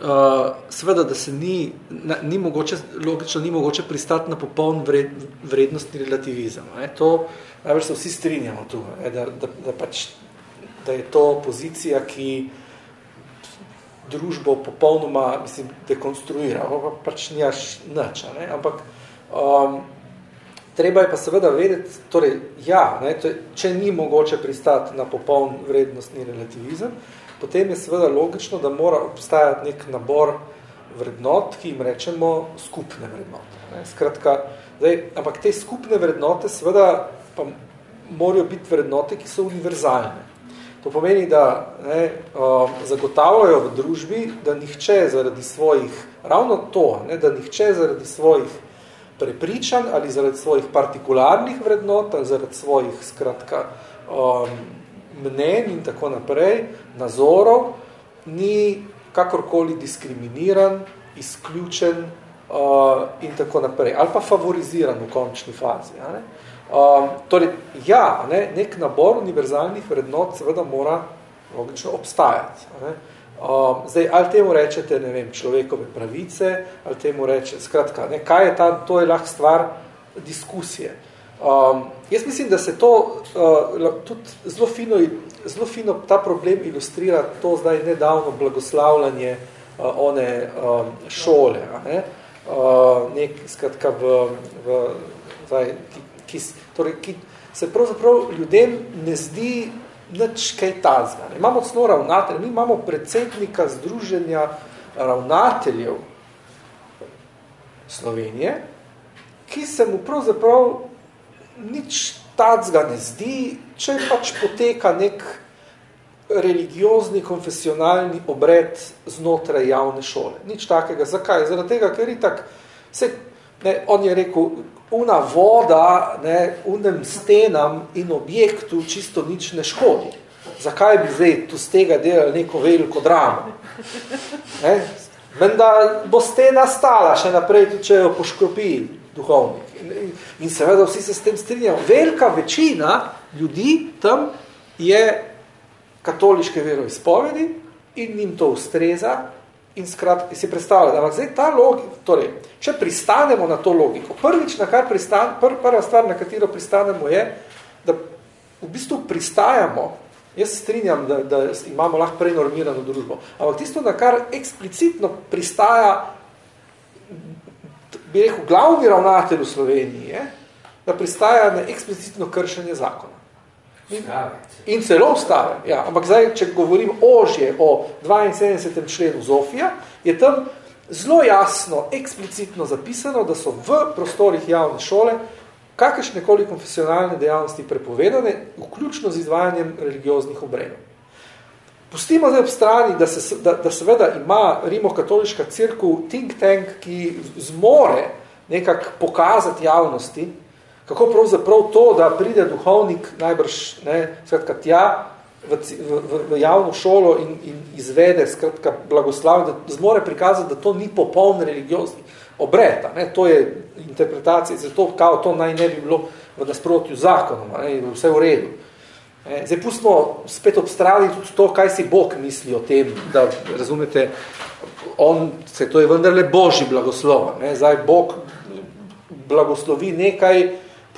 uh, seveda, da se ni, na, ni mogoče, logično ni mogoče pristati na popoln vred, vrednostni relativizem. Ne. To, najbolj se vsi strinjamo tu, ne, da, da, da, pač, da je to pozicija, ki družbo popolnoma, mislim, dekonstruira, pa pač nijaš nič, ne, ampak um, Treba je pa seveda vedeti, torej, ja, ne, to je, če ni mogoče pristati na popoln vrednostni relativizem, potem je seveda logično, da mora obstajati nek nabor vrednot, ki jim rečemo skupne vrednote. Ne. Skratka, zdaj, ampak te skupne vrednote seveda pa morajo biti vrednote, ki so univerzalne. To pomeni, da ne, um, zagotavljajo v družbi, da nihče zaradi svojih, ravno to, ne, da nihče zaradi svojih prepričanj ali zaradi svojih partikularnih vrednot ali zaradi svojih skratka um, mnen in tako naprej, nazorov, ni kakorkoli diskriminiran, izključen uh, in tako naprej. Ali pa favoriziran v končni fazi. Ne. Um, torej, ja, ne, nek nabor univerzalnih vrednot seveda mora logično obstajati. Ne. Um, zdaj, ali temu rečete, ne vem, človekove pravice, ali temu reče, skratka, ne, kaj je ta, to je lahko stvar diskusije. Um, jaz mislim, da se to uh, tudi zelo fino, zelo fino ta problem ilustrira to zdaj nedavno blagoslavljanje uh, one um, šole, ne, uh, nek, skratka, v, v, zdaj, ki, ki, torej, ki se pravzaprav ljudem ne zdi nič kaj tazga. Imamo celo ravnatelj, mi imamo predsednika Združenja ravnateljev Slovenije, ki se mu pravzaprav nič tazga ne zdi, če pač poteka nek religiozni, konfesionalni obred znotraj javne šole. Nič takega. Zakaj? Zaradi tega, ker itak se, ne, on je rekel, una voda ne, unem stenam in objektu čisto nič ne škodi. Zakaj bi zdaj tu z tega delali neko veliko dramo? Ne? Menda bo stena stala še naprej, tudi če jo poškropi duhovnik. In, in seveda vsi se s tem strinjamo. Velika večina ljudi tam je katoliške veroizpovedi in jim to ustreza in skratki si predstavljati. Ampak zdaj ta logika, torej, če pristanemo na to logiko, prvič, na kar pristan, pr, prva stvar, na katero pristanemo je, da v bistvu pristajamo, jaz strinjam, da, da imamo lahko prenormirano družbo, ampak tisto, na kar eksplicitno pristaja, bi rekel, glavni ravnatelj v Sloveniji, je, da pristaja na eksplicitno kršenje zakona. In, in celo ustave. Ja, ampak zdaj, če govorim ožje o 72. členu Zofija, je tam zelo jasno, eksplicitno zapisano, da so v prostorih javne šole kakršne koli konfesionalne dejavnosti prepovedane, vključno z izvajanjem religioznih obredov. Pustimo zdaj ob strani, da, se, da, da seveda ima rimokatoliška crkva think tank, ki zmore nekako pokazati javnosti, kako pravzaprav to, da pride duhovnik najbrž ne, skratka, tja v, v, v javno šolo in, in izvede skratka, blagoslav, da zmore prikazati, da to ni popoln religiozni obred. Ne, to je interpretacija, zato kao to naj ne bi bilo v nasprotju zakonom, ne, vse v redu. Ne, zdaj pustimo spet obstrali tudi to, kaj si Bog misli o tem, da razumete, on, se to je vendarle Božji blagoslov. Ne, zdaj Bog blagoslovi nekaj,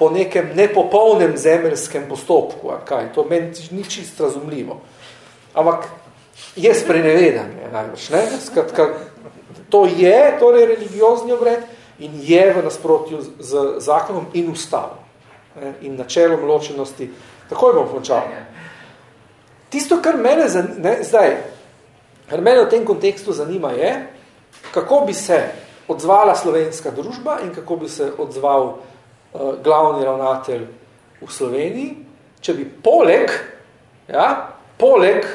po nekem nepopolnem zemeljskem postopku, kaj, to meni ni čist razumljivo. Ampak je sprenevedanje, najbrž, ne? Skratka, to je torej religiozni obred in je v nasprotju z, z zakonom in ustavom ne? in načelom ločenosti. Takoj bom končal. Tisto, kar mene ne, zdaj, kar mene v tem kontekstu zanima je, kako bi se odzvala slovenska družba in kako bi se odzval uh, glavni ravnatelj v Sloveniji, če bi poleg, ja, poleg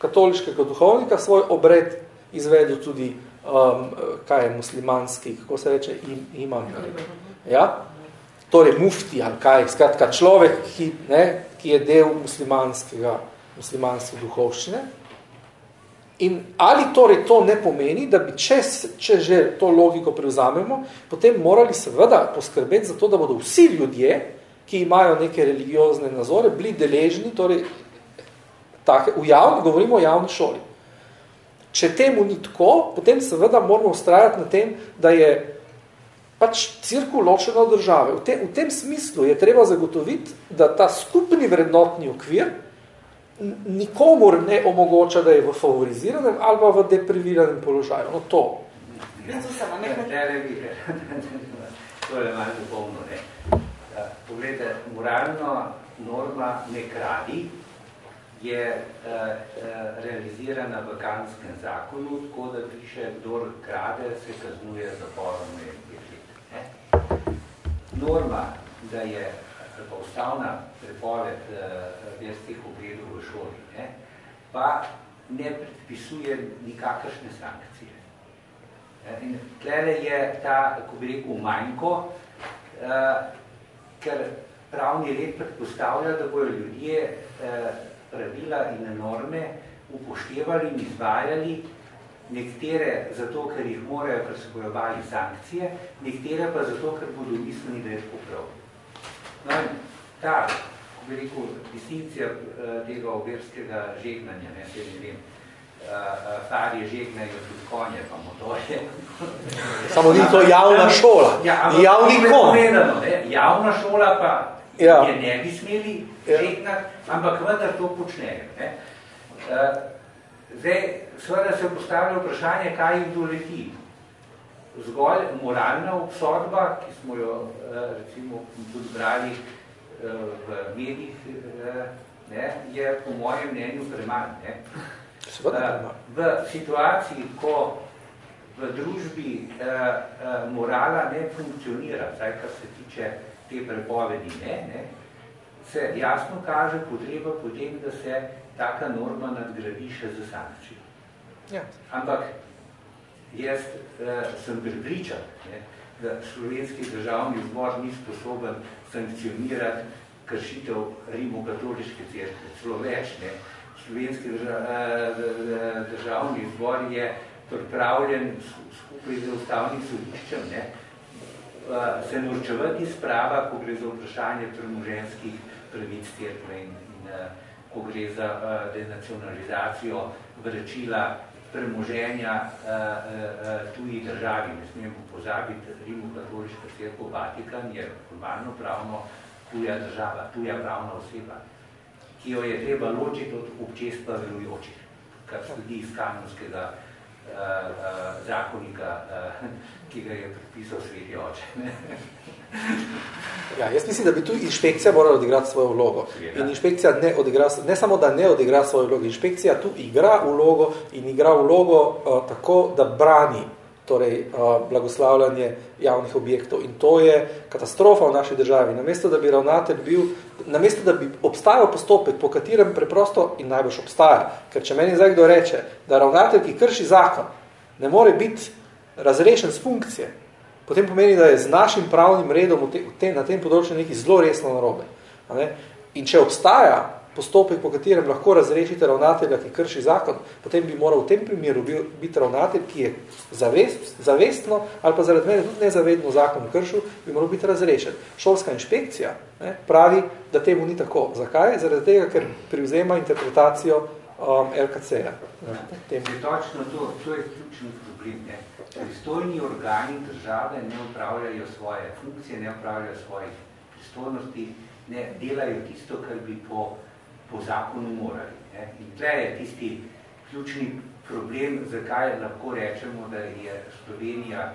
katoliškega duhovnika svoj obred izvedel tudi, um, kaj je muslimanski, kako se reče, im, imam. Ja? Torej mufti ali kaj, skratka človek, ki, ne, ki je del muslimanskega, muslimanske duhovščine, In ali torej to ne pomeni, da bi, če, če že to logiko prevzamemo, potem morali seveda poskrbeti za to, da bodo vsi ljudje, ki imajo neke religiozne nazore, bili deležni, torej, take, v javni, govorimo o javni šoli. Če temu ni tako, potem seveda moramo ustrajati na tem, da je pač cirku ločena od države. V, te, v tem smislu je treba zagotoviti, da ta skupni vrednotni okvir nikomor ne omogoča, da je v favoriziranem ali pa v depriviranem položaju. No, to. To je malo dopolno, ne. Poglejte, moralna norma ne kradi je uh, uh, realizirana v kanskem zakonu, tako da piše, kdor krade, se kaznuje zaporom ne, Norma, da je pa ustavna prepoved verskih obredov v šoli, ne, pa ne predpisuje nikakršne sankcije. In tlele je ta, ko bi rekel, manjko, ker pravni red predpostavlja, da bojo ljudje pravila in norme upoštevali in izvajali nekatere zato, ker jih morajo, ker se bojo bali sankcije, nekatere pa zato, ker bodo mislili, da je tako prav. No in ta, ko bi rekel, distinkcija tega oberskega žegnanja, ne, se ne vem, farje žegnajo tudi konje, pa motorje. Samo ni to javna šola, ja, ni javni kon. Povedano, ne, javna šola pa ja. je ne bi smeli ja. žegnati, ampak vendar to počnejo. Ne. Zdaj, seveda se postavlja vprašanje, kaj jih doleti. Zgolj moralna obsodba, ki smo jo recimo tudi brali v medijih, ne, je po mojem mnenju premanj. Ne. V situaciji, ko v družbi morala ne funkcionira, zdaj, kar se tiče te prepovedi, ne, ne, se jasno kaže potreba potem, da se taka norma nadgradi še za sankcijo. Ja. Ampak jaz uh, sem pripričan, ne, da slovenski državni zbor ni sposoben sankcionirati kršitev rimokatoliške cerkve. Celo več, ne. Slovenski drža, uh, državni zbor je pripravljen skupaj z ustavnim sodiščem ne, uh, se norčevati sprava, ko gre za vprašanje premoženskih pravic cerkve in, in uh, ko gre za uh, denacionalizacijo vračila premoženja uh, uh, tuji državi. Ne smemo pozabiti, Rimokatoliška cerkev Vatikan je formalno pravno tuja država, tuja pravna oseba, ki jo je treba ločiti od občestva verujočih, kar sledi iz kanonskega zakonika, ki ga je predpisal sveti oče. Ja, jaz mislim, da bi tu inšpekcija morala odigrati svojo vlogo. In inšpekcija ne, odigra, ne samo, da ne odigra svojo vlogo, inšpekcija tu igra vlogo in igra vlogo uh, tako, da brani torej, uh, blagoslavljanje javnih objektov. In to je katastrofa v naši državi. Namesto, da bi ravnatelj bil, namesto, da bi obstajal postopek, po katerem preprosto in najbolj obstaja. Ker če meni zdaj kdo reče, da ravnatelj, ki krši zakon, ne more biti razrešen z funkcije, potem pomeni, da je z našim pravnim redom v te, v te, na tem področju nekaj zelo resno narobe. In če obstaja postopek, po katerem lahko razrešite ravnatelja, ki krši zakon, potem bi moral v tem primeru biti ravnatelj, ki je zavest, zavestno ali pa zaradi mene tudi nezavedno zakon kršil, bi moral biti razrešen. Šolska inšpekcija ne, pravi, da temu ni tako. Zakaj? Zaradi tega, ker privzema interpretacijo um, LKC-ja. Točno to, to je ključni problem. Ne pristojni organi države ne upravljajo svoje funkcije, ne upravljajo svojih pristojnosti, ne delajo tisto, kar bi po, po zakonu morali. Ne. In tle je tisti ključni problem, zakaj lahko rečemo, da je Slovenija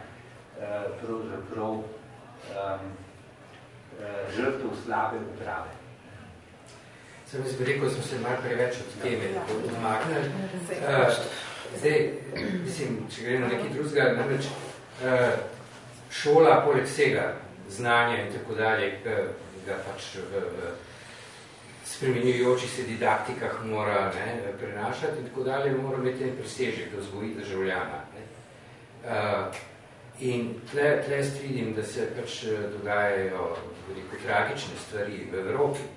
eh, pravzaprav um, žrtev slabe uprave. Sem jaz bi rekel, smo se malo preveč od teme odmaknili. Uh, Zdaj, mislim, če gre na nekaj drugega, namreč uh, šola poleg vsega, znanja in tako dalje, ga pač v, v spremenjujočih se didaktikah mora ne, prenašati in tako dalje, mora imeti en presežek, da vzgoji državljana. Ne. Uh, in tle, tle vidim, da se pač dogajajo veliko tragične stvari v Evropi,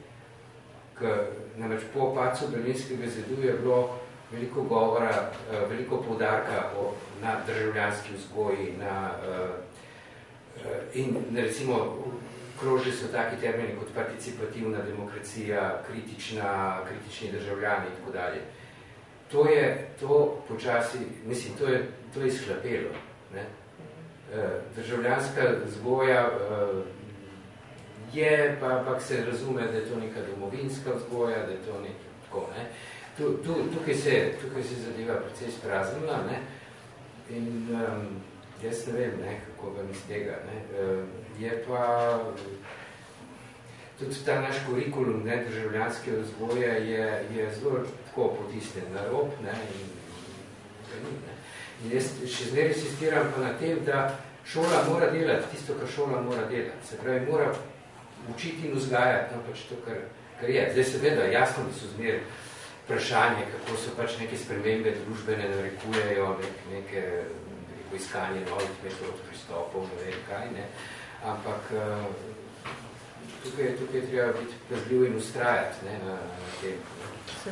ki namreč po pacu Berlinskega zidu je bilo veliko govora, eh, veliko poudarka o, na državljanski vzgoji, na, eh, eh, in recimo kroži so taki termini kot participativna demokracija, kritična, kritični državljani in tako dalje. To je to počasi, mislim, to je, to je izhlapelo. Ne? Državljanska vzgoja je, pa, pa se razume, da je to neka domovinska vzgoja, da je to nekaj tako. Ne? Tu, tu, tukaj, se, tukaj se zadeva precej spraznila, ne? in um, jaz ne vem, ne, kako vam iz tega. Ne? Uh, je pa tudi ta naš kurikulum ne, državljanske vzgoje je, je zelo tako potisnen na rob, ne, in, ne. in jaz še zmeraj insistiram pa na tem, da šola mora delati tisto, kar šola mora delati. Se pravi, mora učiti in vzgajati, no pač to, kar, kar je. Zdaj seveda, jasno, da so zmer vprašanje, kako so pač neke spremembe družbene narekujejo, nek, neke neko iskanje novih metod pristopov, ne vem kaj, ne. Ampak uh, tukaj, tukaj treba biti pazljiv in ustrajati ne, na, na tem.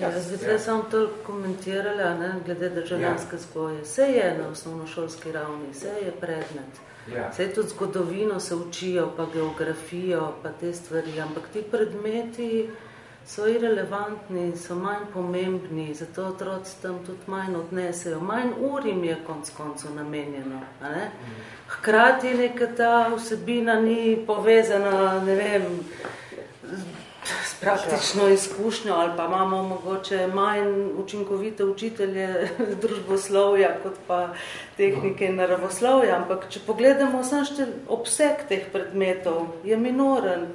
Ja, jaz bi ja. samo to komentirala, ne, glede državljanske ja. zgoje. Vse je na osnovnošolski ravni, vse je predmet. Ja. Vse tudi zgodovino se učijo, pa geografijo, pa te stvari, ampak ti predmeti so irrelevantni, so manj pomembni, zato otroci tam tudi manj odnesejo. Manj ur jim je konc koncu namenjeno. Ne? Hkrati neka ta vsebina ni povezana, ne vem, s praktično izkušnjo ali pa imamo mogoče manj učinkovite učitelje družboslovja kot pa tehnike naravoslovja, ampak če pogledamo sam obseg teh predmetov, je minoren.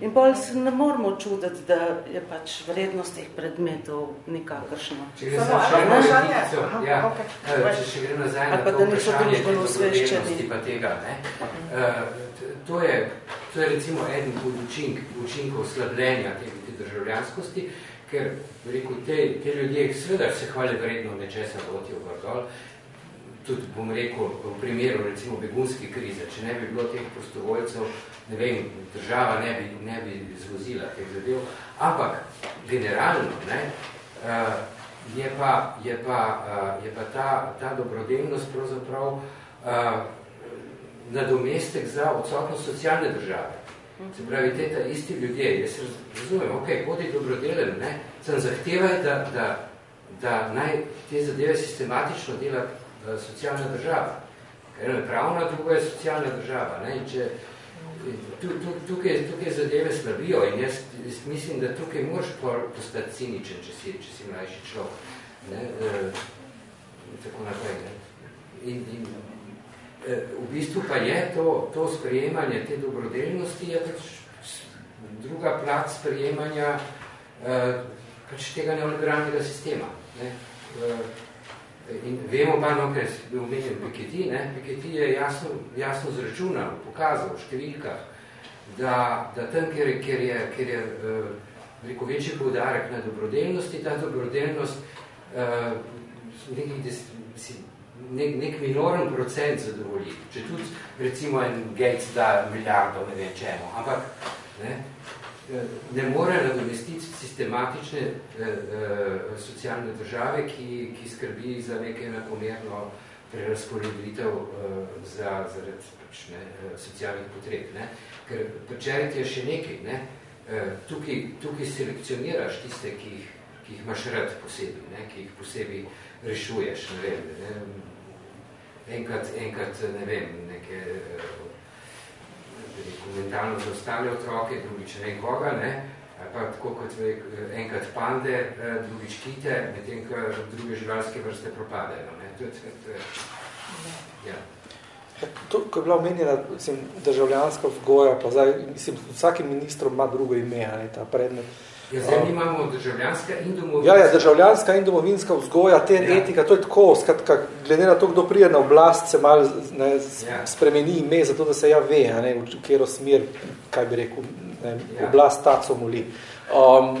In bolj se ne moramo čuditi, da je pač vrednost teh predmetov nikakršna. Če gre za še eno vrednico, ja, okay. če še gre nazaj na to vprašanje vrednosti pa tega, ne, uh, to, je, to je recimo eden od učink, učinkov slabljenja te, te državljanskosti, ker rekel, te, te ljudje seveda se hvale vredno nečesa votijo v dol, tudi bom rekel v primeru recimo begunske krize, če ne bi bilo teh prostovoljcev, ne vem, država ne bi, ne bi zvozila teh zadev, ampak generalno ne, uh, je pa, je pa, uh, je pa ta, ta dobrodelnost pravzaprav uh, nadomestek za odsotnost socialne države. Se pravi, te ta isti ljudje, jaz razumem, ok, bodi dobrodelen, ne, sem zahtevaj, da, da, da naj te zadeve sistematično dela uh, socialna država. Ker je pravna, druga je socialna država. Ne, in če, tukaj, tukaj zadeve slabijo in jaz, jaz mislim, da tukaj moraš postati ciničen, če si, če si mlajši človek. Ne? E, tako naprej. Ne? In, in, e, v bistvu pa je to, to sprejemanje te dobrodelnosti je pač druga plat sprejemanja e, pač tega neoliberalnega sistema. Ne? In vemo pa, no, ker je omenjen Piketty, ne, Piketty je jasno, jasno zračunal, pokazal v številkah, da, da tam, ker, ker je, ker je uh, rekel, večji poudarek na dobrodelnosti, ta dobrodelnost uh, des, si, nek, nek minoren procent zadovolji. Če tudi, recimo, en Gates da milijardo, ne vem čemu, ampak ne, ne more nadomestiti sistematične eh, eh, socialne države, ki, ki skrbi za nekaj enakomerno prerasporeditev eh, za, zaradi pač, ne, eh, socialnih potreb. Ne. Ker počeriti je še nekaj. Ne. Eh, tukaj, tukaj selekcioniraš tiste, ki jih, ki jih imaš rad posebej, ne, ki jih posebej rešuješ. Ne vem, ne. Enkrat, enkrat, ne vem, neke eh, mentalno zaostale otroke, drugič ne koga, ne, pa tako kot enkrat pande, eh, drugič kite, medtem ko druge živalske vrste propadejo. Ne. To je, to je, ja. To, ko je bila omenjena državljanska vzgoja, pa zdaj, mislim, vsakim ministrom ima drugo ime, ne, ta predmet. Ja, zdaj imamo državljanska in domovinska. Ja, ja, državljanska in domovinska vzgoja, te ja. etika, to je tako, skratka, glede na to, kdo prije na oblast, se malo ne, ja. spremeni ime, zato da se ja ve, ne, v kjero smer, kaj bi rekel, ne, ja. oblast taco moli. Um,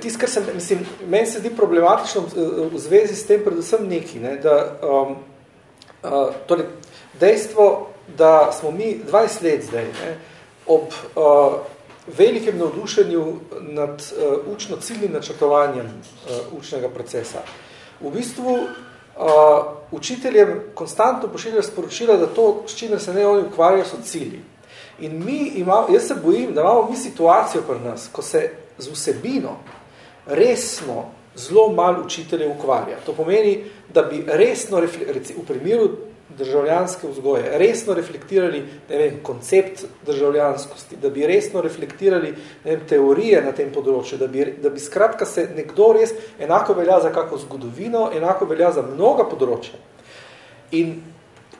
Tis, kar se, mislim, meni se zdi problematično v zvezi s tem predvsem neki, ne, da um, uh, torej, dejstvo, da smo mi 20 let zdaj ne, ob uh, velikem navdušenju nad uh, učno ciljnim načrtovanjem uh, učnega procesa. V bistvu uh, učiteljem konstantno pošiljajo sporočila, da to, s čimer se ne oni ukvarjajo, so cilji. In mi imamo, jaz se bojim, da imamo mi situacijo pri nas, ko se z vsebino resno zelo malo učiteljev ukvarja. To pomeni, da bi resno, v primeru državljanske vzgoje, resno reflektirali ne vem, koncept državljanskosti, da bi resno reflektirali ne vem, teorije na tem področju, da bi, da bi skratka se nekdo res enako velja za kako zgodovino, enako velja za mnoga področja. In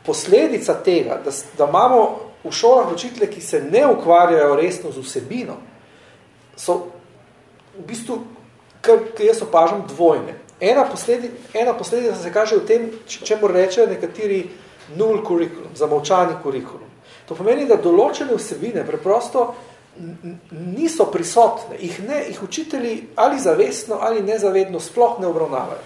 posledica tega, da, da imamo v šolah učitelje, ki se ne ukvarjajo resno z vsebino, so v bistvu, kar jaz opažam, dvojne. Ena posledica, ena posledica se kaže v tem, če mora reče nekateri nul kurikulum, zamolčani kurikulum. To pomeni, da določene vsebine preprosto niso prisotne, jih, ne, jih učitelji ali zavestno ali nezavedno sploh ne obravnavajo.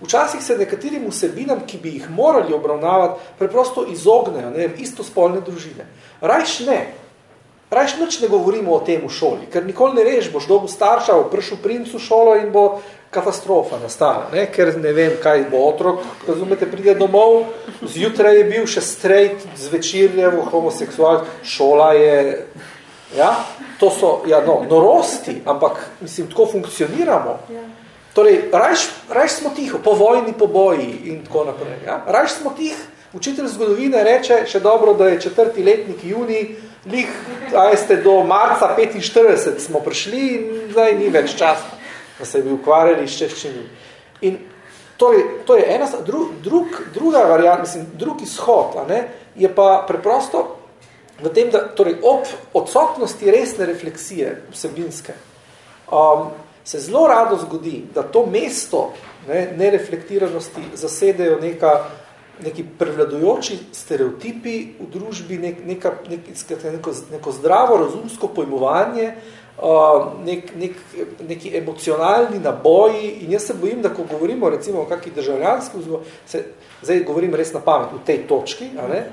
Včasih se nekaterim vsebinam, ki bi jih morali obravnavati, preprosto izognejo, ne vem, istospolne družine. Rajš ne. Rajš nič ne govorimo o tem v šoli, ker nikoli ne veš, boš dobil starša, bo prišel princ v šolo in bo katastrofa nastala, ne? ker ne vem, kaj bo otrok, razumete, pride domov, zjutraj je bil še straight, zvečer je homoseksual, šola je, ja, to so, ja, no, norosti, ampak, mislim, tako funkcioniramo. Ja. Torej, rajš, rajš smo tiho, po vojni, po boji in tako naprej. Ja? Rajš smo tih, učitelj zgodovine reče, še dobro, da je četrti letnik juni, lih, ste do marca 45 smo prišli in zdaj ni več časa, da se bi ukvarjali s češčini. In torej, to je ena, dru, drug, druga variant, mislim, drug izhod, a ne, je pa preprosto v tem, da torej, ob odsotnosti resne refleksije vsebinske, um, se zelo rado zgodi, da to mesto ne, nereflektiranosti zasedejo neka, neki prevladujoči stereotipi v družbi, nek, neka, nek, neko, neko zdravo, razumsko pojmovanje, uh, nek, nek, neki emocionalni naboji. In jaz se bojim, da ko govorimo recimo o kakih državljanskih vzgoj, se, zdaj govorim res na pamet v tej točki, a ne,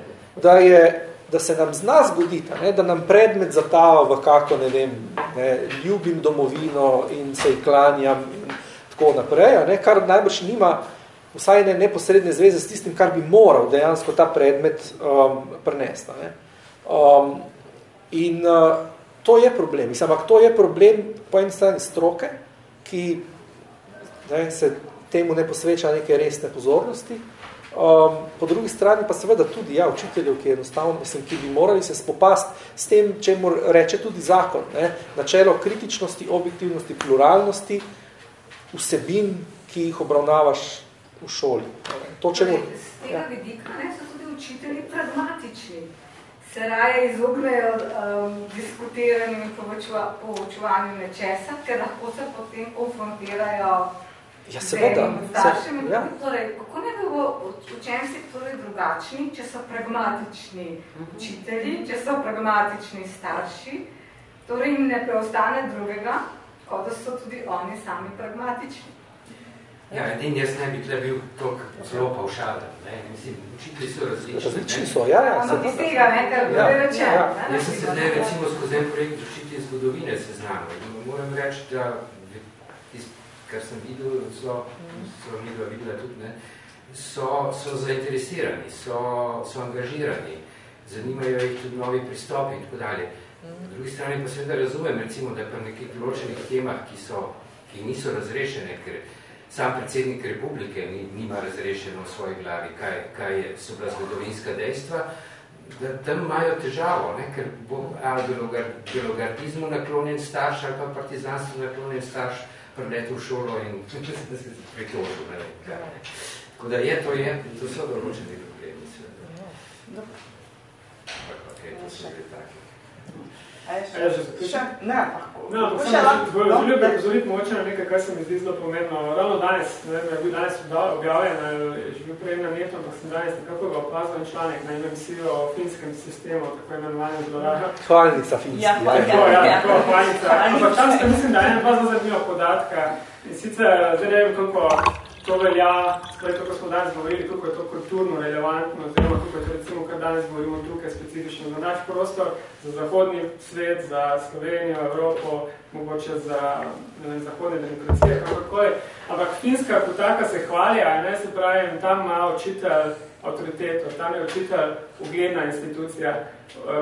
da je da se nam zna zgoditi, ne, da nam predmet zatava v kako, ne vem, ne, ljubim domovino in se klanjam in tako naprej, ne, kar najbrž nima vsaj ne neposredne zveze s tistim, kar bi moral dejansko ta predmet um, prenesti. Ne. Um, in uh, to je problem. Mislim, ampak to je problem po eni strani stroke, ki ne, se temu ne posveča neke resne pozornosti, Um, po drugi strani pa seveda tudi ja, učiteljev, ki, enostavno, mislim, ki bi morali se spopasti s tem, če reče tudi zakon. Ne? Načelo kritičnosti, objektivnosti, pluralnosti, vsebin, ki jih obravnavaš v šoli. To, če torej, Z tega ja. vidika ne, so tudi učitelji pragmatični. Se raje izognejo um, diskutiranju in povečovanju nečesa, ker lahko se potem konfrontirajo Ja, seveda. Se, ja. torej, kako ne bi učenci torej drugačni, če so pragmatični učitelji, če so pragmatični starši, torej jim ne preostane drugega, kot da so tudi oni sami pragmatični. Ja, edin jaz ne bi tle bil tok zelo paušalen. Mislim, učitelji so različni. Različni so, ja, ja. Ono iz tega, ne, kar ja, rečem. Ja. Jaz sem se zdaj recimo skozi en projekt učitelji zgodovine seznamil. Moram reči, da kar sem videl, so, so videla, videla tudi, ne, so, so zainteresirani, so, so angažirani, zanimajo jih tudi novi pristopi in tako dalje. Po drugi strani pa seveda razumem, recimo, da pa nekih določenih temah, ki, so, ki niso razrešene, ker sam predsednik republike ni, nima razrešeno v svoji glavi, kaj, kaj je, so bila zgodovinska dejstva, da tam imajo težavo, ne, ker bo ali belogardizmu naklonjen starš ali pa partizanstvu naklonjen starš, priletel v šolo in se pritožil. Ne. Tako da je, to je, to so določeni problemi. No. Okay, to so bili taki. Ne, ampak samo želel bi pozoriti moče na nekaj, kar se mi zdi zelo pomembno. Ravno danes, ne vem, je bil danes objavljen, je že bil prej na netu, ampak sem danes nekako ga opazil članek na emisiji o finskem sistemu, tako imenovanjem zloraža. Hvalnica finski. Ja, ja, ja, ja, ja, hvalnica. Ampak tam ste mislim, da je ena dva zanimiva podatka. In sicer, zdaj ne vem, koliko to velja, sprej to, ko smo danes govorili, kako je to kulturno relevantno, oziroma kako je recimo, kar danes govorimo tukaj specifično za naš prostor, za zahodni svet, za Slovenijo, Evropo, mogoče za ne, zahodne demokracije, kako je. Ampak Finska kot taka se hvali, a ne se pravi, tam ima učitelj avtoriteto, tam je učitelj ugledna institucija.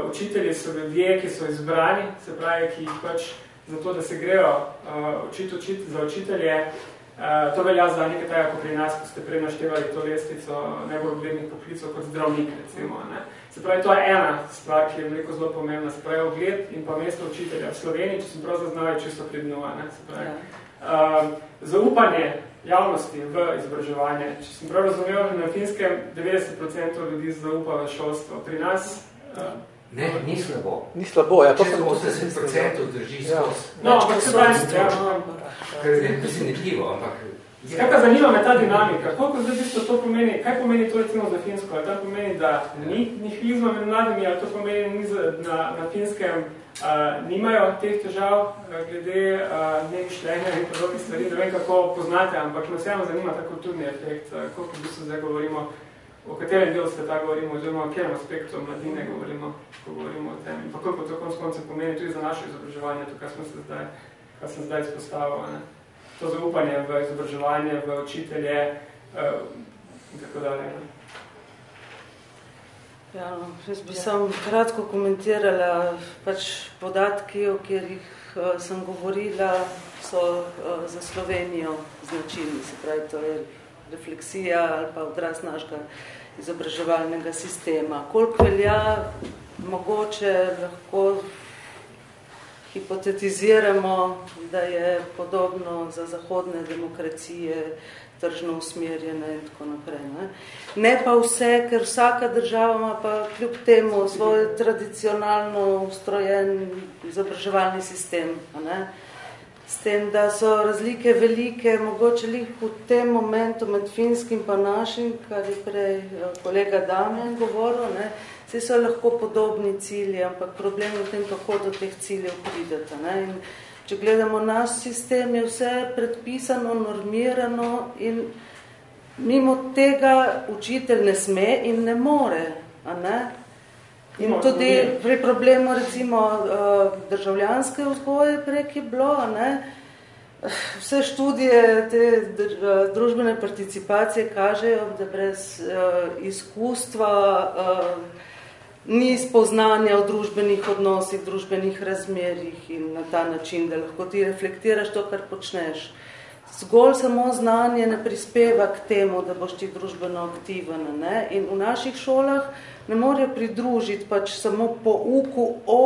Učitelji so ljudje, ki so izbrani, se pravi, ki jih pač zato, da se grejo uh, učiti, učiti za učitelje, to velja za nekaj tega, ko pri nas, ko ste prej naštevali to lestico najbolj oglednih poklicov kot zdravnik, recimo. Ne. Se pravi, to je ena stvar, ki je veliko zelo pomembna. Se pravi, ogled in pa mesto učitelja v Sloveniji, če sem prav zaznal, čisto pridnova. Ne. Se pravi, uh, zaupanje javnosti v izobraževanje. Če sem prav razumel, na finskem 90% ljudi zaupa v šolstvo. Pri nas uh, Ne, ni slabo. Ni slabo, ja. To Če 80% drži ja. skozi. No, ampak se pravi, ja. Kar je presenetljivo, ampak Skratka, zanima me ta dinamika. Koliko zdaj bistvo to pomeni, kaj pomeni to recimo za Finsko? Ali to pomeni, da ni nihilizma med mladimi, ali to pomeni, ni na, na Finskem uh, nimajo teh težav glede uh, nemišljenja in podobnih stvari, ne vem, kako poznate, ampak me vseeno zanima ta kulturni efekt, uh, koliko bistvo zdaj govorimo, o katerem delu sveta govorimo, oziroma o katerem aspektu mladine govorimo, ko govorimo o tem. In pa koliko to konc konce pomeni tudi za naše izobraževanje, to, kar smo se zdaj, kar sem zdaj izpostavil. Ne? to zaupanje v izobraževanje, v učitelje uh, in tako dalje. Ja, jaz bi sam kratko komentirala pač podatki, o katerih uh, sem govorila, so uh, za Slovenijo značilni, se pravi, to je refleksija ali pa odraz našega izobraževalnega sistema. Koliko velja, mogoče lahko hipotetiziramo, da je podobno za zahodne demokracije tržno usmerjene in tako naprej. Ne? ne pa vse, ker vsaka država ima pa kljub temu svoj tradicionalno ustrojen izobraževalni sistem. Ne? S tem, da so razlike velike, mogoče lih v tem momentu med finskim pa našim, kar je prej eh, kolega Damjan govoril, ne? Vse so lahko podobni cilji, ampak problem je v tem, kako do teh ciljev pridete. Ne? In če gledamo naš sistem, je vse predpisano, normirano in mimo tega učitelj ne sme in ne more. A ne? In tudi pri problemu recimo eh, državljanske vzgoje prek je bilo, ne? vse študije te eh, družbene participacije kažejo, da brez uh, izkustva uh, ni spoznanja o družbenih odnosih, družbenih razmerih in na ta način, da lahko ti reflektiraš to, kar počneš. Zgolj samo znanje ne prispeva k temu, da boš ti družbeno aktiven. Ne? In v naših šolah ne morejo pridružiti pač samo pouku o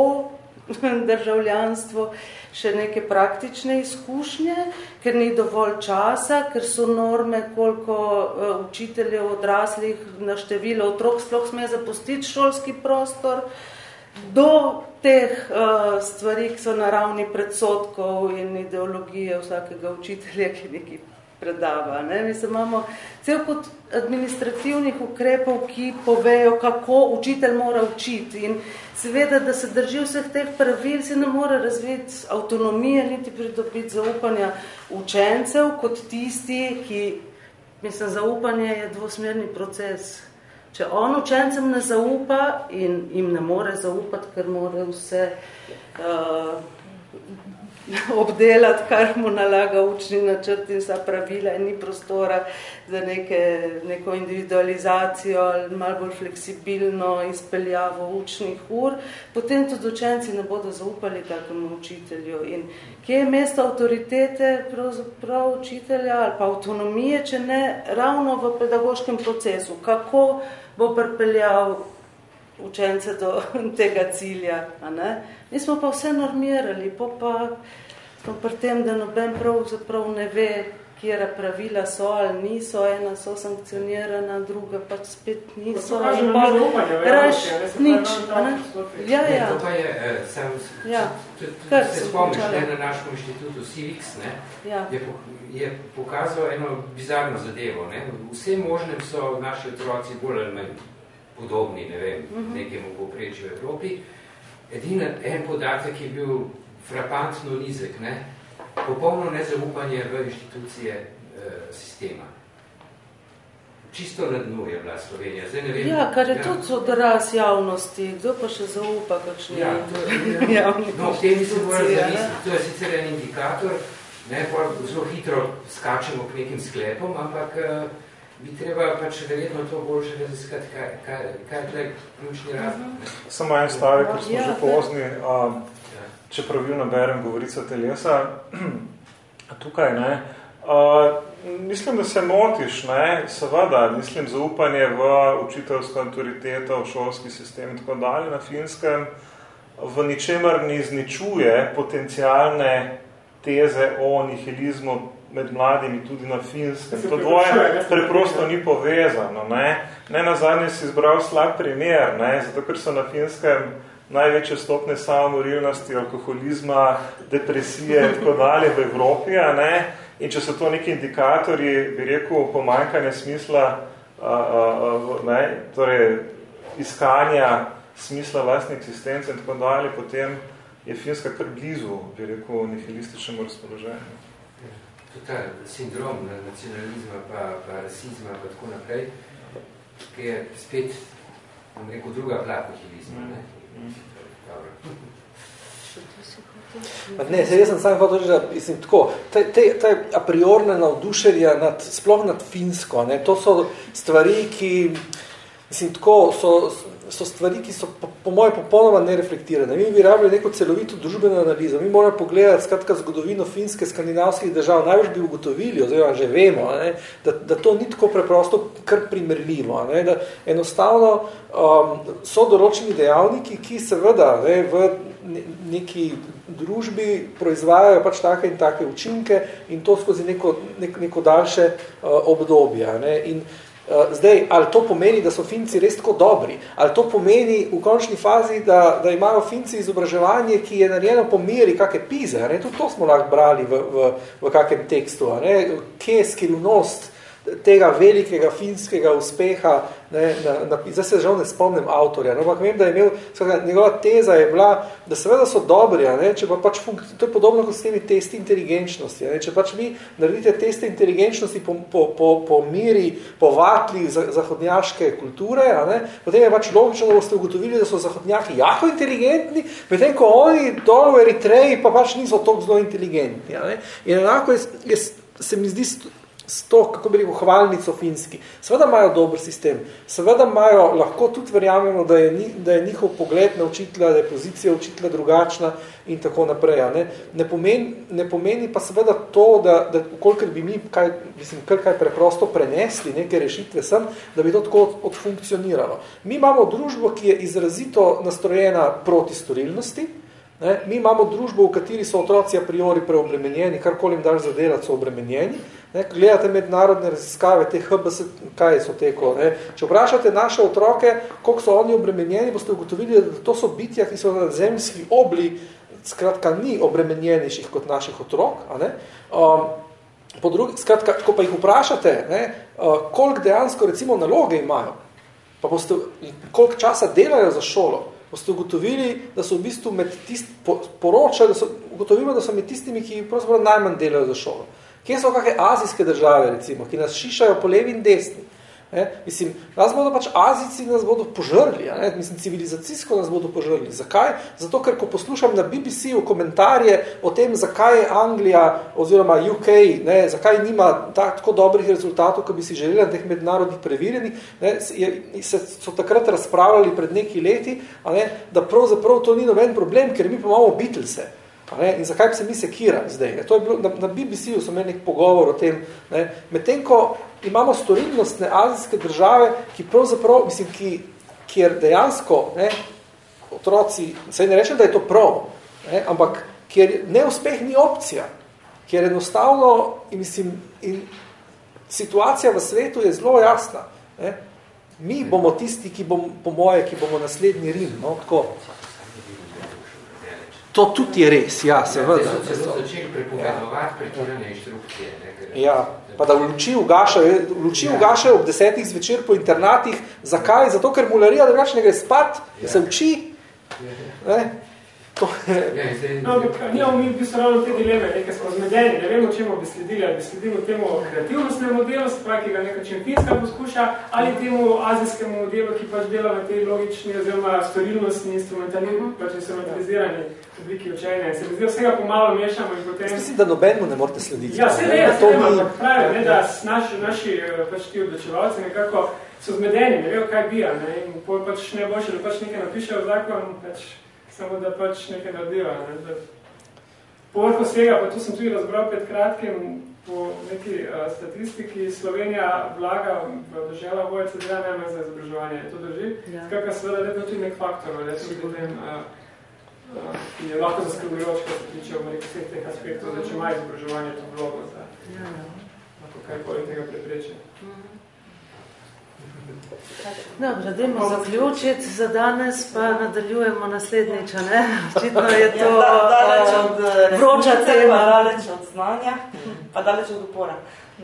državljanstvu, še neke praktične izkušnje, ker ni dovolj časa, ker so norme, koliko uh, učiteljev odraslih na število otrok sploh sme zapustiti šolski prostor, do teh uh, stvari, ki so na ravni predsotkov in ideologije vsakega učitelja, ki nekaj predava. Ne? Mislim, imamo cel kot administrativnih ukrepov, ki povejo, kako učitelj mora učiti. In seveda, da se drži vseh teh pravil, se ne more razviti avtonomije, niti pridobiti zaupanja učencev, kot tisti, ki, mislim, zaupanje je dvosmerni proces. Če on učencem ne zaupa in jim ne more zaupati, ker more vse uh, obdelati, kar mu nalaga učni načrt in vsa pravila in ni prostora za neke, neko individualizacijo ali malo bolj fleksibilno izpeljavo učnih ur, potem tudi učenci ne bodo zaupali takemu učitelju. In kje je mesto avtoritete prav učitelja ali pa avtonomije, če ne ravno v pedagoškem procesu, kako bo pripeljal učence do tega cilja. A ne? Mi smo pa vse normirali, pa pa smo pri tem, da noben pravzaprav ne ve, kjera pravila so ali niso, ena so sankcionirana, druga pač spet niso. To kaže zaupanje, raš, nič. Ne? Ja, ja. To pa je, eh, sem, ja. Kar se spomniš, ne, na našem inštitutu Civics, ne, ja. je, je pokazal eno bizarno zadevo. Ne. Vse možnem so naši otroci bolj ali manj podobni, ne vem, uh -huh. nekemu poprečju v Evropi. Edina, en podatek je bil frapantno nizek, ne? popolno nezaupanje v inštitucije e, sistema. Čisto na dnu je bila Slovenija. Zdaj ne vem, ja, kar je ja. tudi odraz javnosti. Kdo pa še zaupa, kakšni ja, to, javni No, v tem se mora zamisliti. To je sicer en indikator, ne, zelo hitro skačemo k nekim sklepom, ampak uh, bi treba pač verjetno to boljše raziskati, kaj, kaj, kaj je ključni razlog. Samo en stavek, ker smo ja, že pozni, a, če pravilno berem govorica telesa, tukaj, ne, a, mislim, da se motiš, ne, seveda, mislim, zaupanje v učiteljsko autoriteto, v šolski sistem in tako dalje na finskem, v ničemer ne izničuje potencialne teze o nihilizmu med mladimi tudi na finskem. To dvoje preprosto ni povezano. Ne, ne na zadnje si izbral slab primer, ne, zato ker so na finskem največje stopne samomorilnosti, alkoholizma, depresije in tako dalje v Evropi, a ne, In če so to neki indikatorji, bi rekel, pomanjkanja smisla, a, a, a, ne, torej iskanja smisla vlastne eksistence in tako dalje, potem je Finska kar blizu, bi rekel, nihilističnemu razpoloženju. To ta sindrom nacionalizma, pa, pa rasizma, pa tako naprej, ki je spet, bom rekel, druga plat nihilizma. Ne? Mm. Ne, se jaz sem sam hotel reči, da mislim, tako, te, te, te a priorne navdušenja nad, sploh nad Finsko, ne, to so stvari, ki, mislim, tako, so, so stvari, ki so po, po moje popolnoma nereflektirane. Mi bi rabili neko celovito družbeno analizo. Mi moramo pogledati skratka zgodovino finske, skandinavskih držav. Največ bi ugotovili, oziroma že vemo, ne, da, da to ni tako preprosto kar primerljivo. Ne, da enostavno um, so določeni dejavniki, ki seveda ne, v neki družbi proizvajajo pač take in take učinke in to skozi neko, neko, neko daljše uh, obdobje. Ne. In zdaj, ali to pomeni, da so Finci res tako dobri, ali to pomeni v končni fazi, da, da imajo Finci izobraževanje, ki je narejeno po meri kakšne pize, ne? tudi to smo lahko brali v, v, v kakšnem tekstu, ne? kje je skrivnost tega velikega finskega uspeha, ne, na, na, zdaj se žal ne spomnim avtorja, no, ampak vem, da je imel, skakaj, njegova teza je bila, da seveda so dobri, ne, če pa pač to je podobno kot s temi testi inteligenčnosti, ne, če pač vi naredite teste inteligenčnosti po, po, po, po miri, po vatli zahodnjaške kulture, ne, potem je pač logično, da boste ugotovili, da so zahodnjaki jako inteligentni, medtem ko oni dol v Eritreji pa pač niso toliko zelo inteligentni. Ne. In enako je, je, se mi zdi s to, kako bi rekel, hvalnico finski. Seveda imajo dober sistem, seveda imajo, lahko tudi verjamemo, da je, da je njihov pogled na učitelja, da je pozicija učitelja drugačna in tako naprej. Ne, ne, pomeni, ne pomeni pa seveda to, da, da kolikor bi mi kaj, mislim, kar kaj preprosto prenesli, neke rešitve sem, da bi to tako odfunkcioniralo. Mi imamo družbo, ki je izrazito nastrojena proti storilnosti, Ne, mi imamo družbo, v kateri so otroci a priori preobremenjeni, karkoli jim daš zadelati, so obremenjeni. Ne, gledate mednarodne raziskave, te HBS, kaj so teko. Ne. Če vprašate naše otroke, koliko so oni obremenjeni, boste ugotovili, da to so bitja, ki so na zemljski obli, skratka, ni obremenjenejših kot naših otrok. A ne. Um, po drugi, skratka, ko pa jih vprašate, ne, uh, koliko dejansko recimo naloge imajo, pa boste, koliko časa delajo za šolo, boste ugotovili, da so v bistvu med tist, po, poročali, da so, ugotovimo, da so med tistimi, ki pravzaprav najmanj delajo za šolo. Kje so kakšne azijske države, recimo, ki nas šišajo po levi in desni? Ne? Mislim, nas bodo pač Azici nas bodo požrli, ne? mislim, civilizacijsko nas bodo požrli. Zakaj? Zato, ker ko poslušam na BBC-u komentarje o tem, zakaj je Anglija oziroma UK, ne, zakaj nima tako dobrih rezultatov, kot bi si želeli na teh mednarodnih preverjenih, ne, je, se, so takrat razpravljali pred neki leti, ne, da pravzaprav to ni noben problem, ker mi pa imamo Beatlese. Ne? In zakaj bi se mi sekirali zdaj? Ne? To je bilo, na, na BBC-u so imeli nek pogovor o tem. Medtem, ko imamo storilnostne azijske države, ki pravzaprav, mislim, ki, kjer dejansko ne, otroci, saj ne rečem, da je to prav, ne, ampak kjer neuspeh ni opcija, kjer enostavno, in mislim, in situacija v svetu je zelo jasna. Ne. Mi bomo tisti, ki bomo, po moje, ki bomo naslednji Rim. No, tako. To tudi je res, ja, seveda. Ja, so celo začeli prepovedovati pretirane inštrukcije. Ja, pa da v luči ugašajo, v luči ja. ugašajo ob desetih zvečer po internatih. Zakaj? Zato, ker mularija drugače ne gre spat, ja. se uči. Ja. Ne? To je... No, nimamo mi v bistvu ravno te dileme, nekaj smo zmedeni, ne vemo, čemu bi sledili, ali bi sledili temu kreativnostnemu modelu, spravi, ki ga nekačem finska poskuša, ali temu azijskemu modelu, ki pač dela v tej logični oziroma storilnostni instrumentalizmu, pač instrumentalizirani obliki učenja. Se mi zdi, vsega pomalo mešamo in potem... Mislim, da nobenmu ne morate slediti. Ja, se ne, to ne, ampak pravi, ne, da naši, naši pač ti odločevalci nekako so zmedeni, ne vejo, kaj bija, ne, in pač ne boljše, da pač nekaj napišejo v zakon, pač samo da pač nekaj naredijo. Ne? Povrhu vsega, pa tu sem tudi razbral pred kratkim, po neki uh, statistiki Slovenija vlaga v država dela najmanj za izobraževanje. To drži? Ja. Skakaj seveda je tudi nek faktor, da tudi potem, uh, uh, ki je lahko zaskrbljujoč, ko se tiče v nekih vseh teh aspektov, da če ima izobraževanje to vlogo za ja, ja. lahko kaj poleg tega prepreče. Mhm. Dobro, dajmo zaključiti za danes, pa nadaljujemo naslednjič, ne? Očitno je to ja, da, daleč od uh, vroča tema. Daleč od znanja, pa daleč od upora.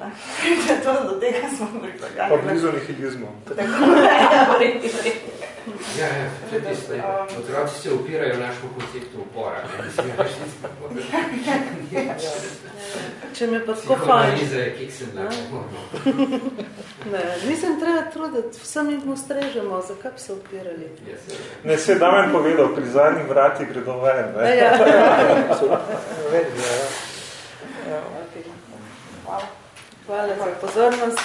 Ne? to, do tega smo pripeljali. Pa blizu nihilizmu. Ja, ja, tiste, Um, otroci se upirajo našemu konceptu upora. Če me pa tako fajn. Ne, nisem treba truditi, vsem jih mu strežemo, zakaj bi se upirali? Ne, se je Damen povedal, pri zadnjih vrati gredo ven. Ne? Ja. Hvala. Hvala za pozornost.